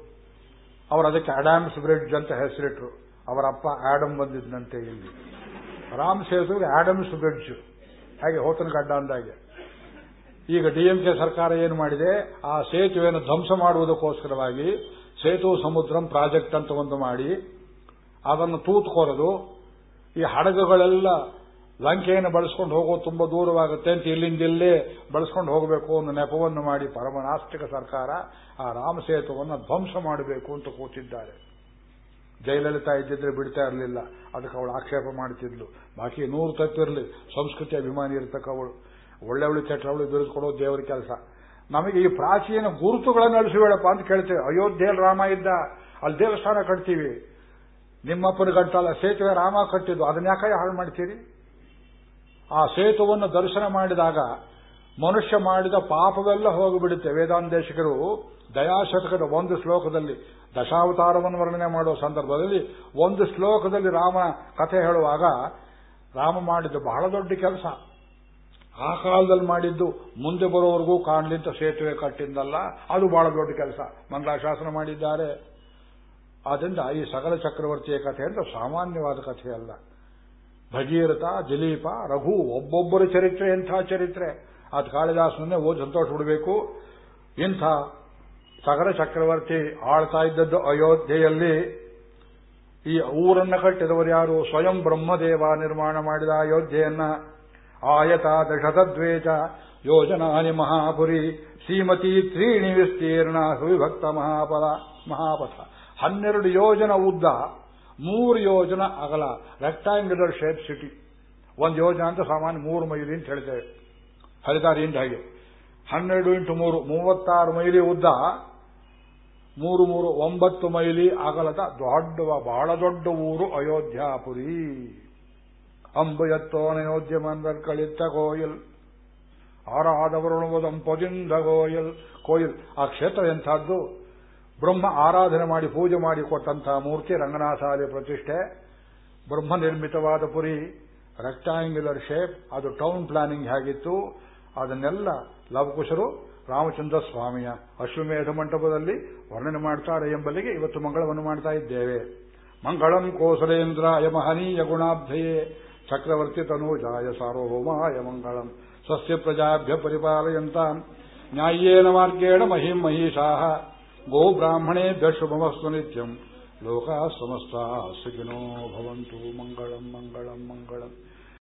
ಅವರು ಅದಕ್ಕೆ ಅಡಾಮ್ಸ್ ಬ್ರಿಡ್ಜ್ ಅಂತ ಹೆಸರಿಟ್ರು. ಅವರಪ್ಪ ಆಡಮ್ ಬಂದಿದ್ದಂತೆ ಇಲ್ಲಿ. ರಾಮ್ ಸೇತುವೆ ಆಡಮ್ಸ್ ಬ್ರಿಡ್ಜ್. ಹಾಗೆ ಹೋತನ ಗಡ್ಡ ಅಂದಾಗೆ. ಈಗ ಡಿಎಂಕೆ ಸರ್ಕಾರ ಏನು ಮಾಡಿದೆ? ಆ ಸೇತುವೆಯನ್ನು ಧ್ವಂಸ ಮಾಡುವುದಕ್ಕೋಸ್ಕರವಾಗಿ ಸೇತು ಸಮುದ್ರಂ ಪ್ರಾಜೆಕ್ಟ್ ಅಂತ ಒಂದು ಮಾಡಿ ಅದನ್ನು ತೂತುಕೊರೆದು. ಈ ಹಡಗುಗಳೆಲ್ಲ ಲಂಕೆಯನ್ನು ಬಳಸ್ಕೊಂಡು ಹೋಗೋ ತುಂಬಾ ದೂರವಾಗುತ್ತೆ ಅಂತ ಇಲ್ಲಿಂದಿಲ್ಲೇ ಬಳಸ್ಕೊಂಡು ಹೋಗಬೇಕು ಅನ್ನೋ ನೆಪವನ್ನು ಮಾಡಿ ಪರಮನಾಸ್ತಿಕ ಸರ್ಕಾರ ಆ ರಾಮಸೇತುವನ್ನು ಧ್ವಂಸ ಮಾಡಬೇಕು ಅಂತ ಕೂತಿದ್ದಾರೆ. ಜಯಲಲಿತಾ ಇದ್ದಿದ್ರೆ ಬಿಡ್ತಾ ಇರಲಿಲ್ಲ. ಅದಕ್ಕೆ ಅವಳು ಆಕ್ಷೇಪ ಮಾಡ್ತಿದ್ಲು. ಬಾಕಿ ನೂರು ತಪ್ಪಿರಲಿ ಸಂಸ್ಕೃತಿ ಅಭಿಮಾನಿ ಇರ್ತಕ್ಕವಳು. ಒಳ್ಳೆವಳು ಕೆಟ್ಟವಳು ಬಿರುದು ಕೊಡೋದು ದೇವರ ಕೆಲಸ. ನಮಗೆ ಈ ಪ್ರಾಚೀನ ಗುರುತುಗಳನ್ನು ಅಳಿಸಬೇಡಪ್ಪ ಅಂತ ಕೇಳ್ತೇವೆ. ಅಯೋಧ್ಯೆಯಲ್ಲಿ ರಾಮ ಇದ್ದ, ಅಲ್ಲಿ ದೇವಸ್ಥಾನ ಕಟ್ತೀವಿ. ನಿಮ್ಮಪ್ಪನ ಗಂಟಲ್ಲ ಸೇತುವೆ ರಾಮ ಕಟ್ಟಿದ್ದು. ಅದನ್ನ ಯಾಕೆ ಹಾಳು ಮಾಡ್ತೀರಿ? ಆ ಸೇತುವನ್ನು ದರ್ಶನ ಮಾಡಿದಾಗ ಮನುಷ್ಯ ಮಾಡಿದ ಪಾಪವೆಲ್ಲ ಹೋಗಿಬಿಡುತ್ತೆ. ವೇದಾಂತೇಶಕರು ದಯಾಶತಕದ ಒಂದು ಶ್ಲೋಕದಲ್ಲಿ ದಶಾವತಾರವನ್ನು ವರ್ಣನೆ ಮಾಡುವ ಸಂದರ್ಭದಲ್ಲಿ ಒಂದು ಶ್ಲೋಕದಲ್ಲಿ ರಾಮ ಕಥೆ ಹೇಳುವಾಗ ರಾಮ ಮಾಡಿದ್ದು ಬಹಳ ದೊಡ್ಡ ಕೆಲಸ. ಆ ಕಾಲದಲ್ಲಿ ಮಾಡಿದ್ದು ಮುಂದೆ ಬರೋವರೆಗೂ ಕಾಣಲಿಂತ ಸೇತುವೆ ಕಟ್ಟಿದ್ದಲ್ಲ, ಅದು ಬಹಳ ದೊಡ್ಡ ಕೆಲಸ. ಮಂಗಳಾಶಾಸನ ಮಾಡಿದ್ದಾರೆ. ಆದ್ದರಿಂದ ಈ ಸಕಲ ಚಕ್ರವರ್ತಿಯ ಕಥೆ ಅಂತ ಸಾಮಾನ್ಯವಾದ ಕಥೆಯಲ್ಲ. ಭಗೀರಥ ದಿಲೀಪ ರಘು ಒಬ್ಬೊಬ್ಬರ ಚರಿತ್ರೆ, ಎಂಥ ಚರಿತ್ರೆ. ಅದು ಕಾಳಿದಾಸನನ್ನೇ ಓದಿ ಸಂತೋಷ ಬಿಡಬೇಕು ಇಂಥ ಸಗರ ಚಕ್ರವರ್ತಿ ಆಳ್ತಾ ಇದ್ದದ್ದು ಅಯೋಧ್ಯೆಯಲ್ಲಿ. ಈ ಊರನ್ನ ಕಟ್ಟಿದವರು ಯಾರು? ಸ್ವಯಂ ಬ್ರಹ್ಮದೇವ ನಿರ್ಮಾಣ ಮಾಡಿದ ಅಯೋಧ್ಯೆಯನ್ನ. ಆಯತ ದಶತದ್ವೇಜ ಯೋಜನಾನಿ ಮಹಾಪುರಿ ಶ್ರೀಮತಿ ತ್ರೀಣಿ ವಿಸ್ತೀರ್ಣ ಸುವಿಭಕ್ತ ಮಹಾಪದ, ಮಹಾಪಥ. ಹನ್ನೆರಡು ಯೋಜನ ಉದ್ದ. ಮೂರು ಯೋಜನ ಅಗಲ. Rectangular shape city. ಒಂದು ಯೋಜನ ಅಂತ ಸಾಮಾನ್ಯ ಮೂರು ಮೈಲಿ ಅಂತ ಹೇಳ್ತೇವೆ. ಹರಿದಾರಿಯಿಂದ ಹಾಗೆ. ಹನ್ನೆರಡು ಇಂಟು ಮೂರು, ಮೂವತ್ತಾರು ಮೈಲಿ ಉದ್ದ, ಮೂರು ಮೂರು, ಒಂಬತ್ತು ಮೈಲಿ ಅಗಲದ ದೊಡ್ಡ ಬಹಳ ದೊಡ್ಡ ಊರು ಅಯೋಧ್ಯಾಪುರಿ. ಅಂಬು ಎತ್ತೋನಯೋಧ್ಯ ಮಂದರ್ ಕಳಿತ ಕೋಯಿಲ್ ಆರಾಧವರುಣುವುದಂ ಪೊದಿಂದ ಕೋಯಿಲ್ ಕೋಯಿಲ್ ಆ ಕ್ಷೇತ್ರ ಎಂಥದ್ದು? ಬ್ರಹ್ಮ ಆರಾಧನೆ ಮಾಡಿ ಪೂಜೆ ಮಾಡಿ ಕೊಟ್ಟಂತಹ ಮೂರ್ತಿ ರಂಗನಾಥಾದಿ ಪ್ರತಿಷ್ಠೆ ಬ್ರಹ್ಮ ನಿರ್ಮಿತವಾದ ಪುರಿ ರೆಕ್ಟಾಂಗ್ಯುಲರ್ ಶೇಪ್ ಅದು ಟೌನ್ ಪ್ಲಾನಿಂಗ್ ಹೇಗಿತ್ತು, ಅದನ್ನೆಲ್ಲ ಲವಕುಶರು ರಾಮಚಂದ್ರ ಸ್ವಾಮಿಯ ಅಶ್ವಮೇಧ ಮಂಟಪದಲ್ಲಿ ವರ್ಣನೆ ಮಾಡ್ತಾರೆ ಎಂಬಲ್ಲಿಗೆ ಇವತ್ತು ಮಂಗಳವನ್ನು ಮಾಡ್ತಾ ಇದ್ದೇವೆ. ಮಂಗಳಂ ಕೋಸಲೇಂದ್ರ ಮಹನೀಯ ಗುಣಾಬ್ಧಯೇ, ಚಕ್ರವರ್ತಿ ತನೂಜಾಯ ಸಾರ್ವಭೌಮಾಯ ಮಂಗಳಂ. ಸಸ್ಯ ಪ್ರಜಾಭ್ಯ ಪರಿಪಾಲಯಂತ. ನ್ಯಾಯೇನ ಮಾರ್ಗೇಣ ಮಹಿಂ ಮಹಿಷಾ ಗೋ ಬ್ರಾಹ್ಮಣೇಭ್ಯ ಶುಭಮಸ್ತು ನಿತ್ಯಂ ಲೋಕ ಸಮಸ್ತ ಸುಖಿನೋ ಭವಂತು ಮಂಗಳಂ ಮಂಗಳಂ ಮಂಗಳಂ